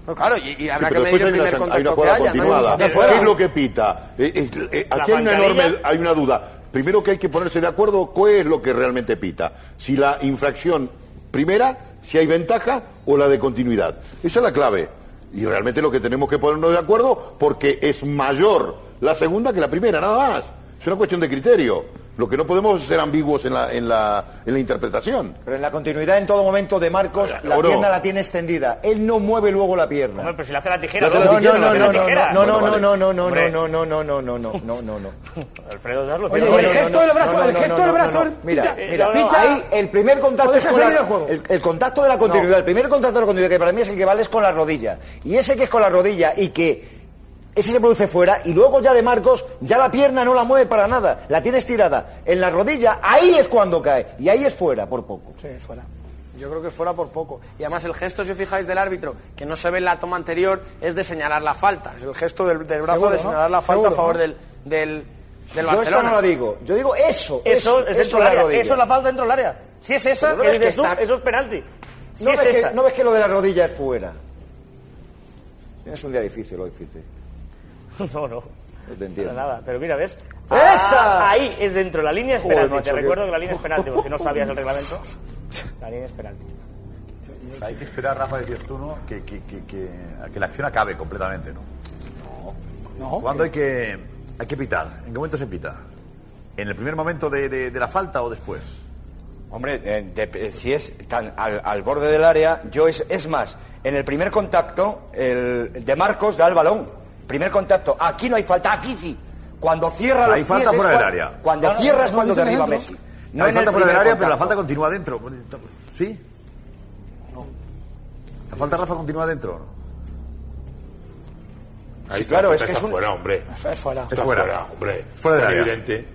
Claro, y, habrá que medir el primer contacto que haya. No ¿Qué es lo que pita? Eh, eh, aquí hay una enorme hay una duda. Primero que hay que ponerse de acuerdo cuál es lo que realmente pita. Si la infracción primera, si hay ventaja o la de continuidad. Esa es la clave. Y realmente lo que tenemos que ponernos de acuerdo porque es mayor la segunda que la primera, nada más. Es una cuestión de criterio. Lo que no podemos ser ambiguos en la, en la, en la interpretación. Pero en la continuidad, en todo momento de Marcos, la pierna la tiene extendida. Él no mueve luego la pierna. Hombre, pero si le hace la tijera, no, no, no, no, no, no, no, no, no, no, no, no, no, no, no, no, no, no, no. Alfredo Darlo. Oye, el gesto del brazo, el gesto del brazo. Mira, mira, ahí el primer contacto el contacto de la continuidad, el primer contacto de la continuidad que para mí es el que vale es con la rodilla. Y ese que es con la rodilla y que ese se produce fuera y luego ya de Marcos ya la pierna no la mueve para nada, la tiene estirada en la rodilla, ahí es cuando cae y ahí es fuera por poco. Sí, es fuera. Yo creo que es fuera por poco. Y además el gesto, si os fijáis, del árbitro, que no se ve en la toma anterior, es de señalar la falta. Es el gesto del, brazo de señalar la falta a favor del, del, Barcelona. Yo no lo digo. Yo digo eso. Eso, eso es dentro del. Eso es la falta dentro del área. Si es esa, no el de eso es penalti. Si ¿No, es ves esa? Que, ¿No ves que lo de la rodilla es fuera? Tienes un día difícil hoy, Fite. No, no. No te entiendo. Para nada. Pero mira, ¿ves? Ah, ¡Esa! Ahí es dentro, la línea es penalti. Te recuerdo que... la línea es penalti, porque si no sabías el reglamento, la línea es penalti. Hay que esperar, Rafa, decías tú, ¿no? Que, que, que, que la acción acabe completamente, ¿no? No. ¿Cuándo hay que, hay que pitar? ¿En qué momento se pita? ¿En el primer momento de, de, la falta o después? Hombre, eh, eh, si es tan al, al, borde del área, yo es, es más, en el primer contacto, el de Marcos da el balón Primer contacto. Aquí no hay falta, aquí sí. Cuando cierra Hay los falta fuera del área. Cuando cierras cuando dice derriba Messi. No hay falta fuera del área, pero la falta continúa dentro. ¿Sí? No. La falta Rafa continúa dentro. Ahí claro, es que es un- fuera, hombre. Es fuera. Está fuera. hombre. Fuera evidente.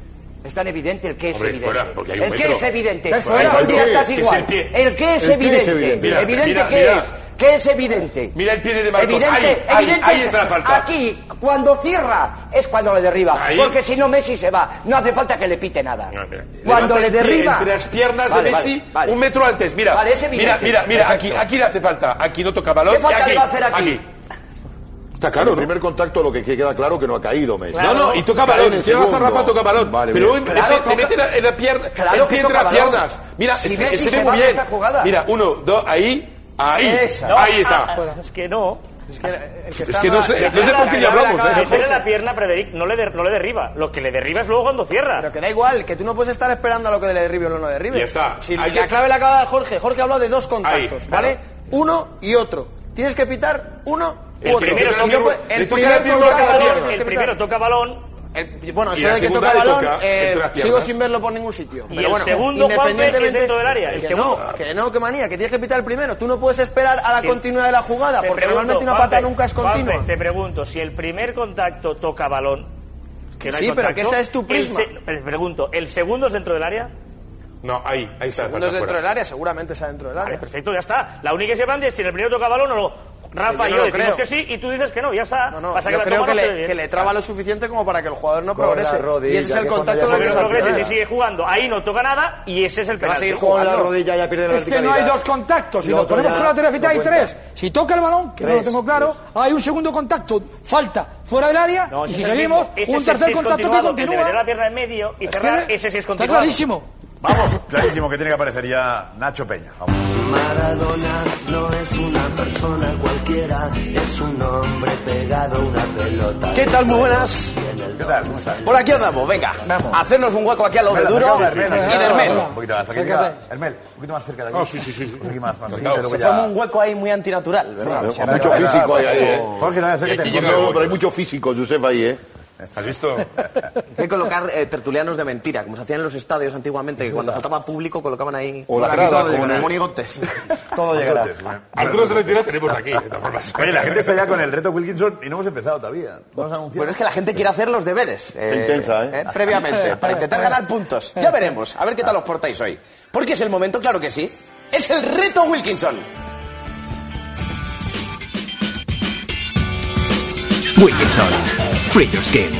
Es tan evidente el que es evidente. el que es evidente. Fuera. El día estás es igual. el que es evidente. evidente. Mira, que es ¿Qué es evidente? Mira el pie de Marcos. Evidente, ahí, evidente ahí, ahí está la falta. Aquí, cuando cierra, es cuando le derriba. Porque si no, Messi se va. No hace falta que le pite nada. Cuando le derriba. Entre las piernas vale, de Messi, vale, vale. un metro antes. Mira, es mira, mira, mira aquí, aquí le hace falta. Aquí no toca balón. ¿Qué falta aquí, le va a hacer aquí? aquí. Está claro. El primer contacto lo que queda claro que no ha caído Messi. Claro. No, no, y toca balón. En Tiene razón Rafa, toca balón. Vale, pero bien. claro, le, toca... mete la, en la pierna, claro el pie entre las piernas. Mira, si se, se, se, ve muy bien. Mira, uno, dos, ahí. Ahí, ahí está. Ah, ah. Es que no. Es que, no, sé, no sé por qué hablamos. ¿eh? La pierna, Frederic, no le, no le derriba. Lo que le derriba es luego cuando cierra. Pero que da igual, que tú no puedes estar esperando a lo que le derribe o no derribe. Ya está. Si la clave la acaba de Jorge. Jorge ha hablado de dos contactos, ¿vale? Uno y otro. Tienes que pitar uno el, otro. el primero toca balón, eh, bueno, eso de que toca balón, eh, sigo sin verlo por ningún sitio. Pero y el segundo independientemente, dentro del área. Que. No, que manía, que tienes que pitar el primero. Tú no puedes esperar a la continuidad de la jugada, porque pregunto, normalmente una pata nunca es continua. Te pregunto, si el primer contacto toca balón, sí, pero que ese es tu prisma. te pregunto, ¿el segundo es dentro del área? No, ahí, ahí está. Segundos dentro del área, seguramente está dentro del área. Perfecto, ya está. La única que se es si el primero toca balón o no. Rafa yo creo. que sí y tú dices que no, ya está. No, no, Pasa que creo que, le, que le, traba lo suficiente como para que el jugador no progrese. Rodilla, y ese es el contacto de que progrese. Si sigue jugando, ahí no toca nada y ese es el penalti. Va a seguir jugando. la rodilla ya pierde la Es que no hay dos contactos. Si lo ponemos con la terefita hay tres. Si toca el balón, que no lo tengo claro, hay un segundo contacto. Falta fuera del área y si seguimos, un tercer contacto que continúa. es. Está clarísimo. Vamos, clarísimo que tiene que aparecer ya Nacho Peña. Vamos. Maradona no es una persona cualquiera, es un hombre pegado a una pelota. ¿Qué tal? Muy buenas. ¿Qué tal? ¿Cómo estás? Por aquí andamos, venga. Vamos. Hacernos un hueco aquí a lo de duro y de Hermel. Un poquito más, aquí Hermel, un poquito más cerca de aquí. Oh, sí, sí, sí. Un más, más. Se forma un hueco ahí muy antinatural, ¿verdad? Mucho físico ahí, ¿eh? Jorge, no acércate. Pero hay mucho físico, Josep, ahí, ¿eh? ¿Has visto? Hay que colocar eh, tertulianos de mentira, como se hacían en los estadios antiguamente, que cuando faltaba público colocaban ahí... O la grada, con el monigotes. Todo llegará. Algunos de mentira tenemos aquí, de todas formas. Oye, la gente está ya con el reto Wilkinson y no hemos empezado todavía. Vamos a anunciar. Bueno, es que la gente quiere hacer los deberes. Eh, intensa, ¿eh? Previamente, para intentar ganar puntos. Ya veremos, a ver qué tal os portáis hoy. Porque es el momento, claro que sí. Es el reto Wilkinson. Wilkinson. Freeders Game.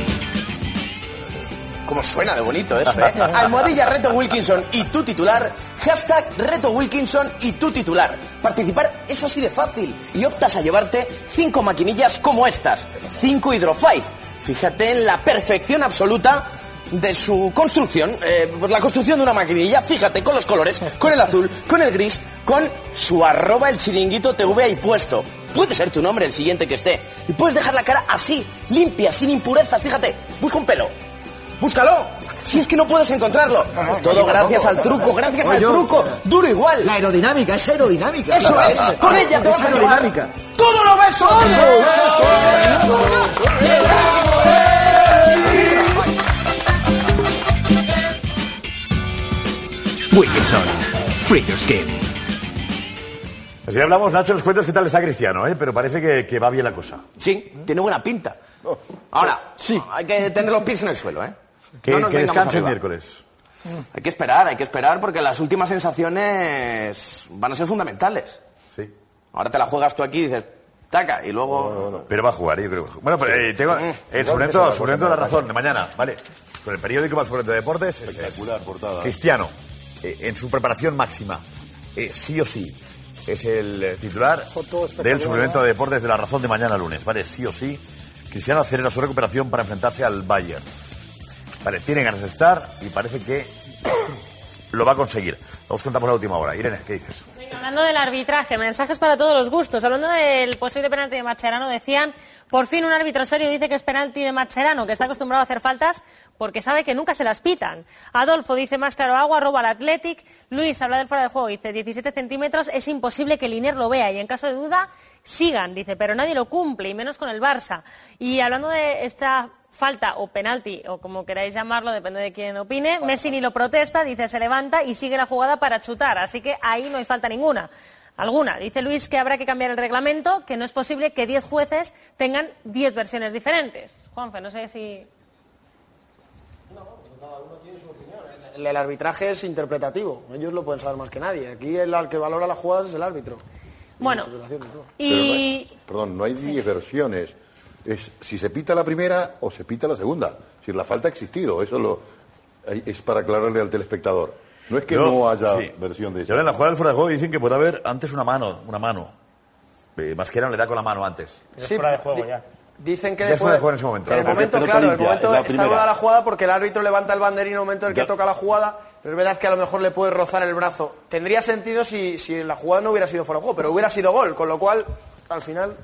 Como suena de bonito eso, ¿eh? Almohadilla Reto Wilkinson y tu titular. Hashtag Reto Wilkinson y tu titular. Participar es así de fácil y optas a llevarte cinco maquinillas como estas. Cinco Hydro Five. Fíjate en la perfección absoluta de su construcción, eh, pues la construcción de una maquinilla, fíjate, con los colores, con el azul, con el gris, con su arroba el chiringuito TV ahí puesto. Puede ser tu nombre el siguiente que esté. Y puedes dejar la cara así, limpia, sin impureza, fíjate, busca un pelo. Búscalo. Si es que no puedes encontrarlo. Todo gracias al truco, gracias al truco. Duro igual. La aerodinámica, es aerodinámica. Eso es. Con ella te vas aerodinámica. ¡Todo lo beso! Wilkinson, Free Your Skin. Así hablamos, Nacho, nos cuentas qué tal está Cristiano, ¿eh? pero parece que, que va bien la cosa. Sí, tiene buena pinta. Ahora, sí. hay que tener los pies en el suelo, ¿eh? Que, No nos que descanse el miércoles. Hay que esperar, hay que esperar porque las últimas sensaciones van a ser fundamentales. Sí. Ahora te la juegas tú aquí y dices, taca, y luego... Pero va a jugar, yo creo. Bueno, pero eh, tengo el suplemento, de la razón de mañana, ¿vale? Con el periódico más suplemento de deportes. Espectacular portada. Cristiano, eh, en su preparación máxima, eh, sí o sí, es el eh, titular del suplemento de deportes de la razón de mañana lunes, ¿vale? Sí o sí, Cristiano acelera su recuperación para enfrentarse al Bayern. Vale, tiene ganas de estar y parece que lo va a conseguir. Os contamos la última hora. Irene, ¿qué dices? Hablando del arbitraje, mensajes para todos los gustos. Hablando del posible penalti de Macherano, decían, por fin un árbitro serio dice que es penalti de Macherano, que está acostumbrado a hacer faltas porque sabe que nunca se las pitan. Adolfo dice más claro agua, roba al Athletic. Luis habla del fuera de juego, dice 17 centímetros, es imposible que Linier lo vea y en caso de duda sigan, dice, pero nadie lo cumple y menos con el Barça. Y hablando de esta falta o penalti o como queráis llamarlo, depende de quién opine, Messi ni lo protesta, dice se levanta y sigue la jugada para chutar, así que ahí no hay falta ninguna. Alguna. Dice Luis que habrá que cambiar el reglamento, que no es posible que 10 jueces tengan 10 versiones diferentes. Juanfe, no sé si... El, el arbitraje es interpretativo, ellos lo pueden saber más que nadie. Aquí el que valora las jugadas es el árbitro. Bueno, Interpretación de todo. y... Perdón, no hay 10 versiones. Es si se pita la primera o se pita la segunda. Es decir, la falta ha existido. Eso lo, es para aclararle al telespectador. No es que Yo- no haya sí. versión de Y eso. ahora en la jugada del fuera de juego dicen que puede haber antes una mano, una mano. Eh, Mascherano le da con la mano antes. Sí, di- Dicen que Ya es fuera después- de juego en ese momento. En el momento, claro, el momento la está anulada la jugada porque el árbitro levanta el banderín en el momento en el que Ya. toca la jugada, pero es verdad que a lo mejor le puede rozar el brazo. Tendría sentido si, si la jugada no hubiera sido fuera de juego, pero hubiera sido gol, con lo cual, al final,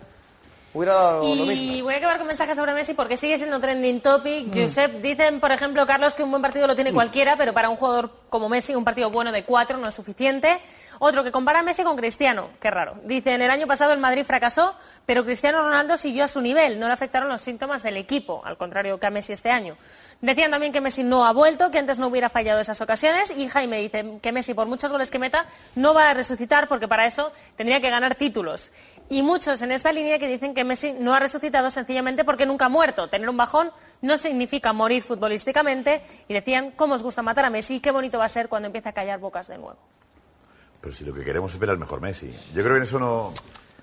hubiera dado lo mismo. Y voy a acabar con mensajes sobre Messi porque sigue siendo trending topic. Mm. Josep, dicen, por ejemplo, Carlos, que un buen partido lo tiene cualquiera, pero para un jugador como Messi, un partido bueno de cuatro no es suficiente. Otro que compara a Messi con Cristiano, qué raro. Dice, en el año pasado el Madrid fracasó, pero Cristiano Ronaldo siguió a su nivel, no le afectaron los síntomas del equipo, al contrario que a Messi este año. Decían también que Messi no ha vuelto, que antes no hubiera fallado esas ocasiones, y Jaime dice que Messi, por muchos goles que meta, no va a resucitar porque para eso tendría que ganar títulos. Y muchos en esta línea que dicen que Messi no ha resucitado sencillamente porque nunca ha muerto. Tener un bajón no significa morir futbolísticamente. Y decían, ¿cómo os gusta matar a Messi? Qué bonito va a ser cuando empiece a callar bocas de nuevo. Pero si lo que queremos es ver al mejor Messi. Yo creo que en eso no.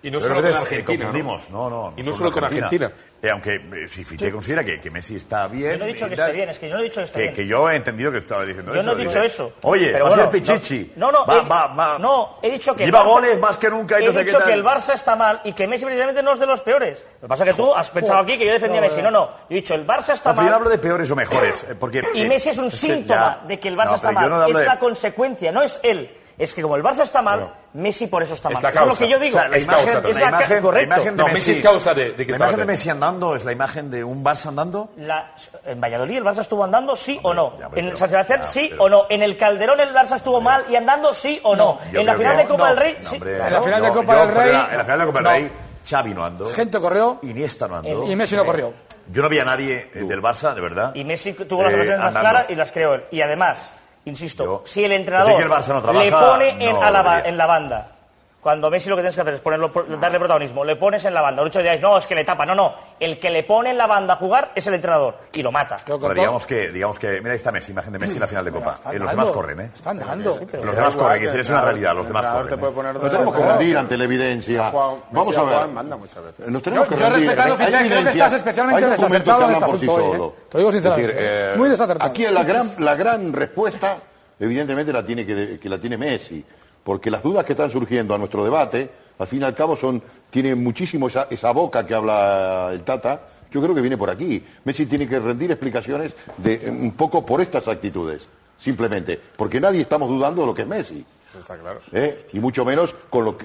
Y no yo solo con Argentina, confundimos. No, no. Y no solo con Argentina. Eh, aunque eh, si Fite considera que, que Messi está bien. Yo no he dicho que tal, esté bien, es que yo no he dicho que esté bien. que yo he entendido que estaba diciendo Yo eso. no he dicho Dice, eso. Oye, Pero va a ser bueno, Pichichi. No, no, va, he, va, va. no, he dicho que Lleva Barça- goles más que nunca y he no sé qué dicho que el Barça está mal y que Messi precisamente no es de los peores. Lo que pasa es que tú has pensado aquí que yo defendía a No, Messi. no. No, no. Yo he dicho el Barça está No, pero yo mal. hablo de peores o mejores. eh, Porque, Y eh, Messi es un sí, síntoma de que el Barça No, está yo mal. no es la consecuencia, no es él. Es que como el Barça está mal, Messi por eso está Es mal. la Eso es lo causa. que yo digo. O sea, la es imagen, es la la imagen- la correcto. imagen de No, Messi es causa de- de que La imagen de. Messi andando es la imagen de un Barça andando. La- en Valladolid el Barça estuvo andando, sí o no. pero- en el San Sebastián, ya, sí pero- o no. En el Calderón el Barça estuvo mal y andando, sí o no. En la final de Copa del Rey, sí. hombre, En la final de Copa del Rey, En la final de Copa del no. Rey, Xavi no andó. Gente corrió Iniesta no andó. y Messi no corrió. Yo no vi a nadie eh, del Barça, de verdad. Y Messi tuvo las Eh, ocasiones más claras y las creó él. Y además, insisto, si el entrenador Decir que el Barça no trabaja, le pone no la, en la banda, cuando Messi lo que tienes que hacer es ponerlo, darle protagonismo, le pones en la banda. Muchos diréis, no, es que le tapa. No, no. El que le pone en la banda a jugar es el entrenador y lo mata. Digamos que, digamos que, mira, ahí está Messi, imagen de Messi en la final de Copa. Eh, los demás corren, ¿eh? Están dejando. Los demás corren, que es una realidad, los demás corren. ¿eh? Nos tenemos que rendir ante la evidencia. Vamos a ver. manda muchas veces. Nos tenemos Yo- que yo rendir. Hay Fidel, creo que estás especialmente desacertado que en sí hoy. ¿eh? Te digo sinceramente. eh, Muy desacertado. Aquí la gran, la gran respuesta, evidentemente, la tiene que, que la tiene Messi porque las dudas que están surgiendo a nuestro debate, al fin y al cabo, son, tienen muchísimo esa, boca que habla el Tata. Yo creo que viene por aquí. Messi tiene que rendir explicaciones eh, un poco por estas actitudes, simplemente, porque nadie estamos dudando de lo que es Messi. Está claro. ¿Eh? Y mucho menos con,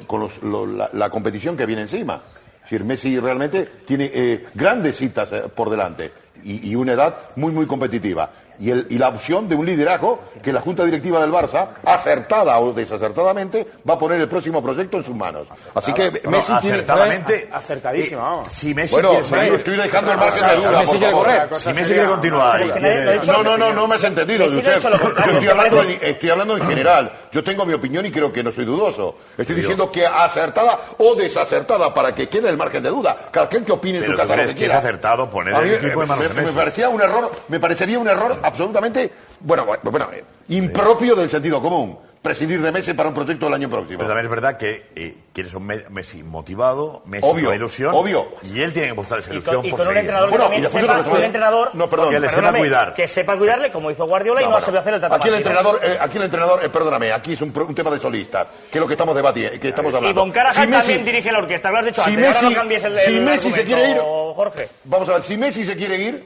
la, competición que viene encima. Es decir, Messi realmente tiene eh, grandes citas por delante y, una edad muy, muy competitiva y, la opción de un liderazgo que la Junta Directiva del Barça, acertada o desacertadamente, va a poner el próximo proyecto en sus manos. Así que Messi acertadamente, tiene... Acertadísimo, eh, vamos. Si Messi bueno, quiere estoy dejando el margen de ah, duda, si Messi correr. Si Messi quiere continuar. No, no, no, no me has entendido, Josep. Estoy hablando, estoy hablando en general. Yo tengo mi opinión y creo que no soy dudoso. Estoy diciendo que acertada o desacertada, para que quede el margen de duda. Cada quien que opine en su casa. ¿Crees que es acertado poner el de Me parecía un error, me parecería un error absolutamente, bueno, bueno, eh, impropio del sentido común. Presidir de Messi para un proyecto del año próximo. Pero también es verdad que eh, quieres un Messi motivado, Messi obvio, ilusión. Obvio. Y él tiene que mostrar esa ilusión. Y con, un entrenador que sepa, no, perdón, que le sepa cuidar. Que sepa cuidarle, como hizo Guardiola, y no, se bueno, hacer el tratamiento. Eh, aquí el entrenador, aquí el entrenador perdóname, aquí es un, tema de solista, que es lo que estamos debatiendo, que estamos hablando. Y con Carajal si también dirige la orquesta, lo has dicho si antes, Messi, ahora no cambies el, si el Messi se quiere ir, Jorge. Vamos a ver, si Messi se quiere ir,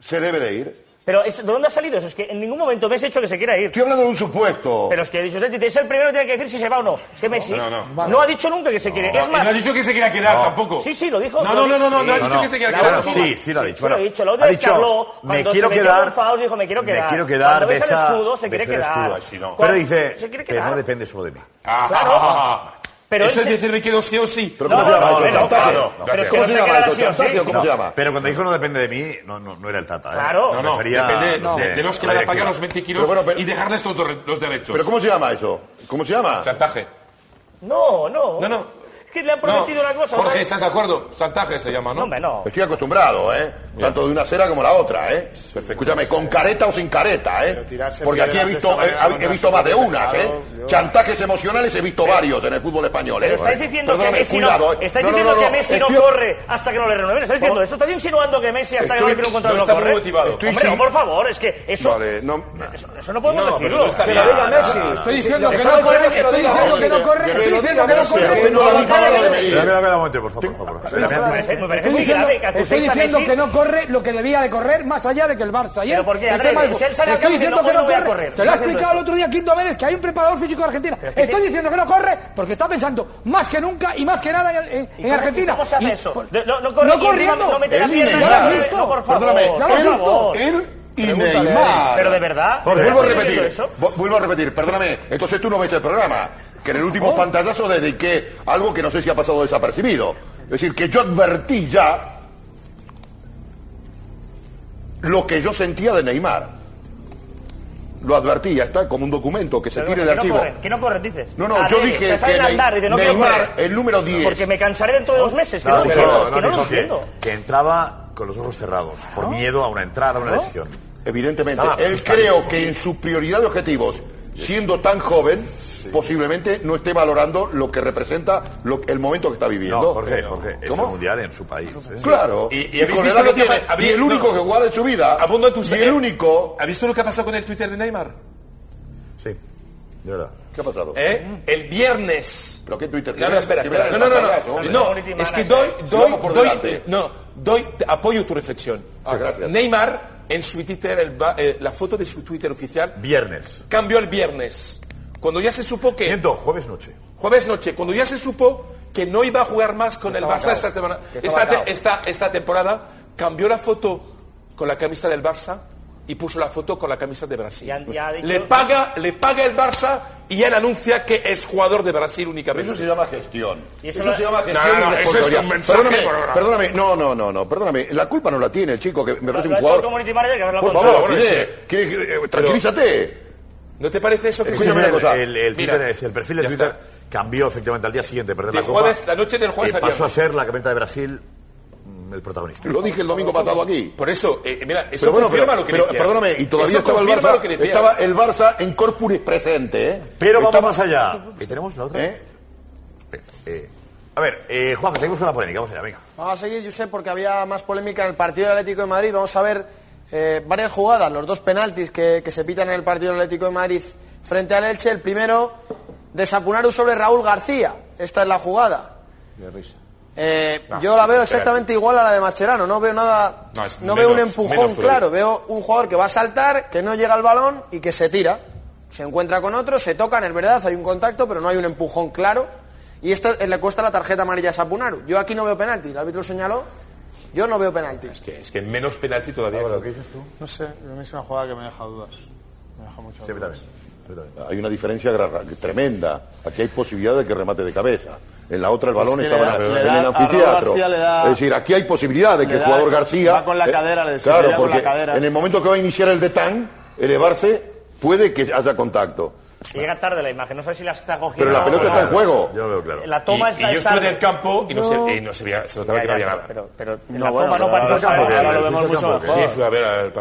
se debe de ir. Pero es, ¿de dónde ha salido eso? Es que en ningún momento me has hecho que se quiera ir. Estoy hablando de un supuesto. Pero es que Giuseppe es el primero que tiene que decir si se va o no. Es que Messi no, no, no. no ha dicho nunca que se quiere. Es más, no ha dicho que se quiera quedar tampoco. Sí, sí, lo dijo. No, no, no, no, no, ha dicho que se quiera quedar. sí, sí lo ha dicho. Bueno, lo ha dicho. Lo otro es que habló me quiero quedar. dijo me quiero quedar. Me quiero quedar. Cuando ves el escudo se quiere quedar. Pero dice, no depende solo de mí. Claro. Ah. Pero Eso es decir, me quedo sí o sí. Pero ¿cómo se llama? ¿Cómo se llama? Pero cuando dijo no depende de mí, no, no, no era el Tata. ¿eh? Claro. No, depende. De, los que le pagan los 20 kilos y dejarles los, los derechos. ¿Pero cómo se llama eso? ¿Cómo se llama? Chantaje. No, no. No, no. Es que le han prometido una cosa. Jorge, ¿estás de acuerdo? Chantaje se llama, ¿no? No, no. Estoy acostumbrado, ¿eh? Tanto de una acera como la otra, ¿eh? Sí, Escúchame, con careta o sin careta, ¿eh? Porque aquí he visto, he visto más de unas, ¿eh? Chantajes emocionales he visto varios en el fútbol español, ¿eh? Estáis diciendo Perdóname, que Messi, cuidado, ¿eh? no, estáis no, diciendo no, que Messi no corre hasta que no le renueven. ¿Estáis diciendo eso? ¿Estáis insinuando que Messi hasta estoy, que no le piden un contrato no, está corre? Motivado. Estoy Hombre, sí. por favor, es que eso... Vale, eso, eso, no podemos decirlo. Pero, pero diga Messi. Estoy diciendo que no corre, estoy diciendo que no corre, estoy diciendo que no corre. Dame un momento, por favor. Estoy diciendo que no corre lo que debía de correr, más allá de que el Barça ayer. ¿Pero por sale Estoy diciendo que no, no corre. Te lo ha explicado el otro día Quinto Vélez, que hay un preparador físico de Argentina. Estoy diciendo que no corre porque está pensando más que nunca y más que nada en, Argentina. Eso? No, no corriendo. No has visto? por favor. ¿Ya lo has visto? Y Neymar. Pero de verdad. Vuelvo a repetir. Vuelvo a repetir, perdóname. Entonces tú no ves el programa. Que en el último pantallazo dediqué algo que no sé si ha pasado desapercibido. Es decir, que yo advertí ya lo que yo sentía de Neymar. Lo advertía, está como un documento que se tire de archivo. No corre, que no corre, dices. No, no, ah, yo dije que no Neymar, el número 10. Porque me cansaré dentro de dos meses, que no, lo entiendo, que no lo entiendo. Que entraba con los ojos cerrados, por miedo a una entrada, a una lesión. Evidentemente, él creo que en su prioridad de objetivos, siendo tan joven, posiblemente no esté valorando lo que representa el momento que está viviendo. Jorge, Jorge, el mundial en su país. Claro. Y, y, y, el que tiene, ha... y, único que jugará en su vida. Y el único. ¿Ha visto lo que ha pasado con el Twitter de Neymar? Sí, ¿Qué ha pasado? ¿Eh? Mm. El viernes. ¿Pero qué Twitter? No, no. No, no, no, es que doy, doy, doy, no, doy, apoyo tu reflexión. Ah, Neymar, en su Twitter, eh, la foto de su Twitter oficial. Viernes. Cambió el viernes. Cuando ya se supo que. Miento, jueves noche. Jueves noche, cuando ya se supo que no iba a jugar más con el Barça esta, semana, esta, esta, esta temporada, cambió la foto con la camisa del Barça y puso la foto con la camisa de Brasil. Le, paga, le paga el Barça y él anuncia que es jugador de Brasil únicamente. Eso se llama gestión. Eso, eso se llama gestión. Eso es un mensaje. Perdóname, perdóname, no, no, no, no, perdóname. La culpa no la tiene el chico que me parece un jugador. Por favor, eh, tranquilízate. ¿No te parece eso que una cosa? El, el, perfil de Twitter cambió efectivamente al día siguiente, perder la jueves, Copa, la noche del jueves. Y pasó a ser la camioneta de Brasil mm, el protagonista. Lo dije el domingo pasado aquí. Por eso, eh, eh, mira, eso pero bueno, lo que pero, Perdóname, y todavía estaba el, Barça, estaba el Barça en corpuris presente. ¿eh? Pero vamos más allá. ¿Y tenemos la otra? ¿Eh? A ver, Juan, seguimos con la polémica. Vamos allá, venga. Vamos a seguir, Josep, porque había más polémica en el partido del Atlético de Madrid. Vamos a ver eh, varias jugadas, los dos penaltis que, que se pitan en el partido Atlético de Madrid frente al Elche. El primero, de Sapunaru sobre Raúl García. Esta es la jugada. De risa. Eh, yo la veo exactamente igual a la de Mascherano. No veo nada. No, no veo un empujón claro. Veo un jugador que va a saltar, que no llega al balón y que se tira. Se encuentra con otro, se tocan, es verdad, hay un contacto, pero no hay un empujón claro. Y esta le cuesta la tarjeta amarilla a Sapunaru. Yo aquí no veo penalti. El árbitro señaló yo no veo penalti. Es que, es que menos penalti todavía. ¿qué dices tú? No sé, a mí es una jugada que me deja dudas. Me deja muchas sí. Hay una diferencia tremenda. Aquí hay posibilidad de que remate de cabeza. En la otra el balón estaba en, el anfiteatro. Es decir, aquí hay posibilidad de que el jugador García. Va con la eh, cadera, le claro, con la cadera. En el momento que va a iniciar el detán, elevarse, puede que haya contacto. Llega tarde la imagen, no sabes si la está cogiendo. Pero la pelota está en juego. Yo lo veo claro. La toma y, y yo estuve en el campo y no, se, y se, notaba que no había nada. Pero, en la toma no parece Ahora lo vemos mucho mejor. Sí.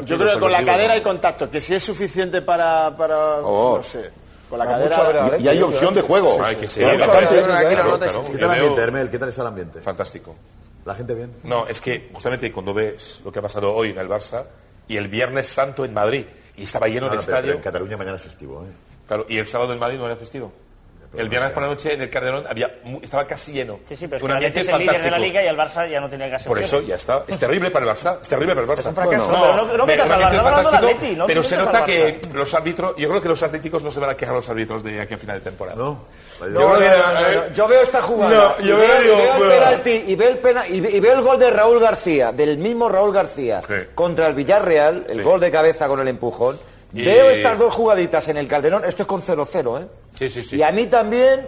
Yo creo que con la cadera hay contacto, que si es suficiente para. para No sé. Con la cadera. Y hay ¿eh? opción de juego. Hay ¿Qué tal está el ambiente? Fantástico. ¿La gente bien? No, es que justamente cuando ves lo que ha pasado hoy en el Barça y el Viernes Santo en Madrid y estaba lleno ah, de estadio. En Cataluña mañana es festivo. ¿eh? Claro, y el sábado en Madrid no era festivo. El viernes por la noche en el Cardenal había, estaba casi lleno. Sí, sí, pero es que ambiente el fantástico. líder de la liga y el Barça ya no tenía que Por eso ya está. Es terrible para el Barça. Es terrible para el Barça. Es un fracaso. No, no, no, me pero, al fantástico, no pero se nota que los árbitros, yo creo que los atléticos no se van a quejar los árbitros de aquí a final de temporada. Yo, veo esta jugada. yo y veo, el penalti y veo el, el gol de Raúl García, del mismo Raúl García, contra el Villarreal, el gol de cabeza con el empujón Veo eh, estas dos jugaditas en el Calderón, esto es con 0-0, ¿eh? Sí, sí, sí. Y a mí también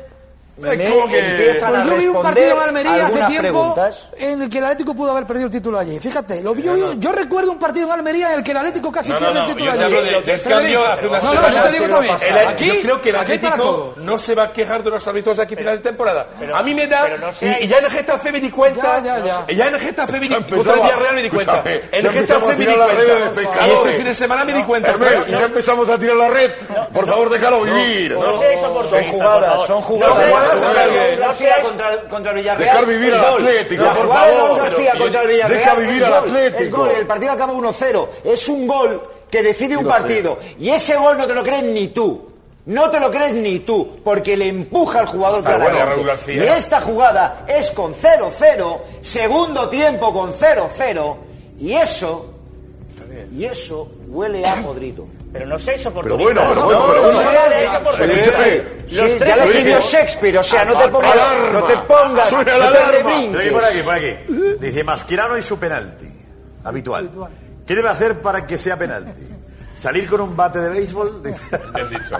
que... yo vi un partido en Almería hace tiempo en el que el Atlético pudo haber perdido el título allí. Fíjate, lo, yo, yo, recuerdo un partido en Almería en el que el Atlético casi no, pierde el título allí. Yo creo que el Atlético no se va a quejar de los árbitros de aquí final de temporada. a mí me da... y, ya en el Getafe me di cuenta. Ya, ya, en el Getafe me di cuenta. En el Getafe me di cuenta. Y este fin de semana me di cuenta. Ya empezamos a tirar la red. Por favor, déjalo vivir. Son jugadas, son jugadas. García contra, contra el Villarreal. Dejar vivir al Atlético, por favor. Contra el Villarreal. Deja vivir al Atlético. El partido acaba 1-0. Es un gol que decide un partido. Y ese gol no te lo crees ni tú. No te lo crees ni tú, porque le empuja al jugador para bueno, Y esta jugada es con 0-0, segundo tiempo con 0-0, y eso, y eso huele a podrido. Pero no seis oportunistas. Pero bueno, pero bueno, pero bueno. No, los tres Shakespeare, o sea, no te pongas. No te pongas. Suena la Dice Mascherano y su penalti. Habitual. ¿Qué debe hacer para que sea penalti? ¿Salir con un bate de béisbol? Bien dicho.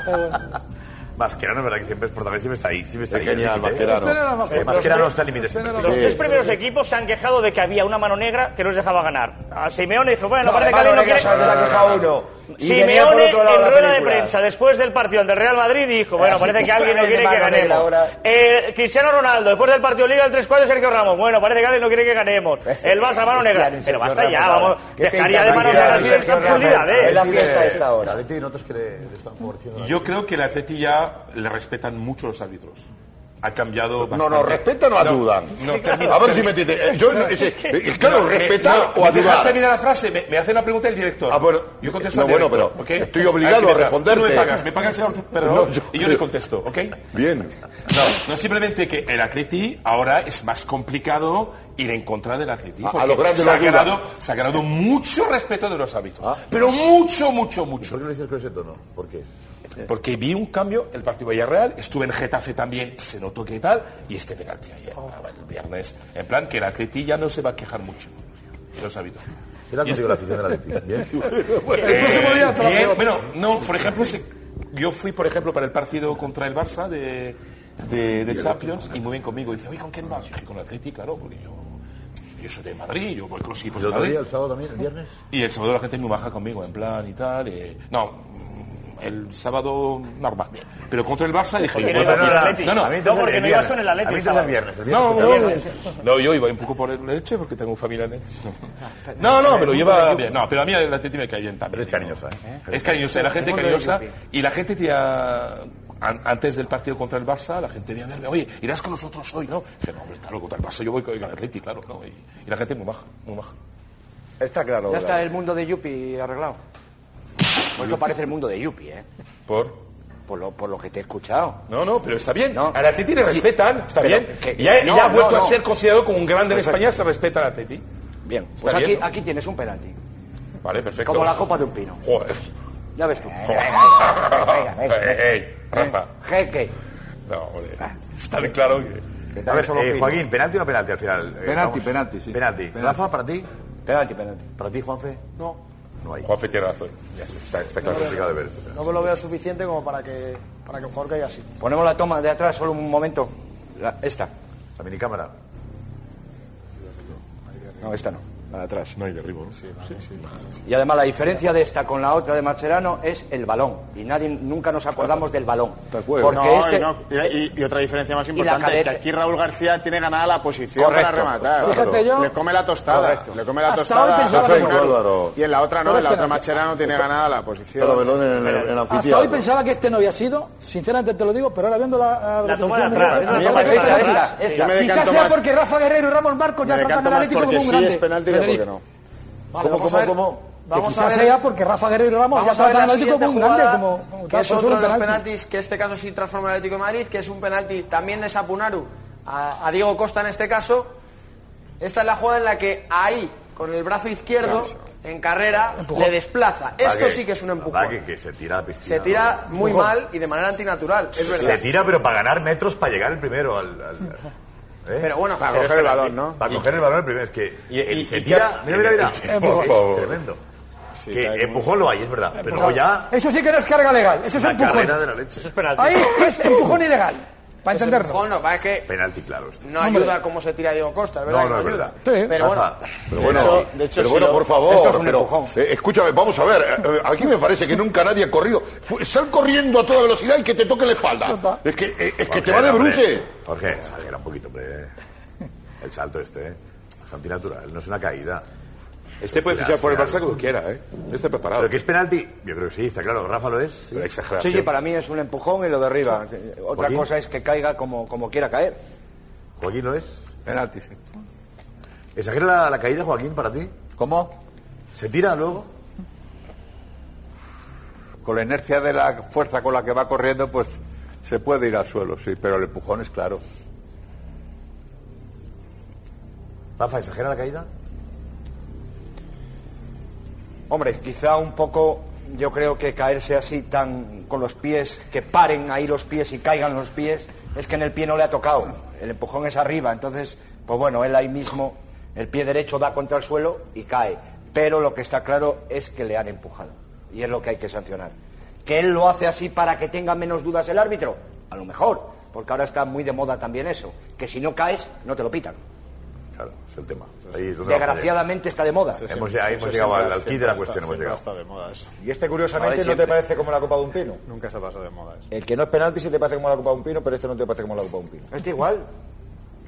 Mascherano, verdad que siempre es protagonista, siempre está ahí. Siempre está ahí Genial, Mascherano. Mascherano está límite. Los tres primeros equipos se han quejado de que había una mano negra que no les dejaba ganar. A Simeone dijo, bueno, parece que alguien no quiere... Simeone en rueda de prensa después del partido ante el Real Madrid dijo, bueno, parece que alguien no quiere que ganemos. Eh, Cristiano Ronaldo, después del partido Liga, el 3 4 Sergio Ramos, bueno, parece que alguien no quiere que ganemos. El Barça mano negra. Pero basta ya, vamos, dejaría de mano negra. ¿eh? Es la fiesta esta hora. Yo creo que el Atleti ya le respetan mucho los árbitros ha cambiado. No, no, respetan o ayudan. No, no, a ver si me entiendes. Eh, yo, no, es eh, eh, claro, respetar o ayudar. terminar la frase, me, me, hace la pregunta el director. Ah, bueno, yo contesto al director, bueno, pero ¿okay? estoy obligado a, a responder. No me pagas, me pagas el perdón yo, y yo le contesto, ¿ok? Bien. No, no simplemente que el Atleti ahora es más complicado ir en contra del Atleti. A, lo grande se, ha ganado, se ha ganado mucho respeto de los árbitros. ¿Ah? Pero mucho, mucho, mucho. ¿Por qué no dices que ese tono? ¿Por qué? Porque vi un cambio, el partido Villarreal, estuve en Getafe también, se notó que tal, y este penalti ayer, el viernes. En plan, que el Atleti ya no se va a quejar mucho. Lo es hábito. ¿Qué tal contigo la afición del Atleti? ¿Bien? bien, Bueno, no, por ejemplo, si, yo fui, por ejemplo, para el partido contra el Barça de, Champions, y muy bien conmigo. Dice, oye, ¿con quién vas? Y dije, con el Atleti, claro, porque yo yo soy de Madrid, yo voy con los hijos de Madrid. El sábado también, el viernes? Y el sábado la gente es muy baja conmigo, en plan y tal. Eh, no, el sábado normal. Pero contra el Barça dije, oye, bueno, no, no, no, no, porque no ibas con el Atlético. Viernes, no, no, yo iba un poco por el Leche porque tengo familia en ah, No, no, me lo lleva bien. No, pero a mí el Atlético me cae bien también. es cariñosa, ¿Eh? Es cariñosa, la gente cariñosa y la gente te antes del partido contra el Barça, la gente venía a verme, oye, irás con nosotros hoy, ¿no? Dije, no, hombre, claro, contra el Barça yo voy con el Atleti, claro, ¿no? Y, la gente muy baja, muy baja. Está claro. Ya está el mundo de Yupi arreglado. Pues esto parece el mundo de Yupi, ¿eh? ¿Por? Por lo, por lo, que te he escuchado. No, no, pero está bien. No. Al Atleti le respetan, está bien. Y ya, ha vuelto a ser considerado como un grande en España, se respeta al Atleti. Bien, pues aquí, aquí, tienes un penalti. Vale, perfecto. Como la copa de un pino. Joder. Ya ves tú. Joder. Venga, venga, venga, Ey, Rafa. Jeque. No, hombre. Ah. Está bien claro que... A ver, eh, Joaquín, ¿penalti o no penalti al final? Eh, penalti, penalti, sí. Penalti. penalti. Rafa, para ti. Penalti, penalti. ¿Para ti, Juanfe? No. No hay. Juanfe tiene razón. Ya está, está claro. complicado de ver esto. no lo veo suficiente como para que, para que el jugador caiga así. Ponemos la toma de atrás solo un momento. La- esta. La minicámara. No, esta no. Atrás. No hay derribo, ¿no? Y además la diferencia de esta con la otra de Mascherano es el balón. Y nadie nunca nos acordamos del balón. Porque No, este y, no, y- y otra diferencia más importante, cadera- que aquí Raúl García tiene ganada la posición Correcto. para rematar. Fíjate yo- Le come la tostada. Correcto. Le come la Hasta tostada. Y en la otra no, Pero en la es otra que no. Mascherano tiene ganada la posición. Velón en el, en el Hasta hoy pensaba que este no había sido, sinceramente te lo digo, pero ahora viendo la, La Quizás sea porque Rafa Guerrero y Ramos Marcos ya tratan más Atlético como un sí grande. Que Federico. porque no. Vale, ¿Cómo, vamos cómo, a ver, cómo? Que Vamos a ver, sea porque Rafa Guerrero y Ramos vamos ya a ver la Atlético siguiente como un grande. jugada, Como, como que es por otro de los penalti. penaltis que este caso sí transforma al Atlético de Madrid, que es un penalti también de Sapunaru a, a Diego Costa en este caso. Esta es la jugada en la que ahí, con el brazo izquierdo, en carrera, le desplaza. Esto sí que es un empujón. Que se tira a la piscina. Se tira muy Empujón. mal y de manera antinatural, es verdad. Se tira, pero para ganar metros para llegar el primero al. al- ¿eh? Pero bueno, Para pero coger el balón, ¿no? Para coger el balón el primero. Es que Y- y- se tira. Mira, mira, mira. es que, Es por favor. Tremendo. Sí, que cae empujón lo hay, es verdad. Pero luego ya. Eso sí que no es carga legal, eso es empujón. carrera de la leche. Eso es penalti. Ahí es empujón ilegal, para entenderlo. no, es que Penalti, claro. esto. no ayuda cómo se tira Diego Costa, es verdad No, ayuda. Sí. Pero bueno, Pero bueno, hecho- de hecho, pero si bueno lo- por favor, esto es un pero, empujón. eh, escúchame, vamos a ver, eh, eh, aquí me parece que nunca nadie ha corrido. Sal corriendo a toda velocidad y que te toque la espalda. Es que, eh, es que te va de bruce. Jorge, exagera un poquito, hombre. El salto este, ¿eh? Es antinatural, no es una caída. Este puede fichar por el Barça cuando quiera, ¿eh? Este preparado. Pero que es penalti, yo creo que sí, está claro. Rafa lo es. sí. Pero Sí, sí, para mí es un empujón y lo derriba. Otra Joaquín. cosa es que caiga como, como quiera caer. Joaquín lo es. Penalti, sí. ¿Exagera la, la caída, Joaquín, para ti? ¿Cómo? ¿Se tira luego? Con la inercia de la fuerza con la que va corriendo, pues se puede ir al suelo, sí, pero el empujón es claro. Rafa, ¿exagera la caída? Hombre, quizá un poco, yo creo que caerse así tan con los pies, que paren ahí los pies y caigan los pies, es que en el pie no le ha tocado. El empujón es arriba, entonces, pues bueno, él ahí mismo, el pie derecho da contra el suelo y cae. Pero lo que está claro es que le han empujado. Y es lo que hay que sancionar. ¿Que él lo hace así para que tenga menos dudas el árbitro? A lo mejor, porque ahora está muy de moda también eso. Que si no caes, no te lo pitan. Es el tema. Ahí es Desgraciadamente está de moda. Hemos, ahí hemos llegado al, al quid de la cuestión. Hemos llegado. Está de moda eso. Y este curiosamente no te parece como la copa de un pino. Nunca se ha pasado de moda eso. El que no es penalti sí te parece como la copa de un pino, pero este no te parece como la copa de un pino. Este igual.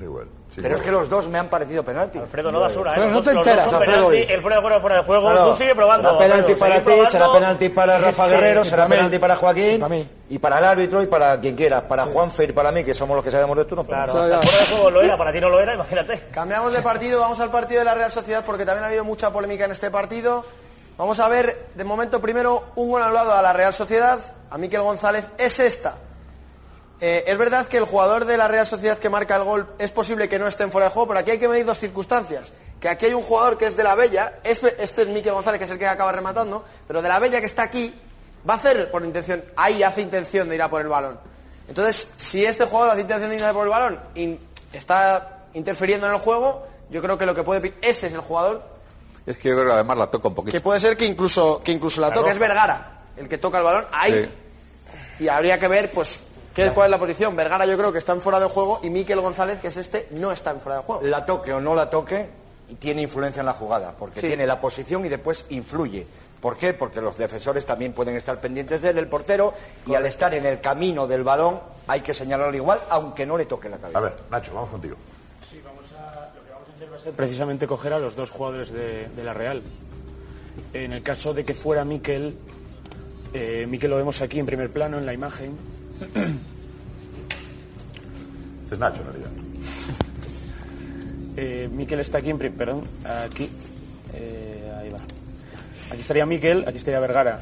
Igual. Sí, Pero es que los dos me han parecido penalti. Alfredo, no basura, ¿eh? Alfredo, Los no te enteras, Alfredo, penalti, el fuera de fuera, fuera de juego. Claro, Tú sigue probando. Será penalti Alfredo, para ti, será penalti para Rafa Guerrero, será penalti para Joaquín, Para mí. y para el árbitro y para quien quiera. Para Juanfe y para mí, que somos los que sabemos de esto, no Claro, hasta fuera de juego lo era, para ti no lo era, imagínate. Cambiamos de partido, vamos al partido de la Real Sociedad porque también ha habido mucha polémica en este partido. Vamos a ver, de momento, primero un gol anulado a la Real Sociedad, a Miquel González. Es esta. Eh, es verdad que el jugador de la Real Sociedad que marca el gol es posible que no esté en fuera de juego, pero aquí hay que medir dos circunstancias. Que aquí hay un jugador que es de la Bella, es- este es Miquel González, que es el que acaba rematando, pero de la Bella que está aquí, va a hacer por intención, ahí hace intención de ir a por el balón. Entonces, si este jugador hace intención de ir a por el balón y está interfiriendo en el juego, yo creo que lo que puede ese es el jugador Es que yo creo que además la toca un poquito. que puede ser que incluso que incluso la toque es Vergara el que toca el balón ahí y habría que ver pues qué, cuál es la posición Vergara yo creo que está en fuera de juego y Miquel González que es este no está en fuera de juego La toque o no la toque, y tiene influencia en la jugada, porque Sí. tiene la posición y después influye. ¿Por qué? Porque los defensores también pueden estar pendientes de él, el portero, y al estar en el camino del balón hay que señalarlo igual, aunque no le toque la cabeza. A ver, Nacho, vamos contigo. Sí, vamos a, lo que vamos a hacer va a ser precisamente coger a los dos jugadores de, de la Real. En el caso de que fuera Miquel, eh, Miquel lo vemos aquí en primer plano en la imagen. Este es Nacho, en realidad. Eh, Miquel está aquí perdón, aquí. Eh, ahí va. Aquí estaría Miquel, aquí estaría Vergara.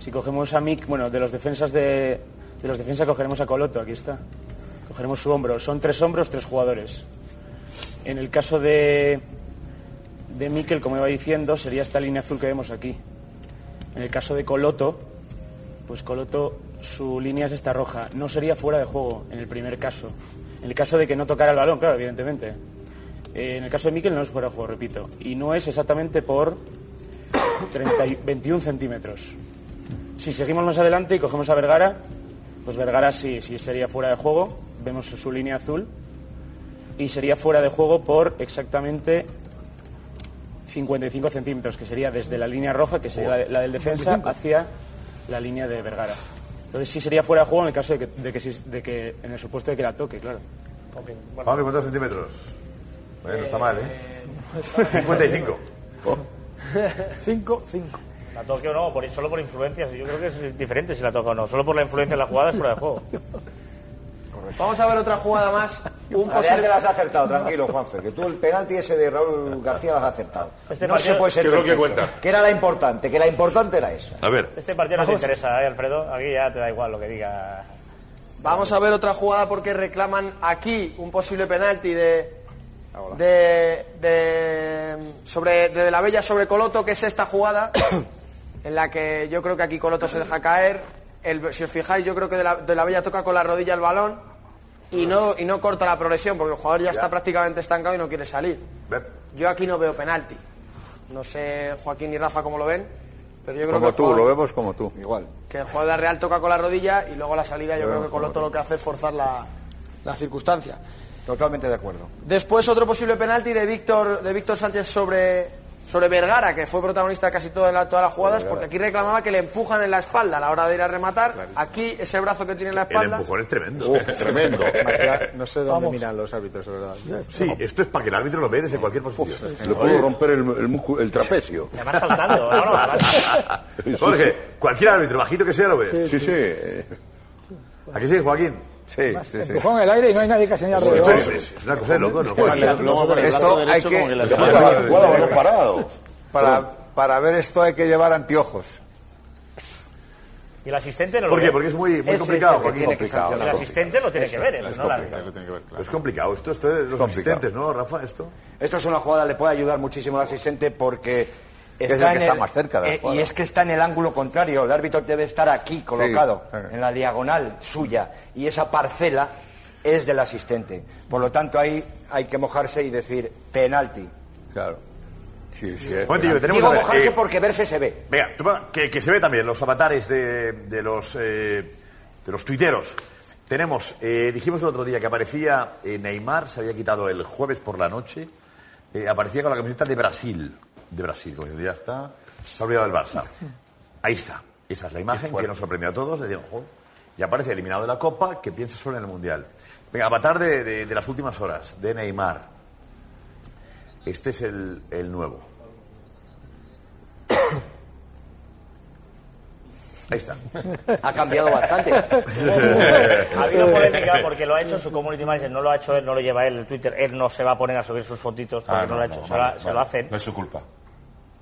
Si cogemos a Mick, bueno, de los defensas de, de los defensas cogeremos a Coloto, aquí está. Cogeremos su hombro. Son tres hombros, tres jugadores. En el caso de de Miquel, como iba diciendo, sería esta línea azul que vemos aquí. En el caso de Coloto, pues Coloto, su línea es esta roja. No sería fuera de juego en el primer caso. En el caso de que no tocara el balón, claro, evidentemente. Eh, en el caso de Miquel no es fuera de juego, repito. Y no es exactamente por 30 y- 21 centímetros. Si seguimos más adelante y cogemos a Vergara, pues Vergara sí, sí sería fuera de juego. Vemos su línea azul. Y sería fuera de juego por exactamente 55 centímetros, que sería desde la línea roja, que sería la, de- la del defensa, 55. hacia la línea de Vergara. Entonces sí sería fuera de juego en el caso de que, de que, sí- de que en el supuesto de que la toque, claro. Pablo, ¿cuántos centímetros? Bueno, no está mal, ¿eh? 55. 5, 5. La toque o no, por- solo por influencias. Yo creo que es diferente si la toca o no. Solo por la influencia de la jugada es fuera de juego. Vamos a ver otra jugada más. Un posible... la has acertado, tranquilo, Juanfe, que tú el penalti ese de Raúl García lo has acertado. Este no partido- se puede ser ¿Qué es lo que cuenta? Que era la importante, que la importante era esa. A ver. Este partido no te interesa, ¿eh, Alfredo? Aquí ya te da igual lo que diga. Vamos a ver otra jugada porque reclaman aquí un posible penalti de, de, de- sobre de, la Bella sobre Coloto, que es esta jugada en la que yo creo que aquí Coloto se deja caer. El- si os fijáis, yo creo que de la, de la Bella toca con la rodilla el balón y no y no corta la progresión porque el jugador ya, está prácticamente estancado y no quiere salir. Yo aquí no veo penalti. No sé Joaquín y Rafa cómo lo ven, pero yo creo Como que tú, jugador- lo vemos como tú. Igual. que el jugador de la Real toca con la rodilla y luego la salida yo Lo creo que Coloto lo que hace es forzar la, la circunstancia. Totalmente de acuerdo. Después otro posible penalti de Víctor de Víctor Sánchez sobre, sobre Vergara, que fue protagonista casi toda la- todas las jugadas, porque aquí reclamaba que le empujan en la espalda a la hora de ir a rematar. Aquí ese brazo que tiene en la El espalda. empujón es tremendo. Uf, tremendo. No sé dónde Vamos. miran los árbitros, de verdad. Sí, esto es para que el árbitro lo vea desde cualquier posición. Le puedo romper el, el, músculo- el trapecio. Saltando. no, no, además- Jorge, cualquier árbitro, bajito que sea, lo ve. Sí, sí. ¿Aquí sí, Joaquín? Sí, sí, sí. Empujón en el aire y no hay nadie casi Esto alrededor. es, es- es una cosa de loco, ¿no? Esto hay que... Parado. Para, para ver esto hay que llevar anteojos. Y el asistente no lo ¿Por qué? ve. Porque es muy, muy Ese complicado. es el que tiene que Complicado. El sancionar. asistente lo tiene que ver, eso, no el árbitro. Es complicado. Esto, esto es los complicado. asistentes, ¿no, Rafa? Esto. Esto es una jugada, le puede ayudar muchísimo al asistente porque es el que en está más cerca de la eh, y es que está en el ángulo contrario. El árbitro debe estar aquí, colocado, sí. en la diagonal suya, y esa parcela es del asistente. Por lo tanto, ahí hay que mojarse y decir penalti. Claro. Sí, sí. Tenemos Digo a ver, mojarse eh, porque verse se ve. Venga, que, que se ve también los avatares de, de los eh, de los tuiteros. Tenemos, eh, dijimos el otro día que aparecía eh, Neymar, se había quitado el jueves por la noche, eh, aparecía con la camiseta de Brasil, de Brasil, como ya está, se ha olvidado del Barça. Ahí está, esa es la imagen que nos sorprendió a todos, le digo, "Jo", y aparece eliminado de la Copa, que piensa solo en el Mundial. Venga, avatar de, de- de las últimas horas, de Neymar. Este es el, el nuevo. Ahí está. Ha cambiado bastante. Ha habido polémica porque lo ha hecho su community manager, no lo ha hecho él, no lo lleva él, el Twitter, él no se va a poner a subir sus fotitos porque Ah, no, lo ha hecho, se, lo, vale, se vale. lo hacen. No es su culpa.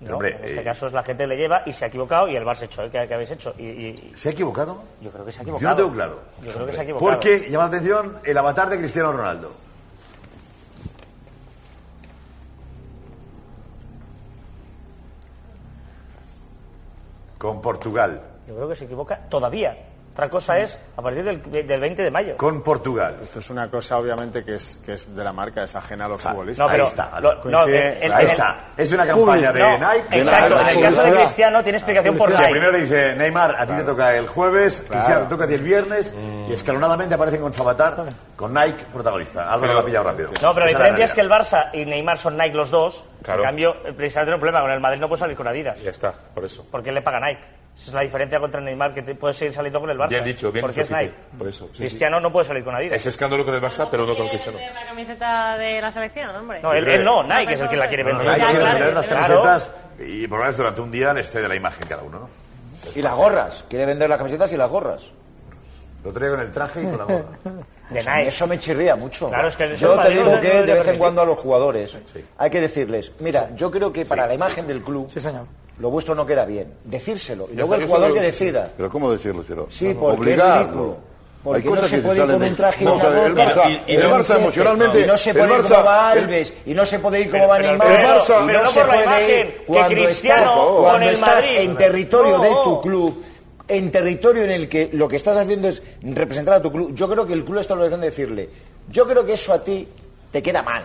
¿no? Hombre, en este eh, caso es la gente le lleva y se ha equivocado y el Barça ha hecho, ¿eh? ¿Qué, qué habéis hecho? Y, y- ¿Se ha equivocado? yo creo que se ha Yo equivocado. no tengo claro. Yo creo que se ha equivocado. Porque llama la atención el avatar de Cristiano Ronaldo. Con Portugal. Yo creo que se equivoca todavía. Otra cosa es a partir del, del 20 de mayo. Con Portugal. Esto es una cosa, obviamente, que es, que es de la marca, es ajena a los futbolistas. No, pero Ahí está. lo- Coincide- Ahí está. Es una campaña de No, Nike. Exacto, en el caso de. Cristiano tiene explicación por Nike. primero le dice Neymar, a ti te toca el jueves, Cristiano te toca a ti el viernes, y escalonadamente aparecen con su avatar, con Nike protagonista. Álvaro lo ha pillado rápido. No, pero la Esa diferencia es que el Barça y Neymar son Nike los dos. Claro. En cambio, precisamente tiene un problema. Con el Madrid no puede salir con Adidas. Ya está, por eso. Porque él le paga Nike. Esa es la diferencia contra el Neymar, que te- puede seguir saliendo con el Barça. Bien dicho, bien Porque es dicho, Nike. Por eso, sí, Cristiano no puede salir con Adidas. Ese escándalo con el Barça, pero no con Cristiano. La camiseta de la selección, hombre. No, él, él no, Nike es el que la quiere No, vender. Nike Ya, quiere vender las claro. camisetas y por lo menos durante un día les de la imagen cada uno. ¿no? Y las gorras. Quiere vender las camisetas y las gorras. Lo traigo con el traje y con la gorra. De O sea, Nike. Eso me chirría mucho. Claro, es que yo te Madrid digo no- que no de vez en cuando a los jugadores hay que decirles, mira, yo creo que para la imagen del club Sí, señor. Lo vuestro no queda bien. Decírselo. Y luego el jugador que decida. Pero ¿cómo decirlo, Ciro? Sí, porque es Obligarlo. ridículo. Porque Hay no se que puede ir con un traje y una el. Barça, Y- y el no Barça emocionalmente, Y no se el puede ir Barça- como va el- Alves, y no se puede ir como va Neymar. pero- y pero no no por se la puede ir que cuando Cristiano estás, con cuando el estás Madrid. en territorio No. de tu club en territorio en el que lo que estás haciendo es representar a tu club, yo creo que el club está obligando de decirle, yo creo que eso a ti te queda mal.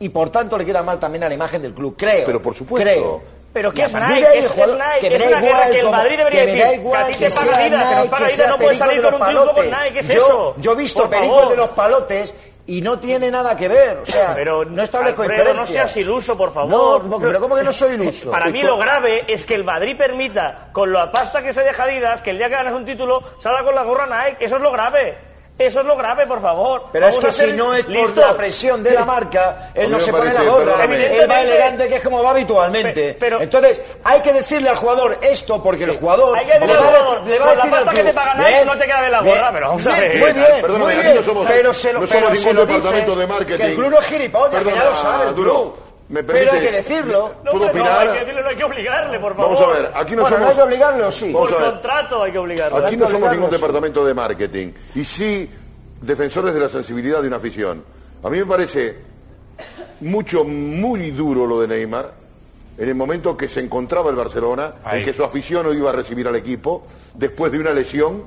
Y por tanto le queda mal también a la imagen del club, creo. Pero por supuesto. Creo. Pero Y ¿qué a es Nike? Es- Nike, que es una guerra que el Madrid debería que decir, que a ti te que paga que nos paga que no puedes salir con un triunfo con. Nike, ¿qué es yo, eso? Yo he visto favor. de los palotes y no tiene nada que ver. O sea, Pero no establezco Alfredo, no seas iluso, por favor. no, pero ¿cómo que no soy iluso? Para mí lo grave es que el Madrid permita, con la pasta que se deja Adidas, que el día que ganas un título salga con la gorra Nike. Eso es lo grave. Eso es lo grave, por favor. Pero Vamos es que si no es por la presión de la marca, él no se pone la gorra. Él va elegante, que es como va habitualmente. Pe- pero- Entonces, hay que decirle al jugador esto, porque el jugador Hay que decirle al jugador, le va a la decir al pasta que te paga Nike, bien, no te queda bien la gorra, pero vamos a ver. Muy bien, Perdóname, muy aquí bien, no somos- pero se lo, no pero somos se ningún lo departamento dices, de marketing. Que el club no es gilipollas, que ya lo sabe el club. ¿Me Pero hay que decirlo. No, ¿Puedo no, opinar? hay que decirle, no hay que obligarle, por favor. Vamos a ver, aquí no Bueno, ¿no somos... hay que obligarle o sí? Por contrato hay que obligarle. Aquí no somos obligarlo, ningún sí. departamento de marketing. Y sí, defensores de la sensibilidad de una afición. A mí me parece mucho, muy duro lo de Neymar. En el momento que se encontraba el Barcelona, Ahí. en que su afición no iba a recibir al equipo, después de una lesión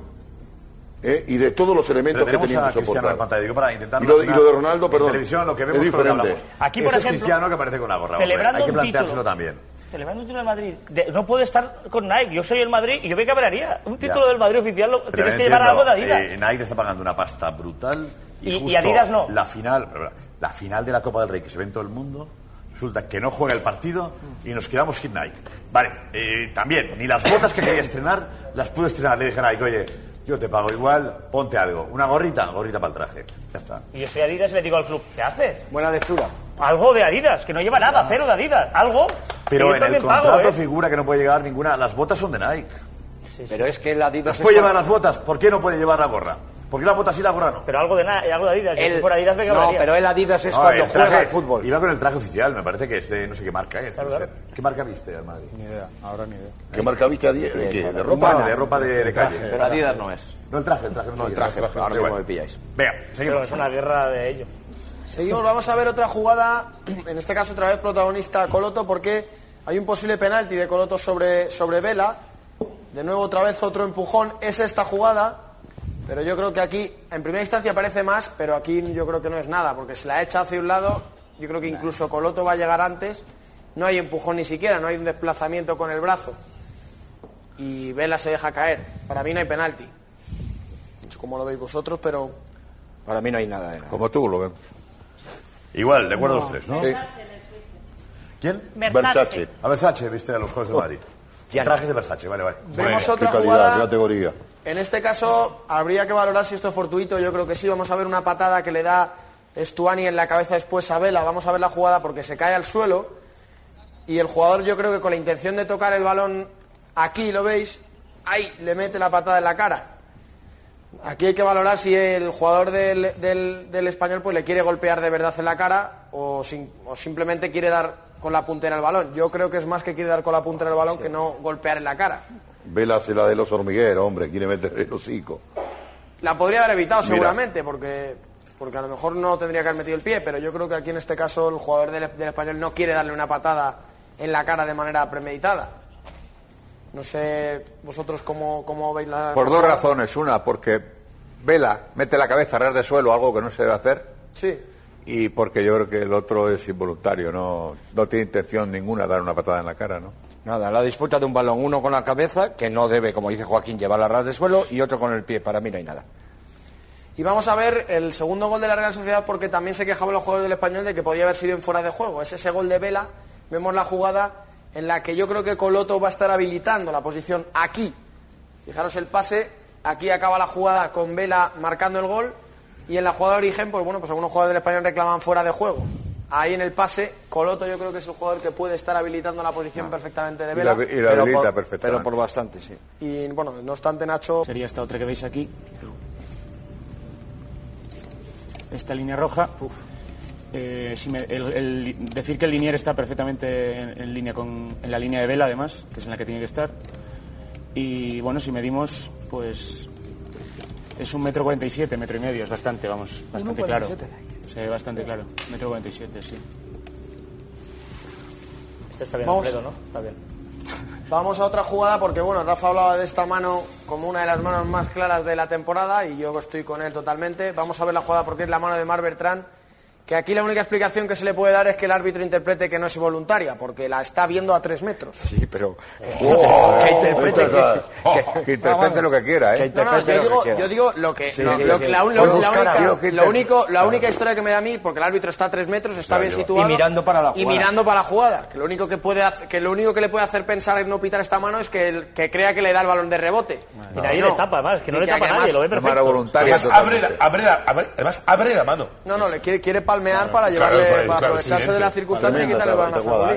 ¿eh? y de todos los elementos Pero que tenemos a Cristiano en pantalla, digo, para intentar Y lo, y lo de Ronaldo, perdón, En televisión lo que es vemos lo que diferente. Aquí, por Ese es ejemplo, Cristiano que aparece con la gorra. celebrando Hay que un planteárselo título. también. Celebrando un título del Madrid. De- no puede estar con Nike. Yo soy el Madrid y yo me cabrearía. Un título Ya. del Madrid oficial lo, Pero tienes no que llevar algo de entiendo, Adidas. eh, Nike está pagando una pasta brutal y, Y- y justo Adidas no. La final, la final de la Copa del Rey que se ve en todo el mundo, resulta que no juega el partido y nos quedamos sin Nike. Vale, eh, también, ni las botas que quería estrenar las pude estrenar. Le dije a Nike, oye, yo te pago igual, ponte algo. Una gorrita, gorrita para el traje. Ya está. Y yo soy Adidas y le digo al club, ¿qué haces? Buena lectura. Algo de Adidas, que no lleva nada, cero de Adidas. Algo. Pero en el pago, contrato ¿eh? figura que no puede llevar ninguna. Las botas son de Nike. Pero es que el Adidas ¿Las puede llevar las botas? ¿Por qué no puede llevar la gorra? ¿Por qué la bota sí y la gorra no? Pero algo de, na- algo de Adidas. El- si fuera Adidas me no, pero el Adidas es No, cuando el juega traje- al fútbol. Iba con el traje oficial, me parece que es de no sé qué marca Claro, ser. ¿Qué marca viste al Madrid? Ni idea, ahora ni idea. ¿Qué marca viste a die- ¿De qué? ¿De Ropa, de ropa de, de calle. Pero Adidas no es. No el traje, el traje. No, el traje, ahora mismo me pilláis. Venga, Pero seguimos. es una guerra de ellos. Seguimos, vamos a ver otra jugada, en este caso otra vez protagonista Coloto, porque hay un posible penalti de Coloto sobre, sobre Vela. De nuevo otra vez otro empujón, es esta jugada, pero yo creo que aquí en primera instancia parece más, pero aquí yo creo que no es nada, porque se la echa hacia un lado, yo creo que incluso Coloto va a llegar antes, no hay empujón ni siquiera, no hay un desplazamiento con el brazo. Y Vela se deja caer, para mí no hay penalti. No cómo lo veis vosotros, pero Para mí no hay nada de nada. Como tú lo vemos. Igual, de acuerdo los tres, ¿no? Sí. ¿Quién? Versace. A Versace, viste a los Juegos de Madrid. Trajes de Versace, vale, vale. vemos Venga. otra Qué calidad, jugada. qué categoría. En este caso, habría que valorar si esto es fortuito. Yo creo que sí. Vamos a ver una patada que le da Stuani en la cabeza después a Vela. Vamos a ver la jugada porque se cae al suelo. Y el jugador, yo creo que con la intención de tocar el balón aquí, ¿lo veis? Ahí le mete la patada en la cara. Aquí hay que valorar si el jugador del, del- del español pues le quiere golpear de verdad en la cara o, sin- o simplemente quiere dar con la puntera el balón. Yo creo que es más que quiere dar con la puntera el balón que no golpear en la cara. Vela hace la de los hormigueros, hombre, quiere meter el hocico. La podría haber evitado Mira. seguramente, porque, porque a lo mejor no tendría que haber metido el pie, pero yo creo que aquí en este caso el jugador del, del español no quiere darle una patada en la cara de manera premeditada. No sé vosotros cómo, cómo veis la... Por dos razones. Una, porque Vela mete la cabeza a ras de suelo, algo que no se debe hacer. Sí. Y porque yo creo que el otro es involuntario, no, no tiene intención ninguna de dar una patada en la cara, ¿no? Nada, la disputa de un balón, uno con la cabeza, que no debe, como dice Joaquín, llevar la ras de suelo, y otro con el pie. Para mí no hay nada. Y vamos a ver el segundo gol de la Real Sociedad porque también se quejaban los jugadores del español de que podía haber sido en fuera de juego. Es ese gol de Vela. Vemos la jugada en la que yo creo que Coloto va a estar habilitando la posición aquí. Fijaros el pase, aquí acaba la jugada con Vela marcando el gol y en la jugada de origen, pues bueno, pues algunos jugadores del español reclaman fuera de juego. Ahí en el pase, Coloto yo creo que es el jugador que puede estar habilitando la posición perfectamente de Y Vela. la, y la Pero habilita por- perfectamente. Pero por bastante, sí. Y bueno, no obstante, Nacho, Sería esta otra que veis aquí. Esta línea roja. Eh, si me- el- el- decir que el linier está perfectamente en, en línea con en la línea de vela, además, que es en la que tiene que estar. Y bueno, si medimos, pues es un metro cuarenta y siete, metro y medio, es bastante, vamos, bastante claro. 1,47. Se ve bastante claro. Metro cuarenta y siete, sí. Este está bien, Vamos. Alfredo, ¿no? Está bien. Vamos a otra jugada porque, bueno, Rafa hablaba de esta mano como una de las manos más claras de la temporada y yo estoy con él totalmente. Vamos a ver la jugada porque es la mano de Mar Bertrand, que aquí la única explicación que se le puede dar es que el árbitro interprete que no es voluntaria, porque la está viendo a tres metros. Sí, pero. Oh, que interprete, que, que- que interprete lo que quiera, ¿eh? No, no, yo digo, yo digo lo que, Sí, lo, sí, lo- sí. la, única, la única historia que me da a mí, porque el árbitro está a tres metros, está Claro, bien situado y mirando para la y jugada. mirando para la jugada. Que lo único que puede hacer, que lo único que le puede hacer pensar en no pitar esta mano es que, el- que crea que le da el balón de rebote. Mira, ahí le tapa, además, que no le tapa a nadie, lo ve perfecto. Además, abre la, abre la- abre- además, abre la mano. No, no, le quiere, quiere palmear Claro, para llevarle, claro, para aprovecharse es de la circunstancia y quitarle el balón a.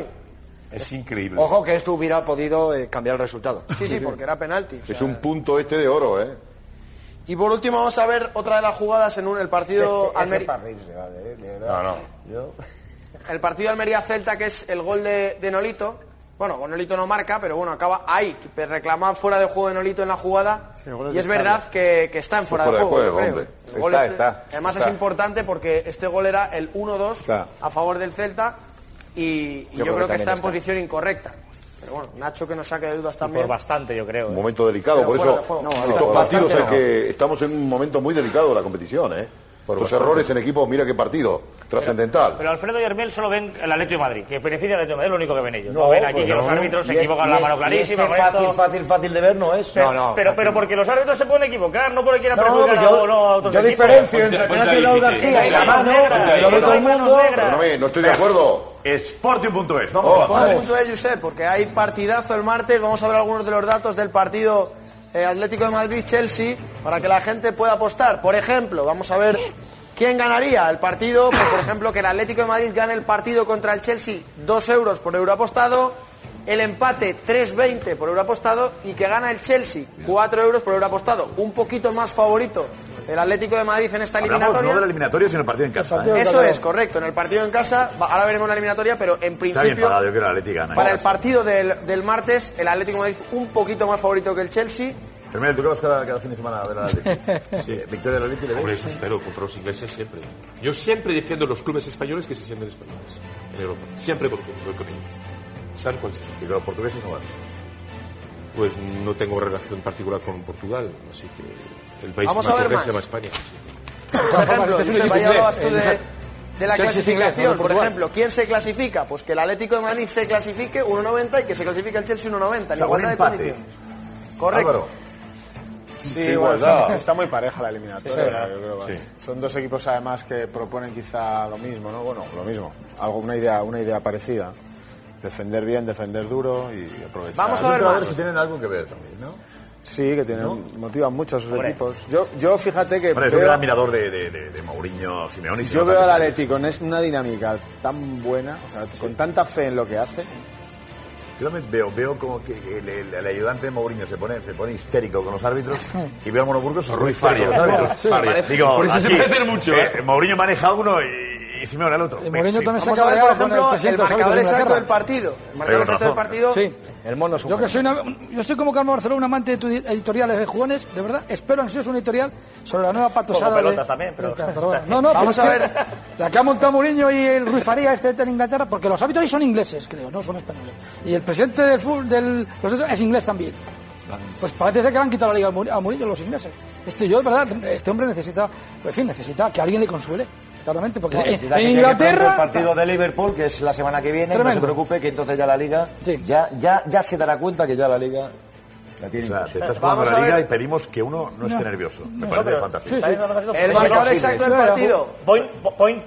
Es increíble. Ojo que esto hubiera podido eh, cambiar el resultado. Sí, sí, porque era penalti. o sea. Es un punto este de oro, ¿eh? Y por último vamos a ver otra de las jugadas en un, el partido Almería. No, no. El partido Almería-Celta, que es el gol de, de Nolito. Bueno, Nolito no marca, pero bueno, acaba ahí. que Reclama fuera de juego de Nolito en la jugada. y es de verdad que, que está en fuera, Fuera de de juego, juego, yo creo. hombre. El gol Está, este- está, además está. es importante porque este gol era el 1-2 Está. a favor del Celta y, y yo, creo creo, que está en está. posición incorrecta. Pero bueno, Nacho que nos saque de dudas Y también. por bastante, yo creo. Un ¿eh? momento delicado, Pero por eso de. No, estos partidos bastante que estamos en un momento muy delicado de la competición, ¿eh? Los errores en equipo, mira qué partido, trascendental. Pero Alfredo y Hermel solo ven el Atlético de Madrid, que beneficia al Atlético de Madrid, es lo único que ven ellos. No, No, ven aquí pues que los no. árbitros se Y es- equivocan y la es- mano clarísima. este fácil, fácil, fácil de ver no es. Pero, pero, pero porque los árbitros se pueden equivocar, no porque quieran No, perjudicar pues a yo- uno o a otros yo equipos. diferencio entre Ponte- penalti de ahí, García y la mano, Negra, lo ve todo el no mundo. no estoy de acuerdo. Sporting.es, vamos. De Josep, porque hay partidazo el martes. Vamos a ver algunos de los datos del partido eh, Atlético de Madrid-Chelsea para que la gente pueda apostar. Por ejemplo, vamos a ver quién ganaría el partido. Pues, por ejemplo, que el Atlético de Madrid gane el partido contra el Chelsea 2 euros por euro apostado. El empate 3.20 por euro apostado y que gana el Chelsea 4 euros por euro apostado. Un poquito más favorito el Atlético de Madrid en esta Hablamos eliminatoria. no de la eliminatoria, sino el partido en casa. ¿eh? Eso es, correcto. En el partido en casa, ahora veremos la eliminatoria, pero en Está bien principio, pagado, yo quiero la Atlético gana. para el partido del, del martes, el Atlético de Madrid un poquito más favorito que el Chelsea. Fermín, ¿tú qué vas cada, cada fin de semana a ver al Atlético? Sí, Victoria del Atlético, ¿le Hombre, ves? eso espero contra los ingleses siempre. Yo siempre defiendo los clubes españoles que se sienten españoles en Europa. Siempre por voy con ellos. Sea. Y los portugueses no van. Pues no tengo relación particular con Portugal, así que el país Vamos más a ver más. se llama España. Por ejemplo, Josep, ahí hablabas tú de, la Chelsea es inglés, clasificación. Por ejemplo, ¿quién se clasifica? Pues que el Atlético de Madrid se clasifique 1.90 y que se clasifique el Chelsea 1.90. En O sea, un igualdad de condiciones. Correcto. Álvaro. Sí, Qué bueno, igualdad. está, muy pareja la eliminatoria. Sí. yo creo que Sí. Son dos equipos además que proponen quizá lo mismo, ¿no? Bueno, lo mismo, algo, una idea, una idea parecida. Defender bien, defender duro y aprovechar. Vamos a ver A ver si tienen algo que ver también, ¿no? Sí, que tienen, motivan mucho a sus equipos. Yo, yo fíjate que un veo, gran mirador de, de, de, de Mourinho, Simeone. y yo veo al. Atlético en una dinámica tan buena, o sea, con tanta fe en lo que hace. Yo también veo, veo como que el, el- el ayudante de Mourinho se pone, se pone histérico con los árbitros y veo a Monoburgos Rui Faria. Digo, Por eso se aquí, parecen mucho, eh, Mourinho maneja uno y, y Simeone al otro. Y Mourinho también se Vamos ha a ver, por el ejemplo, el los marcador exacto del partido. El marcador exacto del partido. Sí. El mono un Yo que soy una, yo soy como Carlos Barcelona, un amante de tu- editoriales de jugones, de verdad, espero ansioso un editorial sobre la nueva patosada pelotas de... también, pero- bueno. No, no, Vamos pero a ver. La que ha montado Mourinho y el Ruiz Faría este en Inglaterra, porque los ahí son ingleses, creo, no son españoles. Y el presidente del fútbol del, los otros es inglés también. Pues parece ser que le han quitado la liga a Muri- a Mourinho los ingleses. Este yo, de verdad, este hombre necesita, en fin, necesita que alguien le consuele, claramente, porque en, que en Inglaterra... el partido de Liverpool, que es la semana que viene, no se preocupe, que entonces ya la Liga, ya, ya, ya se dará cuenta que ya la Liga la tiene O sea, te estás jugando Vamos la liga y pedimos que uno no, esté nervioso. Me No, parece pero- fantástico. sí, sí. El imposible. exacto del partido. Point, point,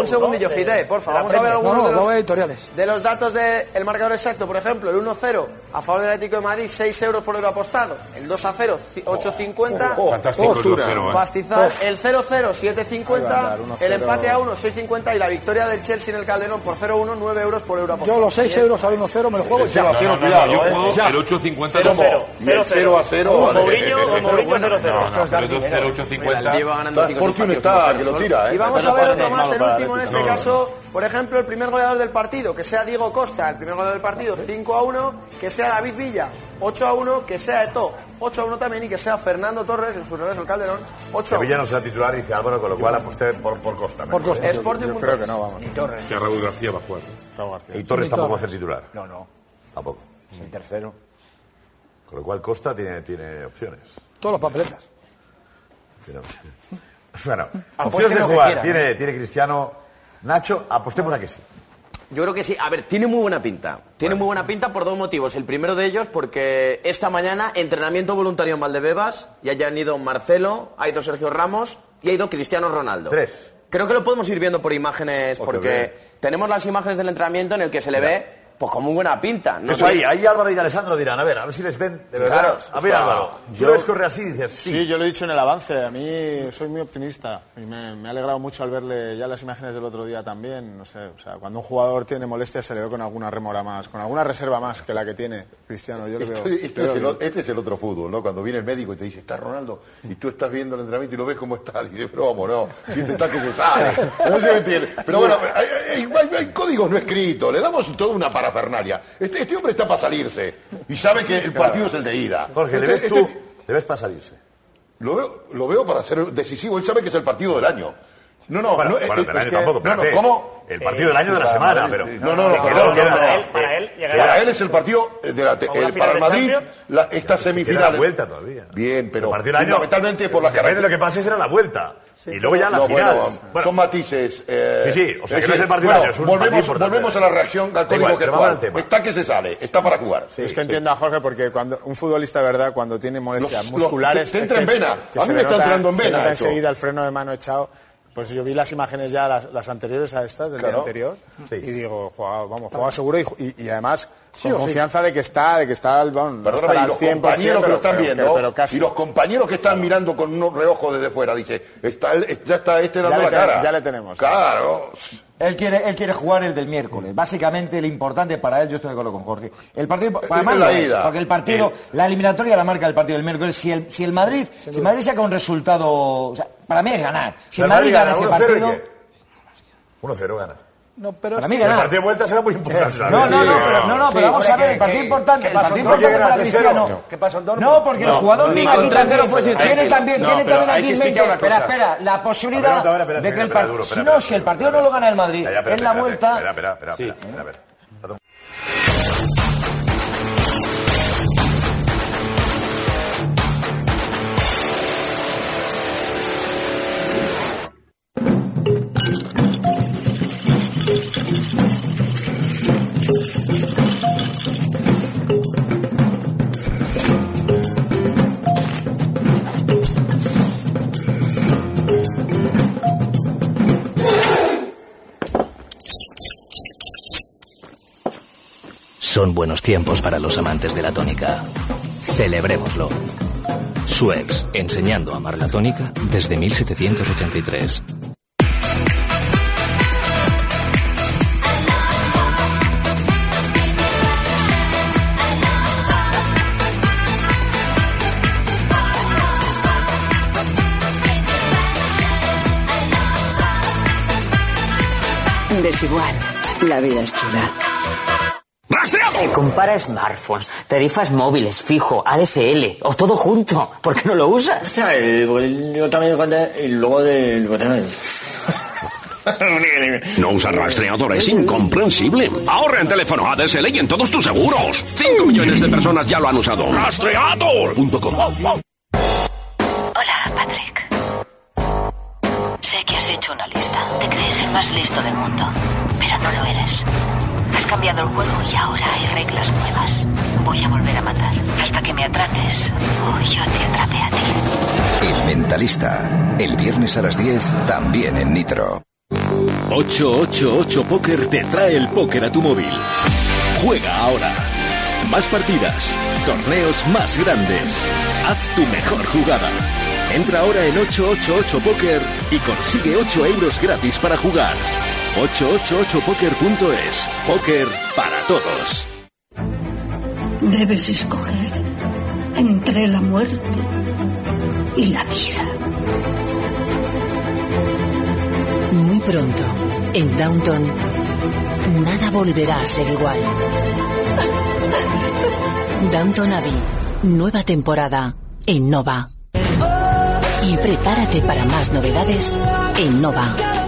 Un segundillo, Fite, por favor. Vamos a ver No, algunos no, de los, editoriales. de los datos del marcador exacto. Por ejemplo, el 1-0 a favor del Atlético de Madrid, 6 euros por euro apostado. El 2-0, 8.50. Fantástico el 2-0, ¿eh? Pastizal, el 0-0, Ahí va a 7.50, andar, 1-0. el empate a 1, 6.50 y la victoria del Chelsea en el Calderón por 0-1, 9 euros por euro apostado. Yo los 6 Bien. euros al 1-0 me lo juego El 0 a ya. 0, No, no, cuidado, yo juego el 8.50 0-0. como- Y el 0 a 0. vale. Mourinho o Mourinho 0-0. No, no, pero 2-0, 8.50. Está Sporting está, que lo tira, ¿eh? Y vamos a ver otro más, el para último en este No, no, caso, por ejemplo, el primer goleador del partido, que sea Diego Costa, el primer goleador del partido, 5 a 1, que sea David Villa, 8 a 1, que sea Eto, 8 a 1 también, y que sea Fernando Torres, en su regreso al Calderón, 8 a 1. Sevilla no será titular, dice Álvaro, con lo cual aposté por, por Costa. Por Costa. Sporting Yo creo que no, vamos. Que Raúl García va a jugar. Y Torres tampoco va a ser titular. No, no. Tampoco. El tercero. Con lo cual Costa tiene, tiene opciones. Todos los papeletas. Tiene opciones. Bueno, opciones de jugar. quieran. Tiene, tiene Cristiano. Nacho, apostemos a que sí. Yo creo que sí. A ver, tiene muy buena pinta. Tiene muy buena pinta por dos motivos. El primero de ellos porque esta mañana entrenamiento voluntario en Valdebebas y hayan ido Marcelo, ha ido Sergio Ramos y ha ido Cristiano Ronaldo. Tres. Creo que lo podemos ir viendo por imágenes Oh, porque tenemos las imágenes del entrenamiento en el que se le ve pues con muy buena pinta. No Eso ahí, ahí Álvaro y Alessandro dirán, a ver, a ver si les ven de verdad. Claro, a ver. Álvaro, yo ves correr así y dices, sí. Sí, yo lo he dicho en el avance. A mí soy muy optimista y me, me ha alegrado mucho al verle ya las imágenes del otro día también. No sé, o sea, cuando un jugador tiene molestias se le ve con alguna remora más, con alguna reserva más que la que tiene Cristiano. Yo veo. Es el, este es el otro fútbol, ¿no? Cuando viene el médico y te dice, está Ronaldo, y tú estás viendo el entrenamiento y lo ves cómo está, dices, pero vámonos, si este está que se sale. No se me entiende. Pero bueno, hay, hay- hay- hay códigos no escritos, le damos toda una parafernalia. Este, este hombre está para salirse y sabe que el partido es el de ida. Jorge, ¿le Este- ves tú? este- ¿Le ves para salirse? Lo veo, lo veo para ser decisivo, él sabe que es el partido del año. No, no, Bueno, no, bueno, eh, es que- tampoco, no, no, espérate. ¿cómo? El partido del año de la semana, pero... No, no, no, Que perdón, queda- no, queda- no. para él- para él llegará- Para él es el partido de la, el- final para el de Madrid, la- esta semifinal. la vuelta todavía. Bien, pero el partido del año, fundamentalmente por la de lo que pase será la vuelta. Y luego ya la No, final. bueno, Bueno, son matices. eh, Sí, sí, o sea, que no decir, es el partido bueno, del año, es un partido volvemos, volvemos a la reacción al código que. Está que se sale, está para jugar. es que entiendo a Jorge porque cuando un futbolista de verdad cuando tiene molestias Los- musculares te- te entra en que- vena. que A se mí me está entrando en se vena nota esto. enseguida el freno de mano echado pues yo vi las imágenes ya las, las anteriores a estas del día anterior Sí. y digo juega, vamos juega seguro y, y- y además Sí con sí. confianza de que está de que está al vamos, no Perdóname, estará y al los 100%, compañeros que lo están pero- viendo, pero- pero casi y los compañeros que están mirando con unos reojos desde fuera, dice, está, ya está este dando le la cara. ya le tenemos. Claro. Él quiere, él quiere jugar el del miércoles. Básicamente, lo importante para él, yo estoy de acuerdo con Jorge. El partido, Es para la lo es, ida. porque el partido, la eliminatoria la marca el partido del miércoles. Si el, si el Madrid, si el Madrid saca un resultado, o sea, para mí es ganar. Si el Madrid gana ese 1-0 y partido, qué? 1-0 gana. No, pero Para mí que- El ganar. partido de vuelta será muy importante. ¿sabes? No, no, no, pero, no, no, sí. pero vamos a ver, ¿qué- el partido importante, el partido importante para ¿Llega a 3-0? Cristiano. ¿Qué pasó en Dortmund? No, porque el No, jugador ni tiene con aquí 3-0 también, fue sin tiene también, No, tiene también aquí en mente, espera, espera, la posibilidad de que el partido, si no, si el partido no lo gana el Madrid, en la vuelta, Espera, espera, espera, espera, espera, Son buenos tiempos para los amantes de la tónica. Celebrémoslo. Suez, enseñando a amar la tónica desde 1783. Desigual. La vida es chula. Compara smartphones, tarifas móviles, fijo, ADSL o todo junto. ¿Por qué no lo usas? yo también y luego del No usar rastreador es incomprensible. Ahorra en teléfono ADSL y en todos tus seguros. 5 millones de personas ya lo han usado. Rastreador.com. Hola, Patrick. Sé que has hecho una lista. Te crees el más listo del mundo, pero no lo eres. Has cambiado el juego y ahora hay reglas nuevas. Voy a volver a matar hasta que me atrapes o yo te atrape a ti. El Mentalista. El viernes a las 10, también en Nitro. 888 Poker te trae el póker a tu móvil. Juega ahora. Más partidas, torneos más grandes. Haz tu mejor jugada. Entra ahora en 888 Poker y consigue 8 euros gratis para jugar. 888poker.es. Póker para todos. Debes escoger entre la muerte y la vida. Muy pronto, en Downton, nada volverá a ser igual. Downton Abbey, nueva temporada en Nova. Y prepárate para más novedades en Nova.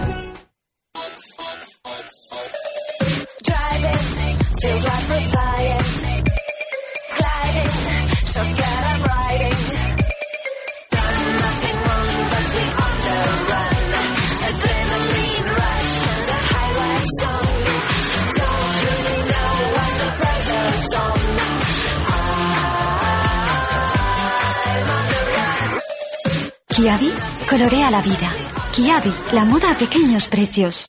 Kiabi colorea la vida. Kiabi, la moda a pequeños precios.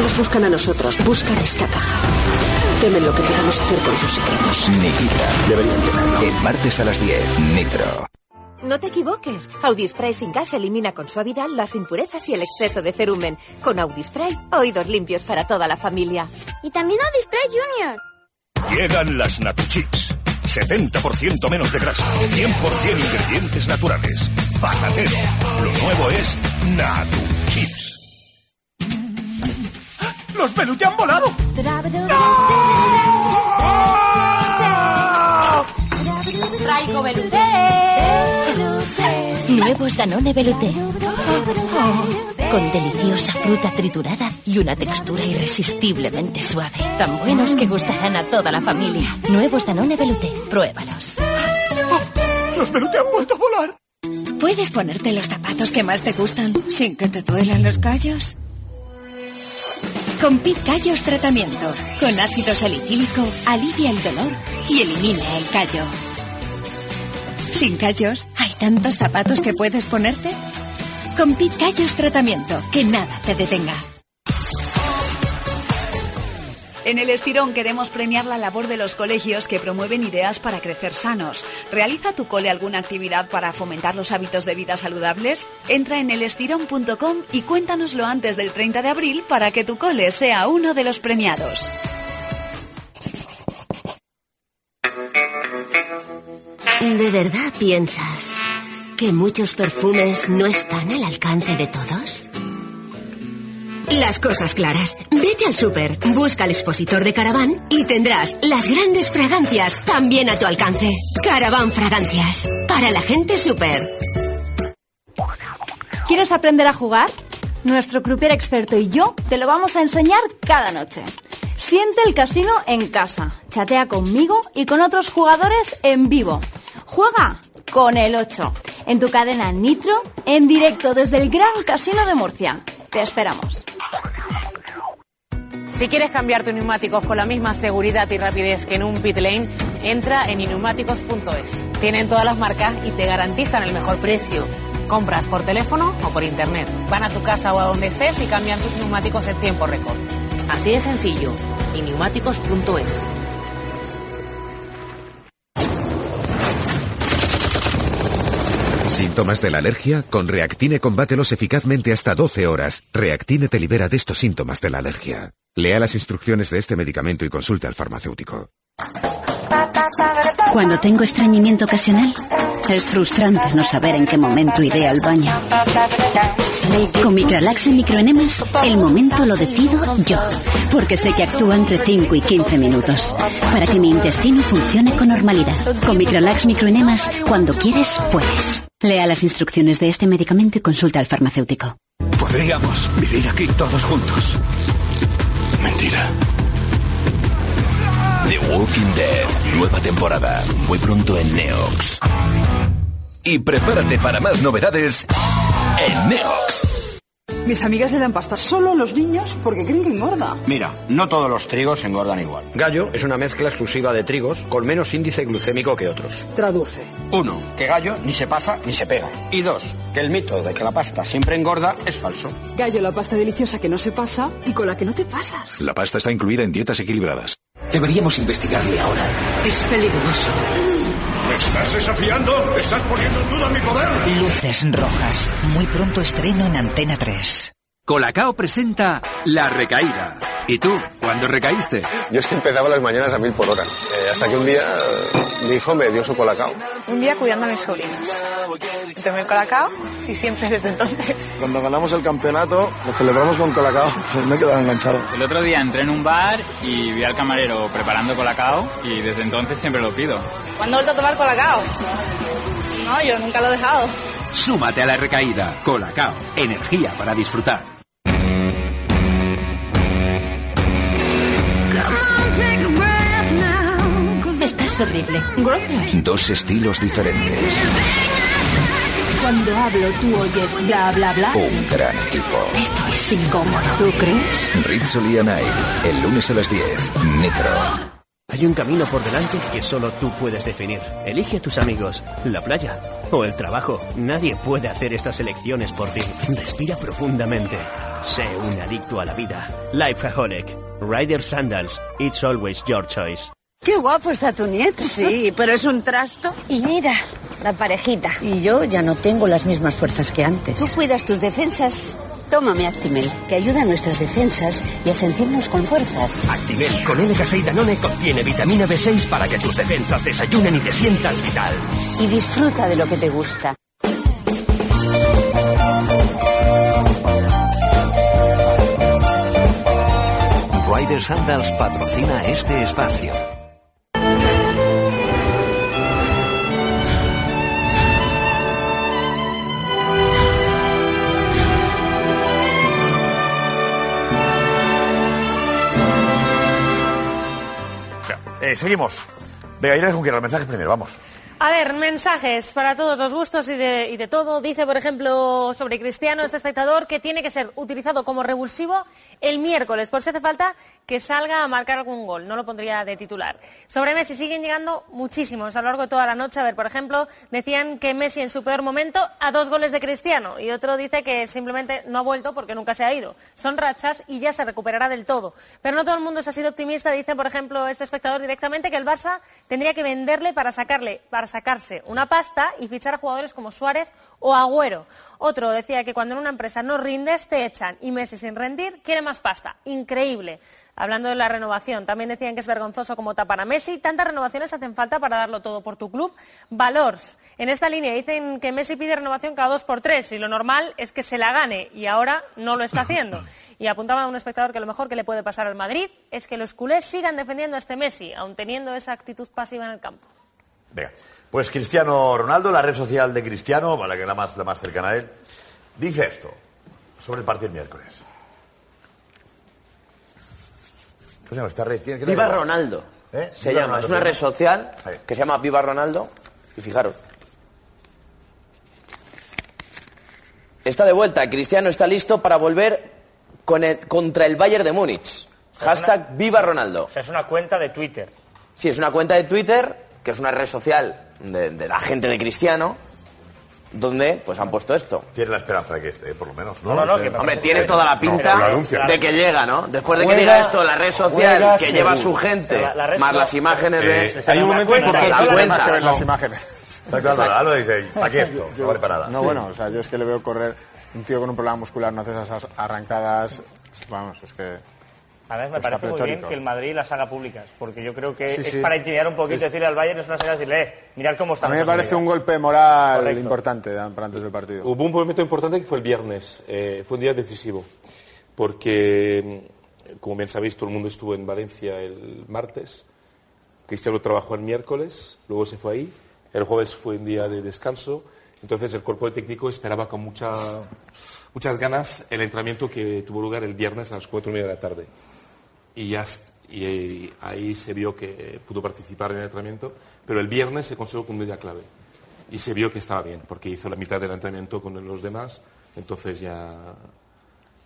Nos buscan a nosotros, buscan esta caja. Temen lo que podamos hacer con sus secretos. Nikita. Deberían tenerlo. El martes a las 10. Nitro. No te equivoques. Audispray sin gas elimina con suavidad las impurezas y el exceso de cerumen. Con Audispray, oídos limpios para toda la familia. Y también Audispray Junior. Llegan las Natuchips. 70% menos de grasa, 100% ingredientes naturales. Patatero. Lo nuevo es Natuchips. ¡Los peluche han volado! Traigo veluté. Nuevos Danone Velouté. Con deliciosa fruta triturada y una textura irresistiblemente suave. Tan buenos que gustarán a toda la familia. Nuevos Danone Velouté. Pruébalos. ¡Los peluche han vuelto a volar! ¿Puedes ponerte los zapatos que más te gustan sin que te duelan los callos? Con Pit Callos Tratamiento. Con ácido salicílico alivia el dolor y elimina el callo. Sin callos, hay tantos zapatos que puedes ponerte. Con Pit Callos Tratamiento, que nada te detenga. En el Estirón queremos premiar la labor de los colegios que promueven ideas para crecer sanos. ¿Realiza tu cole alguna actividad para fomentar los hábitos de vida saludables? Entra en elestirón.com y cuéntanoslo antes del 30 de abril para que tu cole sea uno de los premiados. ¿De verdad piensas que muchos perfumes no están al alcance de todos? Las cosas claras. Vete al súper, busca el expositor de Caravan y tendrás las grandes fragancias también a tu alcance. Caravan Fragancias. Para la gente súper. ¿Quieres aprender a jugar? Nuestro croupier experto y yo te lo vamos a enseñar cada noche. Siente el casino en casa, chatea conmigo y con otros jugadores en vivo. Juega con el 8, en tu cadena Nitro, en directo desde el Gran Casino de Murcia. Te esperamos. Si quieres cambiar tus neumáticos con la misma seguridad y rapidez que en un pit lane, entra en ineumáticos.es. Tienen todas las marcas y te garantizan el mejor precio. Compras por teléfono o por internet. Van a tu casa o a donde estés y cambian tus neumáticos en tiempo récord. Así de sencillo. ineumáticos.es. ¿Síntomas de la alergia? Con Reactine combátelos eficazmente hasta 12 horas. Reactine te libera de estos síntomas de la alergia. Lea las instrucciones de este medicamento y consulte al farmacéutico. Cuando tengo estreñimiento ocasional, es frustrante no saber en qué momento iré al baño. Con Micralax y microenemas, el momento lo decido yo, porque sé que actúa entre 5 y 15 minutos, para que mi intestino funcione con normalidad. Con Micralax microenemas, cuando quieres, puedes. Lea las instrucciones de este medicamento y consulta al farmacéutico. Podríamos vivir aquí todos juntos. Mentira. The Walking Dead, nueva temporada, muy pronto en Neox. Y prepárate para más novedades en Neox. Mis amigas le dan pasta solo a los niños porque creen que engorda. Mira, no todos los trigos engordan igual. Gallo es una mezcla exclusiva de trigos con menos índice glucémico que otros. Traduce. Uno, que gallo ni se pasa ni se pega. Y dos, que el mito de que la pasta siempre engorda es falso. Gallo, la pasta deliciosa que no se pasa y con la que no te pasas. La pasta está incluida en dietas equilibradas. Deberíamos investigarle ahora. Es peligroso. ¿Me estás desafiando? ¿Estás poniendo en duda mi poder? Luces rojas. Muy pronto estreno en Antena 3. Colacao presenta La Recaída. ¿Y tú? ¿Cuándo recaíste? Yo es que empezaba las mañanas a mil por hora. Eh, hasta que un día mi hijo me dio su colacao. Un día cuidando a mis sobrinos. Tomé el colacao y siempre desde entonces. Cuando ganamos el campeonato, lo celebramos con colacao. Pues me he quedado enganchado. El otro día entré en un bar y vi al camarero preparando colacao y desde entonces siempre lo pido. ¿Cuándo vuelto a tomar colacao? No, yo nunca lo he dejado. Súmate a la recaída. Colacao. Energía para disfrutar. Estás horrible. Gracias. Dos estilos diferentes. Cuando hablo, tú oyes bla, bla, bla. Un gran equipo. Esto es incómodo. ¿Tú crees? Rizzoli and I, el lunes a las 10. Nitro. Hay un camino por delante que solo tú puedes definir. Elige a tus amigos, la playa o el trabajo. Nadie puede hacer estas elecciones por ti. Respira profundamente. Sé un adicto a la vida. Lifeaholic. Rider Sandals. It's always your choice. Qué guapo está tu nieto. Sí, pero es un trasto. Y mira, la parejita. Y yo ya no tengo las mismas fuerzas que antes. Tú cuidas tus defensas. Tómame Actimel, que ayuda a nuestras defensas y a sentirnos con fuerzas. Actimel con LK6 y Danone contiene vitamina B6 para que tus defensas desayunen y te sientas vital. Y disfruta de lo que te gusta. Rider Sandals patrocina este espacio. Eh, seguimos. Venga, Irene Junquera, los mensajes primero, vamos. A ver, mensajes para todos los gustos y de, y de todo. Dice, por ejemplo, sobre Cristiano, este espectador, que tiene que ser utilizado como revulsivo el miércoles, por si hace falta que salga a marcar algún gol. No lo pondría de titular. Sobre Messi siguen llegando muchísimos a lo largo de toda la noche. A ver, por ejemplo, decían que Messi en su peor momento a dos goles de Cristiano y otro dice que simplemente no ha vuelto porque nunca se ha ido. Son rachas y ya se recuperará del todo. Pero no todo el mundo se ha sido optimista. Dice, por ejemplo, este espectador directamente que el Barça tendría que venderle para sacarle, para sacarse una pasta y fichar a jugadores como Suárez o Agüero. Otro decía que cuando en una empresa no rindes te echan y Messi sin rendir quiere más pasta. Increíble. Hablando de la renovación, también decían que es vergonzoso como tapar a Messi. Tantas renovaciones hacen falta para darlo todo por tu club. Valors. En esta línea dicen que Messi pide renovación cada dos por tres y lo normal es que se la gane y ahora no lo está haciendo. Y apuntaba a un espectador que lo mejor que le puede pasar al Madrid es que los culés sigan defendiendo a este Messi, aun teniendo esa actitud pasiva en el campo. Venga. Pues Cristiano Ronaldo, la red social de Cristiano, para que la más, la más cercana a él, dice esto sobre el partido el miércoles. ¿Cómo se llama esta red? ¿Quién- quién la Viva lleva? Ronaldo. ¿Eh? Se Viva llama, Ronaldo, es una red social Ahí. que se llama Viva Ronaldo. Y fijaros. Está de vuelta. Cristiano está listo para volver con el- contra el Bayern de Múnich. Hashtag Viva Ronaldo. O sea, es una cuenta de Twitter. Sí, es una cuenta de Twitter, que es una red social de, de la gente de Cristiano, donde pues han puesto esto. Tiene la esperanza de que esté, por lo menos. No, no, no, que- Hombre, tiene toda la pinta de que llega, ¿no? Después de que Juega- diga esto, la red social juega que lleva seguro. su gente, La- la red más las imágenes de... Eh, hay un momento la importante. la Hay cuenta. más que ver las imágenes. Está claro, dice, ¿para qué esto? Para nada. No, Sí. bueno, o sea, yo es que le veo correr un tío con un problema muscular, no hace esas arrancadas. Vamos, es que. Además, me Está parece muy bien que el Madrid las haga públicas, porque yo creo que Sí, es sí. para intimidar un poquito, Sí. decirle al Bayern, es una señal de decirle, eh, mirad cómo está. A mí me parece liga". un golpe moral Correcto. importante para antes del partido. Hubo un momento importante que fue el viernes, eh, fue un día decisivo, porque, mm, como bien sabéis, todo el mundo estuvo en Valencia el martes, Cristiano trabajó el miércoles, luego se fue ahí, el jueves fue un día de descanso, entonces el cuerpo técnico esperaba con mucha, muchas ganas el entrenamiento que tuvo lugar el viernes a las cuatro y media de la tarde. Y, ya, y, eh, ahí se vio que pudo participar en el entrenamiento, pero el viernes se consideró como un día clave y se vio que estaba bien, porque hizo la mitad del entrenamiento con los demás, entonces ya...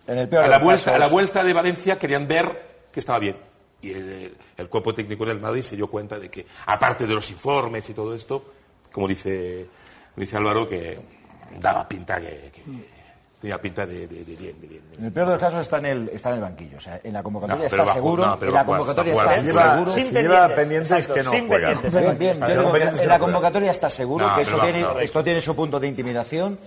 En el peor a, la vuelta, casos- a la vuelta de Valencia querían ver que estaba bien. Y el, el cuerpo técnico del Madrid se dio cuenta de que, aparte de los informes y todo esto, como dice, dice Álvaro, que daba pinta que, que tenía pinta de, de- de bien, de bien. En el peor de los casos está en el, está en el banquillo. O sea, en la convocatoria No, está seguro. no, en la convocatoria está seguro. si Sin lleva pendientes, pendientes, que no sin juega. pendientes. Bien, Bien, bien, yo si digo lleva que pendientes, en que la no juega. convocatoria está seguro No, que pero esto va, tiene, no. esto tiene su punto de intimidación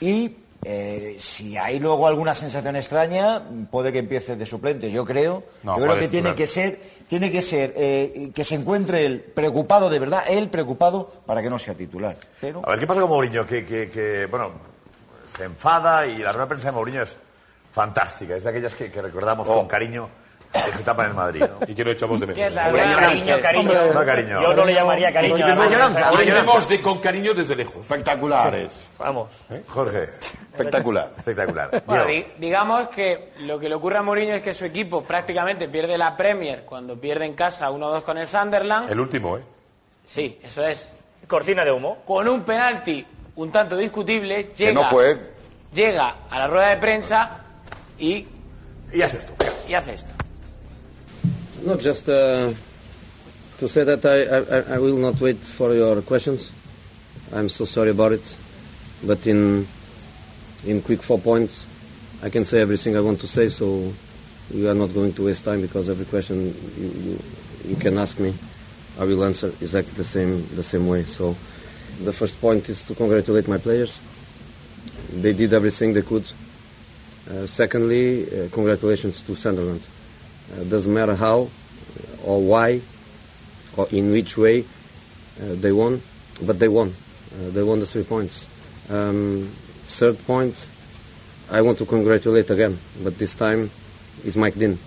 y eh, si hay luego alguna sensación extraña puede que empiece de suplente. Yo creo, No, yo creo que tiene que ser, tiene que ser eh, que se encuentre el preocupado de verdad, él preocupado para que no sea titular. Pero A ver, ¿qué pasa con Mourinho? Que, que, que, bueno, se enfada y la rueda de prensa de Mourinho es fantástica. Es de aquellas que, que recordamos con cariño de su etapa en el Madrid. ¿no? Y que lo echamos de menos. Cariño, cariño. No, cariño. Yo no le llamaría cariño. Lo tenemos de con cariño desde lejos. Espectaculares. Vamos. Jorge. Espectacular. Espectacular. Bueno, di- digamos que lo que le ocurre a Mourinho es que su equipo prácticamente pierde la Premier cuando pierde en casa 1-2 con el Sunderland. El último, ¿eh? Sí, eso es. Cortina de humo. Con un penalti un tanto discutible, llega, no fue. llega a la rueda de prensa y, y hace esto. y hace esto. No, just uh, to say that I, I, I will not wait for your questions. I'm so sorry about it. But in, in quick four points, I can say everything I want to say, so we are not going to waste time because every question you, you, you can ask me, I will answer exactly the same, the same way. So the first point is to congratulate my players. They did everything they could. Uh, secondly, uh, congratulations to Sunderland. Uh, doesn't matter how or why or in which way uh, they won, but they won. Uh, they won the three points. Um, third point, I want to congratulate again, but this time is Mike Dean.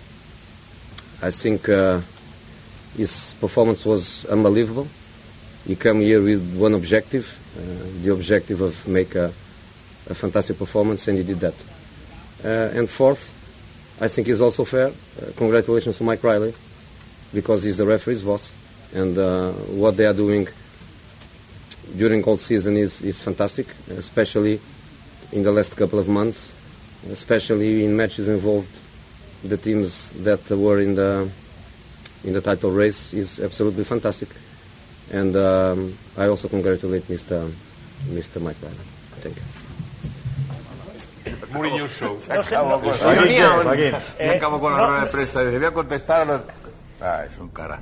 I think uh, his performance was unbelievable. He come here with one objective, uh, the objective of make a, a fantastic performance, and he did that. Uh, and fourth, I think is also fair. Uh, congratulations to Mike Riley, because he's the referee's boss, and uh, what they are doing during all season is, is fantastic, especially in the last couple of months, especially in matches involved the teams that were in the in the title race is absolutely fantastic. And um, I also congratulate Mr. Mr. Mike Riley. Thank you. Mourinho Show. No no- ironía, Joaquín. eh, con la no, rueda de prensa. Dice, voy a contestar a los... Ah, es un cara.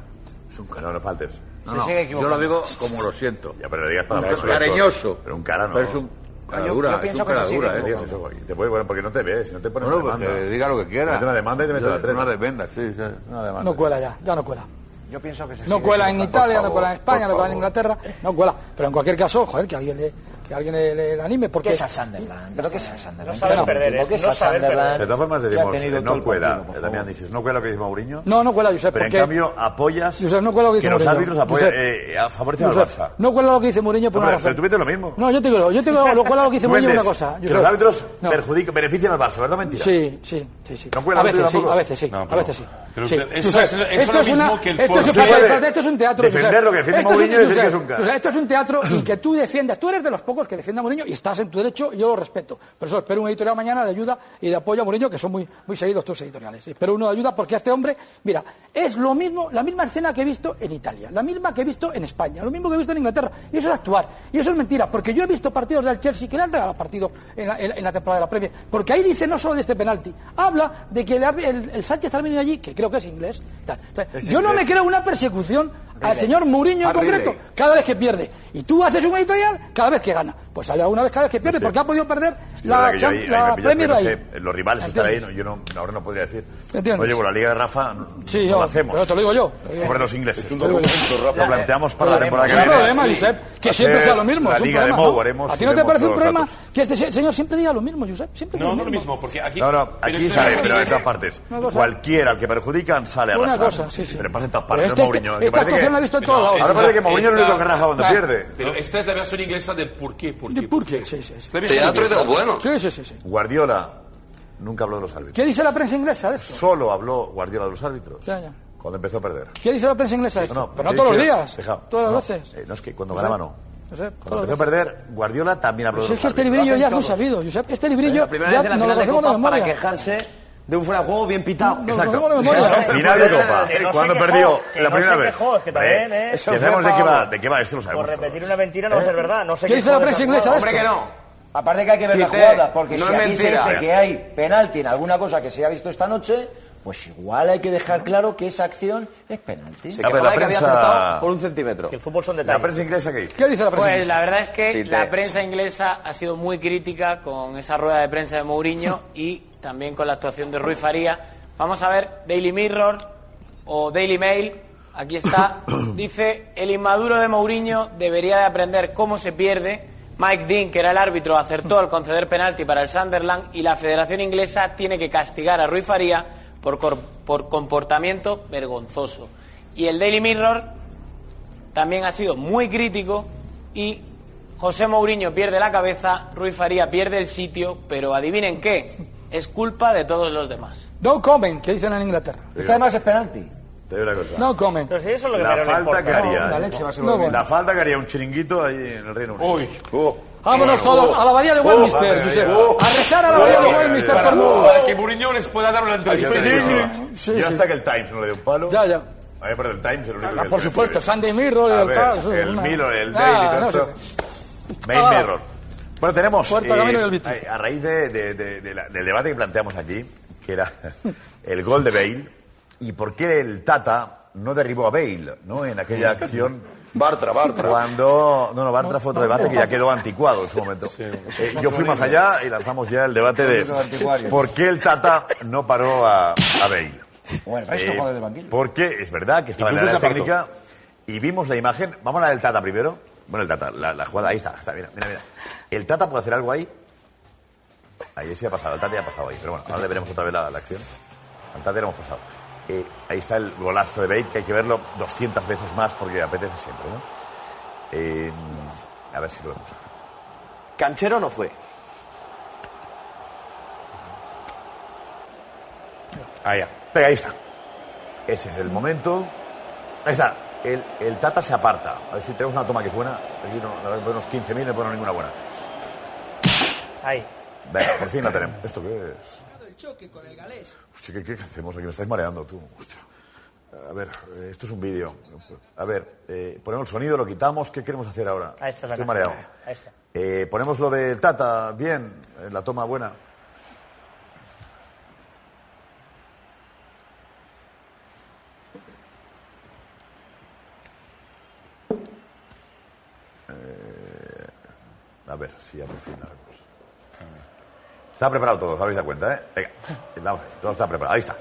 Es un cara. No, no faltes. No, no, yo lo digo como lo siento. Ya, pero le digas para Un cariñoso. Pero un cara no. Pero es un cara Yo- dura, yo es un cara se dura, ¿eh? Digas eso. Te puede, bueno, porque no te ves, si no te pones una pues demanda. que diga lo que quiera. Te mete una demanda y te mete la tren. Una demanda, sí, sí, una demanda. No cuela ya, ya no cuela. Yo pienso que se No cuela en. Italia, no cuela en España, no cuela en. Inglaterra, no cuela. Pero en cualquier caso, joder, que alguien le, que alguien le, le- le anime. Porque ¿Qué es a Sunderland? ¿Pero qué es a Sunderland? No perder, ¿eh? ¿Qué es No a saben Sunderland? De todas formas, decimos, eh, no el cuela. por Eh, También dices, no cuela lo que dice Mourinho. No, no cuela, Josep, Pero en cambio apoyas Josep, no cuela lo que dice que los Mourinho. árbitros apoyan, eh, favorecen al Barça. No cuela lo que dice Mourinho por No, una pero, tú vete lo mismo. No, yo te digo, yo te digo, lo cuela lo que dice Mourinho una cosa. Que los árbitros No. perjudican, benefician al Barça, ¿verdad mentira? Sí, sí, sí, sí. ¿No cuela a veces sí, a veces sí, No, a veces sí. es- es esto lo es una- mismo que el esto es pueblo. un- es teatro. defender lo que defiende es Mourinho y decir que es un Esto es un teatro y que tú defiendas. Tú eres de los pocos que defiende a Mourinho y estás en tu derecho y yo lo respeto. Por eso espero un editorial mañana de ayuda y de apoyo a Mourinho, que son muy, muy seguidos tus editoriales. Espero uno de ayuda porque a este hombre, mira, es lo mismo, la misma escena que he visto en Italia, la misma que he visto en España, lo mismo que he visto en Inglaterra. Y eso es actuar. Y eso es mentira, porque yo he visto partidos del Chelsea que le han regalado partidos en la, en- en la temporada de la Premier. Porque ahí dice no solo de este penalti, habla de que el, el- el Sánchez ha venido allí, que creo que es inglés. tal. Entonces, Es yo no me creo una persecución al señor Mourinho en concreto, cada vez que pierde. Y tú haces un editorial cada vez que gana. Pues sale alguna vez cada vez que pierde, porque ha podido perder Es verdad la, que yo Cham- ahí- ahí la Premier no sé, los rivales están ahí, yo no, ahora no podría decir. ¿Entiendes? Oye, bueno, la Liga de Rafa no, Sí, no yo, la hacemos. pero te lo digo yo. lo Sobre los ingleses. Lo. Lo planteamos para la temporada que No hay viene. problema, Sí. Josep, que Hacer siempre sea lo mismo. La es un Liga de Mou, haremos- ¿A ti no te parece un problema datos. que este se- señor siempre diga lo mismo, Josep? Siempre No, no lo lo mismo. porque aquí... No, no, pero aquí esto sale, es- pero en todas partes. Una Cualquiera al que perjudican sale a Una cosa, sí, sí. Pero pasa en todas partes, este- no Mourinho. Que- las he visto en todos lados. Ahora parece que Mourinho es el único que raja Claro. pierde. Pero esta es la versión inglesa del por qué, por qué. ¿Por qué? Sí, sí, sí. ¿La versión inglesa? Sí, sí, sí, sí. Guardiola nunca habló de los árbitros. ¿Qué dice la prensa inglesa de esto? Solo habló Guardiola de los árbitros. Ya, ya. Cuando empezó a perder. ¿Qué dice la prensa inglesa de esto? No, no, Pero no todos los días, Dejado. todas No, las veces. eh, no, es que cuando ganaba no. Josep, Cuando empezó a perder, Guardiola también habló Pues de es los que este librillo ya es muy sabido, Josep. Este librillo La primera ya la no lo de conocemos de Copa para memoria. quejarse de un fuera de juego bien pitado. No, Exacto. no, no, no, no, no. Final de Copa. No se Cuando quejó, perdió que la no primera vez. quejó, que también, ¿eh? Eso sabemos de qué va, de qué va, esto lo Por sabemos. repetir una mentira no va a ser verdad. No sé ¿Qué dice la prensa inglesa Hombre, que no. Aparte que hay que ver la Fíjate, jugada, porque no si es aquí se dice que hay penalti en alguna cosa que se ha visto esta noche, pues igual hay que dejar claro que esa acción es penalti. Se que había acertado por un centímetro. Que el fútbol son La detalles. prensa inglesa que dice. ¿Qué dice la prensa Pues inglesa? la verdad es que Sí, te- la prensa inglesa ha sido muy crítica con esa rueda de prensa de Mourinho y también con la actuación de Rui Faría. Vamos a ver Daily Mirror o Daily Mail. Aquí está. Dice, el inmaduro de Mourinho debería de aprender cómo se pierde. Mike Dean, que era el árbitro, acertó al conceder penalti para el Sunderland y la Federación Inglesa tiene que castigar a Rui Faría por, por comportamiento vergonzoso. Y el Daily Mirror también ha sido muy crítico y José Mourinho pierde la cabeza, Rui Faría pierde el sitio, pero adivinen qué, es culpa de todos los demás. No comment, que dicen en Inglaterra. Es que además es penalti. Te digo una cosa. No comment. Pero si eso es lo que La falta que haría. No, la ¿eh? leche va a ser No, mismo. La falta que haría un chiringuito ahí en el Reino Unido. Uy. Vámonos Bueno, todos oh, a la abadía de oh, Westminster, madre Josep. mía. A rezar a la abadía de Westminster Para, que Mourinho les pueda dar una Ay, entrevista. Sí, Yo sí. hasta que el Times no le dio un palo. Ya, ya. A ver, el Times, el único Ah, que- por supuesto. Sunday Mirror, el el una- Mirror, el Ah, Daily, todo esto. Main Ah. Mirror. Bueno, tenemos, eh, a, a raíz de- de- de- de la- del debate que planteamos aquí, que era el gol de Bale, y por qué el Tata no derribó a Bale, ¿no? En aquella acción. Bartra, Bartra. Cuando. No, no, Bartra fue otro debate que ya quedó anticuado en su momento. Eh, yo fui más allá y lanzamos ya el debate de por qué el Tata no paró a, a Bale. Bueno, Eh, esto joder del banquillo. porque es verdad que estaba en la técnica y vimos la imagen. Vamos a la del Tata primero. Bueno, el Tata, la, la jugada, ahí está, está, mira, mira, mira. ¿El Tata puede hacer algo ahí? Ahí sí ha pasado, el Tata ya ha pasado ahí. Pero bueno, ahora le veremos otra vez la, la acción. Al Tata ya lo hemos pasado. Eh, ahí está el golazo de Bale, que hay que verlo 200 veces más porque apetece siempre, ¿no? Eh, a ver si lo vemos. Canchero no fue. Ahí, ya. Venga, ahí está. Ese es el momento. Ahí está. El, el Tata se aparta. A ver si tenemos una toma que es buena. Aquí no, unos 15.000 no pongo ninguna buena. Ahí. Venga, por fin la tenemos. ¿Esto qué es? Hostia, ¿qué, qué hacemos aquí? Me estáis mareando tú. Hostia. A ver, eh, esto es un vídeo. A ver, eh, ponemos el sonido, lo quitamos. ¿Qué queremos hacer ahora? Ahí está la Estoy mareado. Ahí está. Eh, ponemos lo del Tata, bien, eh, la toma buena. A ver, si ya por fin la vemos. Está preparado todo, os habéis dado cuenta, ¿eh? Venga, vamos, todo está preparado. Ahí está.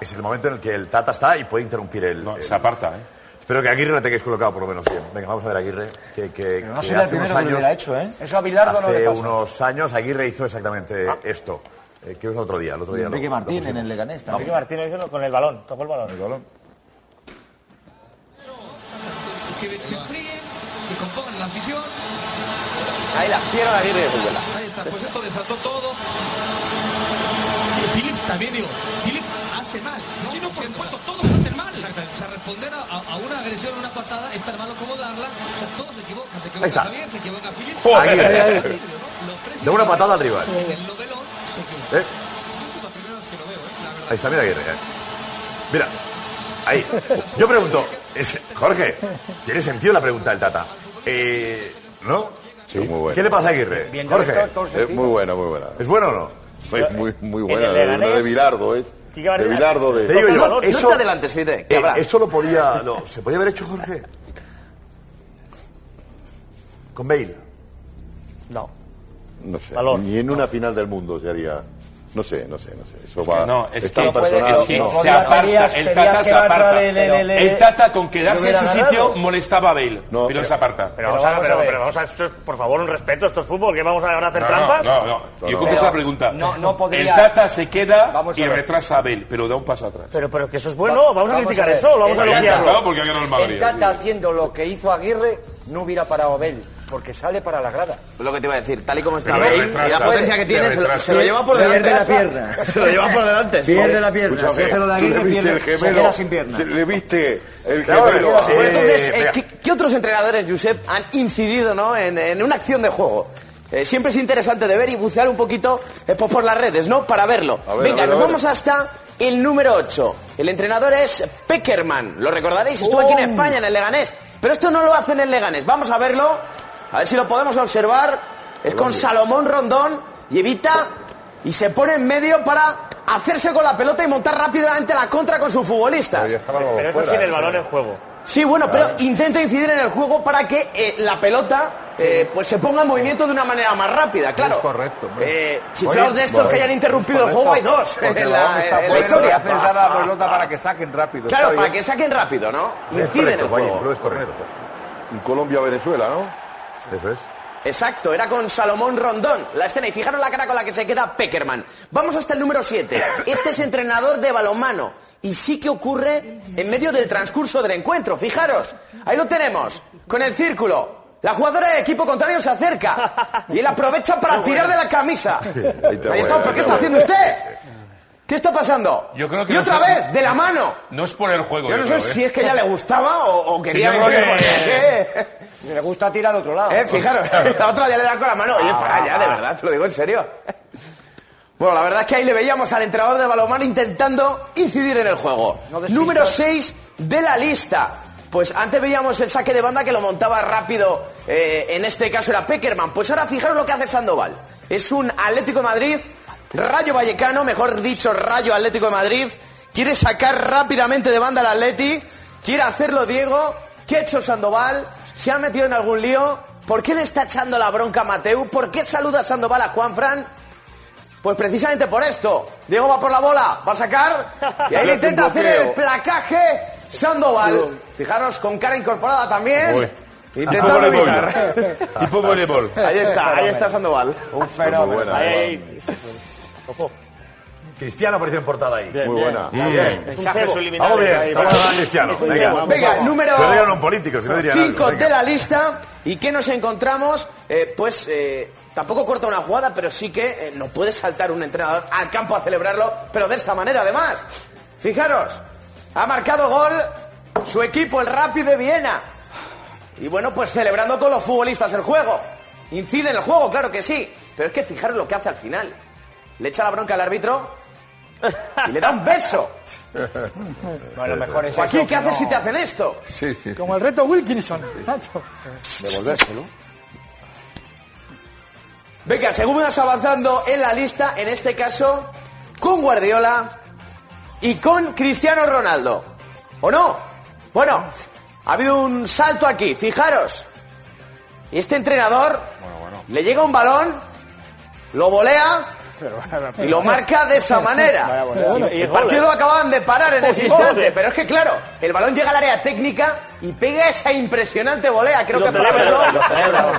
Es el momento en el que el Tata está y puede interrumpir el. el- Se aparta, ¿eh? Espero que Aguirre le tengáis colocado por lo menos bien. Venga, vamos a ver Aguirre. Que, que, no que el hace unos primero que lo años- hubiera hecho, ¿eh? Eso a Bilardo no hace le pasa. unos años Aguirre hizo exactamente esto. Eh, que es el otro día, el otro día. lo- Enrique lo Martín en el Leganés Vamos. Enrique Martínez hizo con el balón, tocó el balón. El balón. Que se que compongan la afición. Ahí la pierna de Aguirre de. Ahí está, pues esto desató todo. Phillips también digo, Phillips hace mal, ¿no? Sí, no, por supuesto, todos hacen mal. Exactamente. O sea, responder a, a una agresión, a una patada, es tan malo como darla. O sea, todos se equivocan. Se equivoca está. Javier, se equivoca Phillips. Aguirre. De una patada al rival. El novelón se equivoca. ¿Eh? Esto es la primera vez que lo veo, ¿eh? La verdad. Ahí está, mira Aguirre. eh. Mira, ahí. Yo pregunto, Jorge, ¿tiene sentido la pregunta del Tata? Eh, ¿No? Sí, muy bueno. ¿Qué le pasa a Aguirre? Jorge, Es muy buena, muy buena. ¿es bueno o no? Muy, muy, muy En buena. el De, Bilardo, ¿es? Barriga- De Bilardo, de... Te digo yo, No eso, te adelantes, Fide, eh, habrá. eso lo podía, lo- ¿se podía haber hecho Jorge? Con Bale. No. No sé. Valor. Ni en una final del mundo se haría... No sé, no sé, no sé. Eso va... No, es es que, tan personal. es que no. se aparta, el Tata se aparta. El Tata con quedarse en su sitio molestaba a Bale, No, pero pero- se aparta. Pero vamos, a, pero, pero vamos a, esto es, por favor, un respeto, esto es fútbol, que vamos a, van a hacer No, trampas. no, no, no. Yo contesto la pregunta. no- no podría- El Tata se queda Vamos y retrasa a Bale, pero da un paso atrás. Pero, pero que eso es bueno, vamos a criticar eso, lo vamos a elogiarlo. el Tata haciendo lo que hizo Aguirre no hubiera parado a Bale, porque sale para la grada. Lo que te iba a decir, tal y como está Bale, y la potencia que tiene, se lo, se lo lleva por delante. Pierde la pierna. Se lo lleva por delante. Pierde la pierna. Escúchame, Si hace lo de ¿tú Aguirre, le viste pierde, el se gemelo? queda sin pierna. ¿Le viste el gemelo? Bale? Entonces, Eh, eh. ¿qué, qué otros entrenadores, Josep, han incidido ¿no? en, en una acción de juego? Eh, siempre es interesante de ver y bucear un poquito eh, pues, por las redes, ¿no? Para verlo. Ver, Venga, ver, nos vamos hasta el número 8. El entrenador es Peckerman. Lo recordaréis, estuvo aquí en España, en el Leganés. Pero esto no lo hace en el Leganés. Vamos a verlo, a ver si lo podemos observar. Es con Salomón Rondón y evita y se pone en medio para hacerse con la pelota y montar rápidamente la contra con sus futbolistas. Balón Pero eso fuera, sin el ¿eh? balón en juego. Sí, bueno, pero intenta incidir en el juego para que eh, la pelota eh, pues se ponga en movimiento de una manera más rápida, claro. Es correcto. Eh, chiflados de estos que hayan interrumpido el juego hay dos en la, en historia. haces dar la pelota para que saquen rápido. Claro, para que saquen rápido, ¿no? Es Incide en el juego. lo es correcto. En Colombia-Venezuela, ¿no? Eso es. Exacto, era con Salomón Rondón la escena. Y fijaros la cara con la que se queda Peckerman. Vamos hasta el número 7. Este es entrenador de balonmano. Y sí que ocurre en medio del transcurso del encuentro. Fijaros, ahí lo tenemos, con el círculo. La jugadora del equipo contrario se acerca y él aprovecha para tirar de la camisa. Ahí está, ¿pero qué está haciendo usted? ¿Qué está pasando? Yo creo que y no otra vez, de la mano. No es por el juego. Yo no sé si ¿eh? es que ya le gustaba o, o quería yo creo decir, que- "Oye, Le gusta tirar al otro lado. eh, fijaros, la otra ya le da con la mano. Oye, para ya, de verdad, te lo digo en serio. Bueno, la verdad es que ahí le veíamos al entrenador de balonmano intentando incidir en el juego. Número 6, de la lista. Pues antes veíamos el saque de banda que lo montaba rápido, eh, en este caso era Peckerman. Pues ahora fijaros lo que hace Sandoval. Es un Atlético de Madrid, Rayo Vallecano, mejor dicho, Rayo Atlético de Madrid. Quiere sacar rápidamente de banda al Atleti, quiere hacerlo Diego. ¿Qué ha hecho Sandoval? ¿Se ha metido en algún lío? ¿Por qué le está echando la bronca a Mateu? ¿Por qué saluda Sandoval a Juanfran? Pues precisamente por esto. Diego va por la bola, va a sacar y ahí le intenta hacer el placaje Sandoval. Fijaros, con cara incorporada también. Uy. Intentando evitar. Tipo voleibol. Ahí está, ahí está Sandoval. Un fenómeno. Ahí, ahí. Cristiano apareció en portada ahí. Muy buena. Muy bien. Mensajes subliminales Vamos bien, vamos a Cristiano. Venga, Venga, número Pero díganlo a un político, si no diría nada. 5 Venga. de la lista. ¿Y qué nos encontramos? Eh, pues eh, tampoco corta una jugada, pero sí que eh, no puede saltar un entrenador al campo a celebrarlo, pero de esta manera además. Fijaros, ha marcado gol su equipo, el Rapid de Viena. Y bueno, pues celebrando con los futbolistas el juego. Incide en el juego, claro que sí. Pero es que fijaros lo que hace al final. Le echa la bronca al árbitro y le da un beso. Bueno, mejor es Joaquín, eso ¿qué haces no. si te hacen esto? Sí, sí. Como el reto Wilkinson. Devolvérselo. Venga, seguimos avanzando en la lista, en este caso, con Guardiola y con Cristiano Ronaldo. ¿O no? Bueno, ha habido un salto aquí, fijaros. Y este entrenador le llega un balón, lo volea y lo marca de esa manera. El partido lo acaban de parar en ese instante, pero es que claro, el balón llega al área técnica y pega esa impresionante volea, creo Lo que para verlo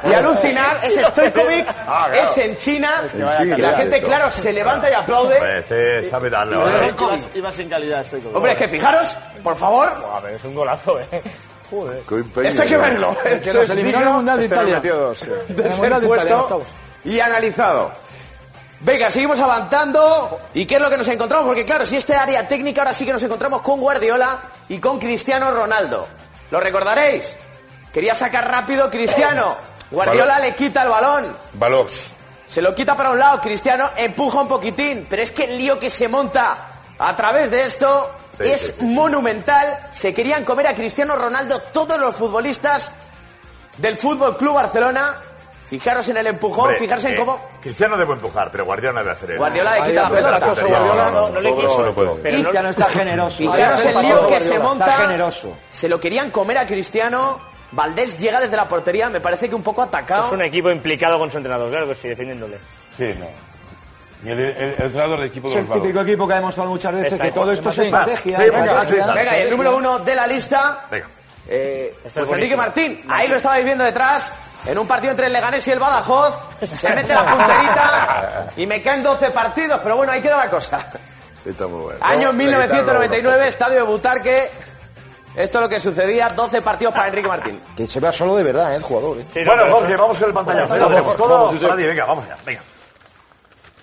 y alucinar, es Stojkovic, Ah, claro. es en China, que vaya y la calidad gente, esto. claro, se levanta y aplaude. Hombre, Este ibas en calidad, Hombre, es que fijaros, por favor, A ver, es un golazo, eh. Joder. Esto hay que verlo. Que Esto nos es eliminó en el digno Mundial de Este Italia. metió dos. sí. de ser puesto y analizado. Venga, seguimos avanzando. ¿Y qué es lo que nos encontramos? Porque claro, si este área técnica ahora sí que nos encontramos con Guardiola y con Cristiano Ronaldo. ¿Lo recordaréis? Quería sacar rápido Cristiano. Guardiola le quita el balón. Balos. Se lo quita para un lado, Cristiano empuja un poquitín, pero es que el lío que se monta a través de esto Sí, es sí, sí. monumental. Se querían comer a Cristiano Ronaldo todos los futbolistas del Fútbol Club Barcelona. Fijaros en el empujón, Hombre, fijaros en eh, cómo Cristiano debe empujar, pero Guardiola no debe hacer eso. Guardiola le quita la pelota. Guardiola, no, no le puede. Pero no- Cristiano está generoso. Fijaros el lío que se monta. Está generoso. Se lo querían comer a Cristiano. Valdés llega desde la portería, me parece que un poco Es atacado. un equipo implicado con su entrenador, claro que sí, defendiéndole. Sí, no. Y el, el- el entrenador del equipo Es de el los balos. típico equipo que ha demostrado muchas veces Está que todo esto es estrategia. Sí, venga, sí, Venga, y el número uno de la lista, Venga. eh, es pues Enrique. Martín. Ahí lo estabais viendo detrás. En un partido entre el Leganés y el Badajoz, se mete la punterita y me caen 12 partidos, pero bueno, ahí queda la cosa. Está muy bueno. Año No, le quitaron 1999, estadio de Butarque. Esto es lo que sucedía, 12 partidos para Enrique Martín. Que se vea solo de verdad, ¿eh? el jugador. ¿eh? Sí, no, Bueno, Jorge, vamos con el pantallazo. Vamos, todo. vamos, Josep. Nadie, venga, vamos allá. Venga.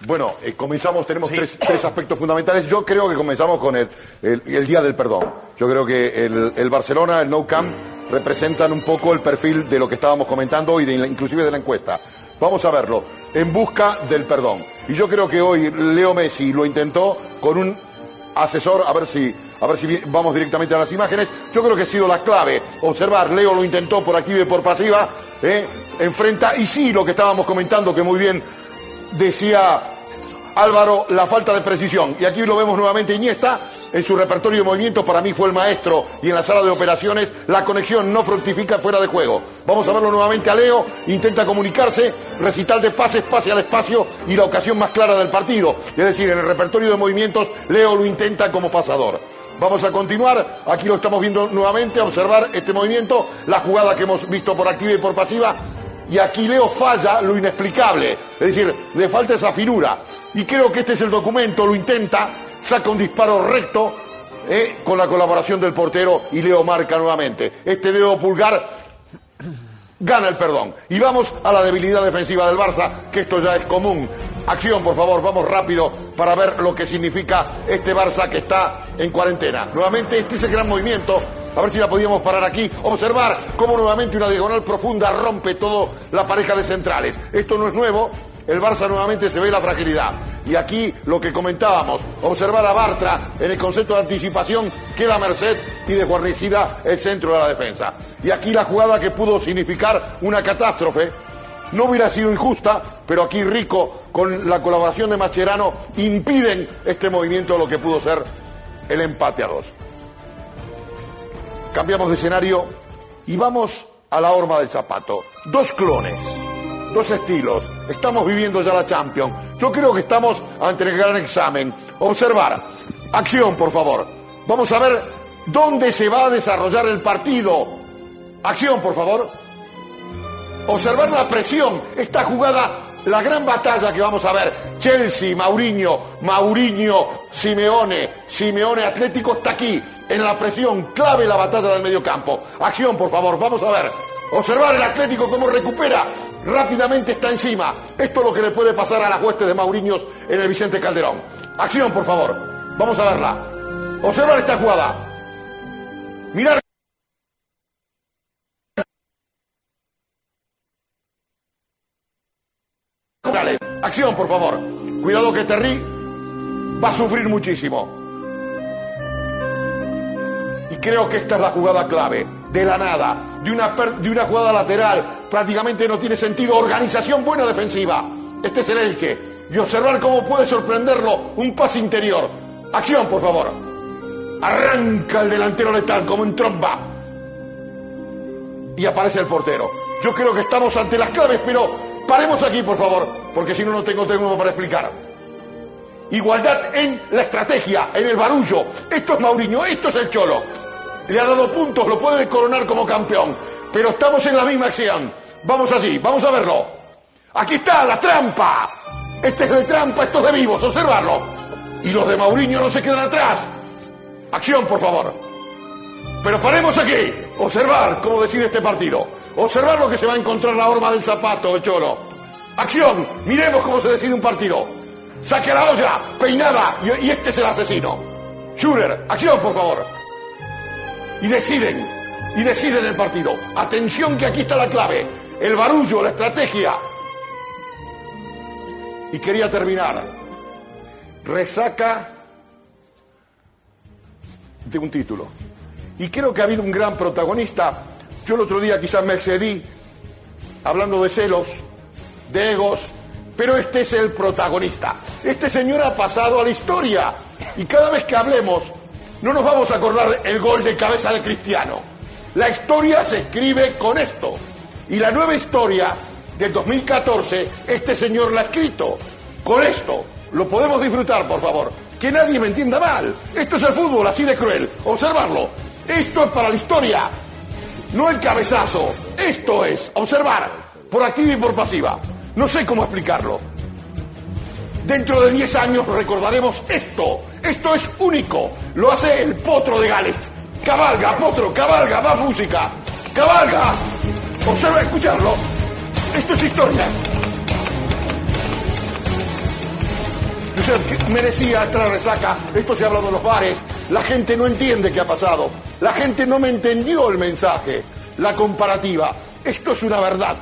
Bueno, eh, comenzamos, tenemos tres, tres aspectos fundamentales. Yo creo que comenzamos con el, el- el Día del Perdón. Yo creo que el, el Barcelona, el Nou Camp, representan un poco el perfil de lo que estábamos comentando y de inclusive de la encuesta. Vamos a verlo, en busca del perdón. Y yo creo que hoy Leo Messi lo intentó con un asesor, a ver si, a ver si vamos directamente a las imágenes. Yo creo que ha sido la clave. Observar, Leo lo intentó por activa y por pasiva, ¿eh? enfrenta, y sí, lo que estábamos comentando, que muy bien decía Álvaro, la falta de precisión. Y aquí lo vemos nuevamente Iniesta, en su repertorio de movimientos, para mí fue el maestro, y en la sala de operaciones, la conexión no fructifica fuera de juego. Vamos a verlo nuevamente a Leo, intenta comunicarse, recital de pases, pase al espacio y la ocasión más clara del partido. Es decir, en el repertorio de movimientos, Leo lo intenta como pasador. Vamos a continuar, aquí lo estamos viendo nuevamente, observar este movimiento, la jugada que hemos visto por activa y por pasiva, y aquí Leo falla lo inexplicable, es decir, le falta esa finura. Y creo que este es el documento, lo intenta, saca un disparo recto eh, con la colaboración del portero y Leo marca nuevamente. Este dedo pulgar gana el perdón. Y vamos a la debilidad defensiva del Barça, que esto ya es común. Acción, por favor, vamos rápido para ver lo que significa este Barça que está en cuarentena. Nuevamente, este gran movimiento. A ver si la podíamos parar aquí. Observar cómo nuevamente una diagonal profunda rompe toda la pareja de centrales. Esto no es nuevo. El Barça nuevamente se ve la fragilidad. Y aquí lo que comentábamos, observar a Bartra en el concepto de anticipación queda merced y desguarnecida el centro de la defensa. Y aquí la jugada que pudo significar una catástrofe no hubiera sido injusta, pero aquí Rico, con la colaboración de Macherano, impiden este movimiento, lo que pudo ser el empate a dos. Cambiamos de escenario y vamos a la horma del zapato. Dos clones, estilos. Estamos viviendo ya la Champions. Yo creo que estamos ante el gran examen. Observar. Acción, por favor. Vamos a ver dónde se va a desarrollar el partido. Acción, por favor. Observar la presión. Esta jugada, la gran batalla que vamos a ver. Chelsea, Mauriño, Mauriño, Simeone, Simeone Atlético está aquí. En la presión, clave la batalla del medio campo. Acción, por favor, vamos a ver. Observar el Atlético cómo recupera. Rápidamente está encima. Esto es lo que le puede pasar a las huestes de Mauriños en el Vicente Calderón. Acción, por favor. Vamos a verla. Observar esta jugada. Mirar. Acción, por favor. Cuidado que Terry va a sufrir muchísimo. Y creo que esta es la jugada clave. De la nada, de una, de una jugada lateral, prácticamente no tiene sentido. Organización buena defensiva. Este es el Elche. Y observar cómo puede sorprenderlo un pase interior. Acción, por favor. Arranca el delantero letal como en tromba. Y aparece el portero. Yo creo que estamos ante las claves, pero paremos aquí, por favor, porque si no, no tengo tiempo para explicar. Igualdad en la estrategia, en el barullo. Esto es Mauriño, esto es el Cholo. Le ha dado puntos, lo puede coronar como campeón. Pero estamos en la misma acción. Vamos allí, vamos a verlo. Aquí está la trampa. Este es de trampa, esto es de vivos, observarlo. Y los de Mauriño no se quedan atrás. Acción, por favor. Pero paremos aquí. Observar cómo decide este partido. Observar lo que se va a encontrar la horma del zapato, el Cholo. Acción. Miremos cómo se decide un partido. Saque a la olla, peinada, y, y este es el asesino. Schurer, acción, por favor. Y deciden, y deciden el partido. Atención que aquí está la clave. El barullo, la estrategia. Y quería terminar. Resaca de un título. Y creo que ha habido un gran protagonista. Yo el otro día quizás me excedí hablando de celos, de egos, pero este es el protagonista. Este señor ha pasado a la historia. Y cada vez que hablemos, no nos vamos a acordar el gol de cabeza de Cristiano. La historia se escribe con esto. Y la nueva historia del 2014, este señor la ha escrito con esto. Lo podemos disfrutar, por favor. Que nadie me entienda mal. Esto es el fútbol, así de cruel. Observarlo. Esto es para la historia. No el cabezazo. Esto es observar. Por activa y por pasiva. No sé cómo explicarlo. Dentro de 10 años recordaremos esto. Esto es único. Lo hace el potro de Gales. Cabalga, potro, cabalga, más música. Cabalga. Observa, escucharlo. Esto es historia. Josep, que merecía esta resaca. Esto se ha hablado en los bares. La gente no entiende qué ha pasado. La gente no me entendió el mensaje, la comparativa. Esto es una verdad.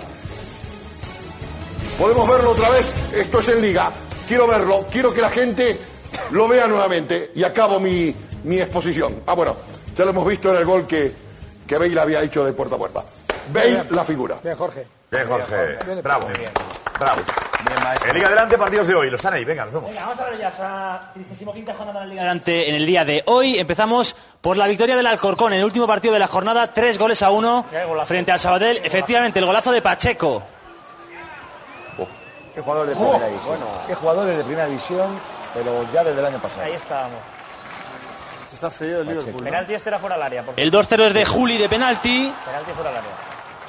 Podemos verlo otra vez. Esto es en liga. Quiero verlo. Quiero que la gente lo vea nuevamente. Y acabo mi, mi exposición. Ah, bueno, ya lo hemos visto en el gol que, que Bale había hecho de puerta a puerta. Bale, la figura. Bien, Jorge. Bien, Jorge. Bien, Bravo. Bravo. En Liga Adelante, partidos de hoy. Los están ahí. Venga, nos vemos. Venga, vamos a ver ya esa 35 jornada de la Liga Adelante en el día de hoy. Empezamos por la victoria del Alcorcón en el último partido de la jornada, tres goles a uno frente al Sabadell. Efectivamente, el golazo de Pacheco. Qué jugadores de primera división. Qué jugadores de primera división, pero ya desde el año pasado. Ahí estábamos. Está cedido el Liverpool. Penalti este era fuera del área. por El 2-0 es de Juli de penalti. Penalti fuera del área.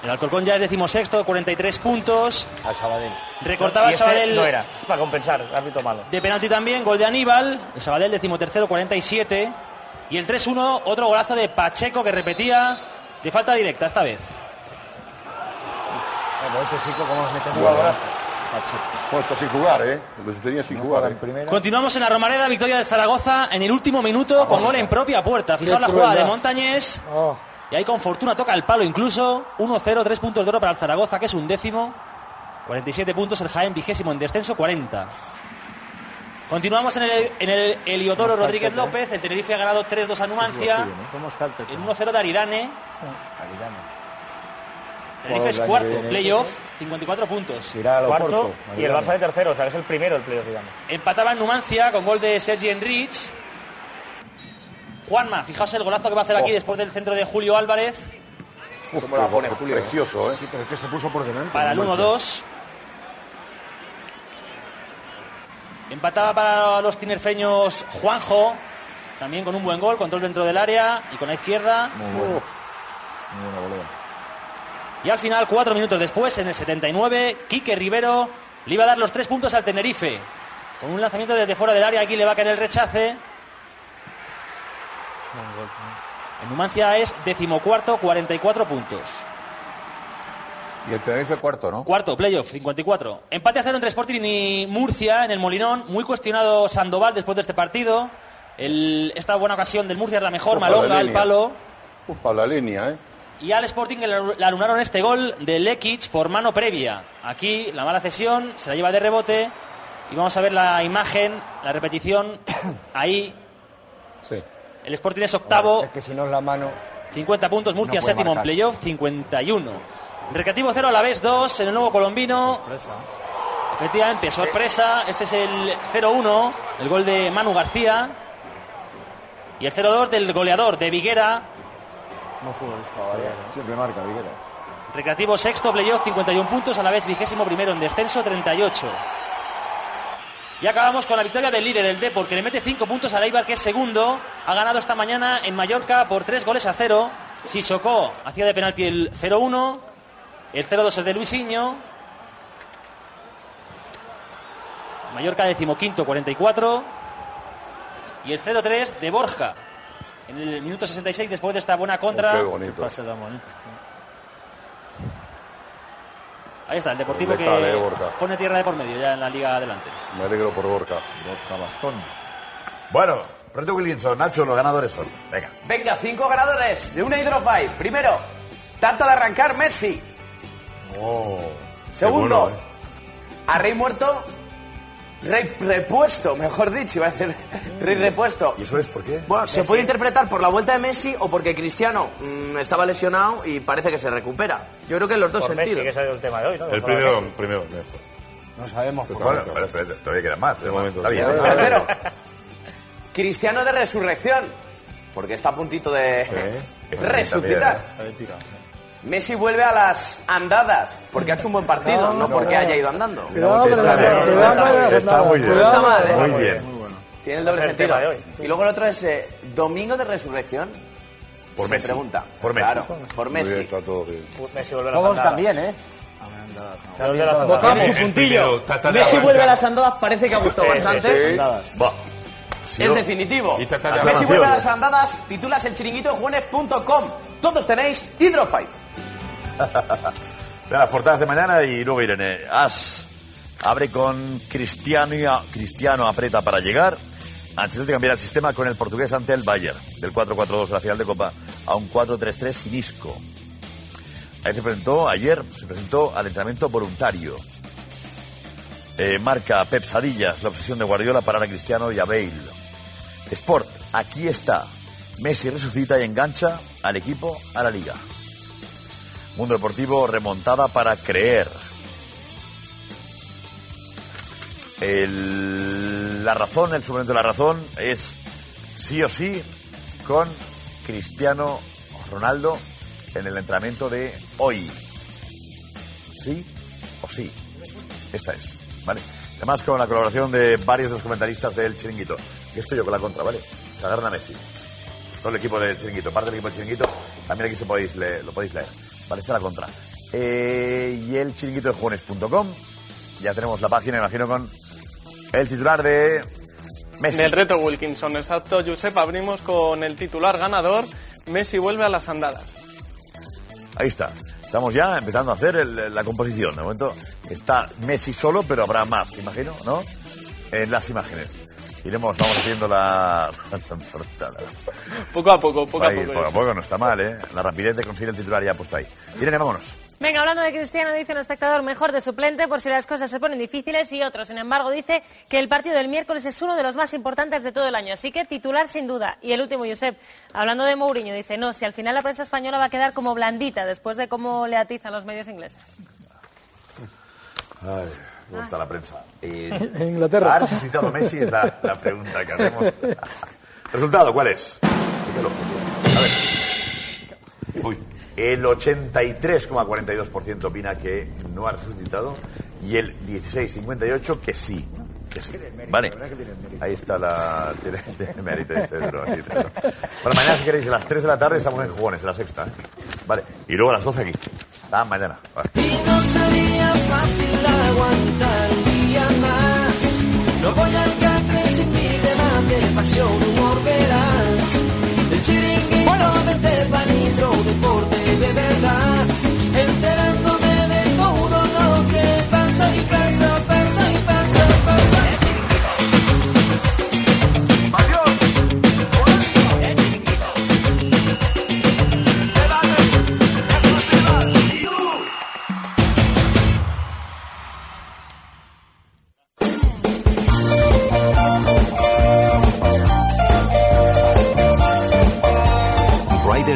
El Alcorcón ya es decimosexto, 43 puntos. Al Sabadell. Recortaba el este Sabadell No era, para compensar, árbitro malo. de penalti también, gol de Aníbal. El Sabadell decimotercero, 47. Y el 3-1, otro golazo de Pacheco que repetía de falta directa esta vez. Bueno, este chico, ¿cómo nos mete un Bueno. Puesto sin jugar, ¿eh? Lo tenía sin jugar. ¿eh? Continuamos en la Romareda, victoria de Zaragoza en el último minuto con gol en propia puerta. Fijaos la jugada de. Montañés. Oh. Y ahí con fortuna toca el palo incluso. 1-0, tres puntos de oro para el Zaragoza, que es un décimo. 47 puntos, el Jaén vigésimo en descenso, 40. Continuamos en el, en el Heliodoro ¿Cómo está Rodríguez Tete? López. El Tenerife ha ganado 3-2 a Numancia. ¿Cómo está el Tete? En 1-0 de Aridane. Tenerife es cuarto, playoff, 54 puntos. Irá a lo Cuarto corto. y el Barça de tercero, o sea que es el primero el playoff, digamos. Empataba en Numancia con gol de Sergi Enrich. Juanma, fijaos el golazo que va a hacer aquí Oh. después del centro de Julio Álvarez ¿Cómo la pone Julio? Precioso, ¿eh? Sí, pero es que se puso por delante. para el no 1-2. Empataba para los tinerfeños Juanjo, también con un buen gol, control dentro del área y con la izquierda. Muy bueno. Muy buena volea. Y al final, cuatro minutos después, en el 79, Quique Rivero le iba a dar los tres puntos al Tenerife. Con un lanzamiento desde fuera del área, aquí le va a caer el rechace. En Numancia es decimocuarto, 44 puntos. Y el Tenerife cuarto, ¿no? Cuarto, playoff, 54. Empate a cero entre Sporting y Murcia en el Molinón. Muy cuestionado Sandoval después de este partido. El- esta buena ocasión del Murcia es la mejor. Opa, la Malonga, el palo. Upa, la línea, ¿eh? Y al Sporting le anularon este gol de Lekic por mano previa. Aquí la mala cesión se la lleva de rebote. Y vamos a ver la imagen, la repetición. Ahí Sí. el Sporting es octavo. Es que si no es la mano. 50 puntos, Murcia No séptimo en playoff, 51. Recreativo 0 a la vez 2 en el nuevo colombino. Efectivamente, sorpresa. Este es el 0-1, el gol de Manu García. Y el 0-2 del goleador de Viguera. No futbolista. Siempre marca, Viguera. Recreativo sexto, playoff 51 puntos, a la vez vigésimo primero en descenso 38. Y acabamos con la victoria del líder, el Depor, que le mete 5 puntos al Eibar, que es segundo. Ha ganado esta mañana en Mallorca por 3 goles a 0. Sissoko hacía de penalti el 0-1. El 0-2 es de Luisinho. Mallorca decimoquinto, 44. Y el 0-3 de Borja. En el minuto 66, después de esta buena contra. Qué bonito. Pase tan bonito. Ahí está, el Deportivo que Letal, eh, pone tierra de por medio ya en la liga adelante. Me alegro por Borca. Borja Bastón. Bueno, Reto Williamson, Nacho, los ganadores son. Venga. Venga, cinco ganadores de una Hydro Five. Primero, tarta de arrancar Messi. Oh, Segundo, bueno, ¿eh? a Rey muerto, Rey repuesto, mejor dicho, iba a decir Rey repuesto. ¿Y eso es por qué? Bueno, se puede interpretar por la vuelta de Messi o porque Cristiano mm, estaba lesionado y parece que se recupera. Yo creo que en los dos Por Messi, sentidos. que ese es el tema de hoy, ¿no? El primero, primero, mejor. No sabemos. Pues bueno, pero, pero todavía quedan más. pero bueno, está bien. Cristiano de resurrección, porque está a puntito de resucitar. Está bien tirado. Messi vuelve a las andadas, porque ha hecho un buen partido, no, porque haya ido andando. Cuidado, Está bien, muy bien. Está mal, ¿eh? Muy bien. Tiene el doble el sentido. hoy. Y luego el otro es eh, Domingo de Resurrección. Por Se Messi. pregunta. Por Messi. Claro, por bien, Messi. está todo bien. Pues Messi vuelve a las Todos andadas. también, ¿eh? Votamos un puntillo. Messi vuelve a las andadas, parece que ha gustado bastante. Sí. Es definitivo. Y Messi vuelve a las andadas, titulas el chiringuito en. Todos tenéis Hydrofive. De las portadas de mañana y luego Irene. As abre con Cristiano, y a- Cristiano aprieta para llegar. Ancelotti cambiará el sistema con el portugués ante el Bayern. Del 4-4-2 de la final de Copa a un 4-3-3 sin Isco. Ahí se presentó, ayer se presentó al entrenamiento voluntario. Eh, marca Pep Sadillas la obsesión de Guardiola para a Cristiano y a Bale. Sport, aquí está. Messi resucita y engancha al equipo a la liga. Mundo Deportivo remontada para creer. La razón, el suplemento de la razón es sí o sí con Cristiano Ronaldo en el entrenamiento de hoy. Sí o sí. Esta es, ¿vale? Además con la colaboración de varios de los comentaristas del Chiringuito. Y estoy yo con la contra, ¿vale? Se Messi. Todo el equipo del Chiringuito, parte del equipo del Chiringuito, también aquí se podéis leer- lo podéis leer. Es la contra. Eh, y el chiringuito de jugones.com. Ya tenemos la página, imagino, con el titular de Messi. Del reto Wilkinson, exacto, Josep. Abrimos con el titular ganador. Messi vuelve a las andadas. Ahí está. Estamos ya empezando a hacer el- la composición. De momento está Messi solo, pero habrá más, imagino, ¿no? En las imágenes. Iremos, vamos haciendo la... portada. Poco a poco, poco a poco. poco a poco, no está mal, ¿eh? La rapidez de conseguir el titular ya puesto ahí. Irene, vámonos. Venga, hablando de Cristiano, dice un espectador mejor de suplente por si las cosas se ponen difíciles y otro, sin embargo, dice que el partido del miércoles es uno de los más importantes de todo el año, así que titular sin duda. Y el último, Josep, hablando de Mourinho, dice, no, si al final la prensa española va a quedar como blandita después de cómo le atizan los medios ingleses. Ay, me gusta la prensa. Eh, En Inglaterra. ¿Ha resucitado Messi? Es la, la pregunta que hacemos. ¿Resultado cuál es? A ver. Uy, el 83,42% opina que no ha resucitado y el 16,58% que sí. Que sí. Vale. Ahí está la... Tiene, tiene mérito, dice Pedro. Bueno, mañana si queréis a las 3 de la tarde estamos en Jugones, en la sexta. ¿eh? Vale. Y luego a las 12 aquí. Hasta mañana. Vale. No sería fácil aguantar. No voy al catre sin mi debate, pasión,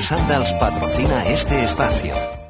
Sandals patrocina este espacio.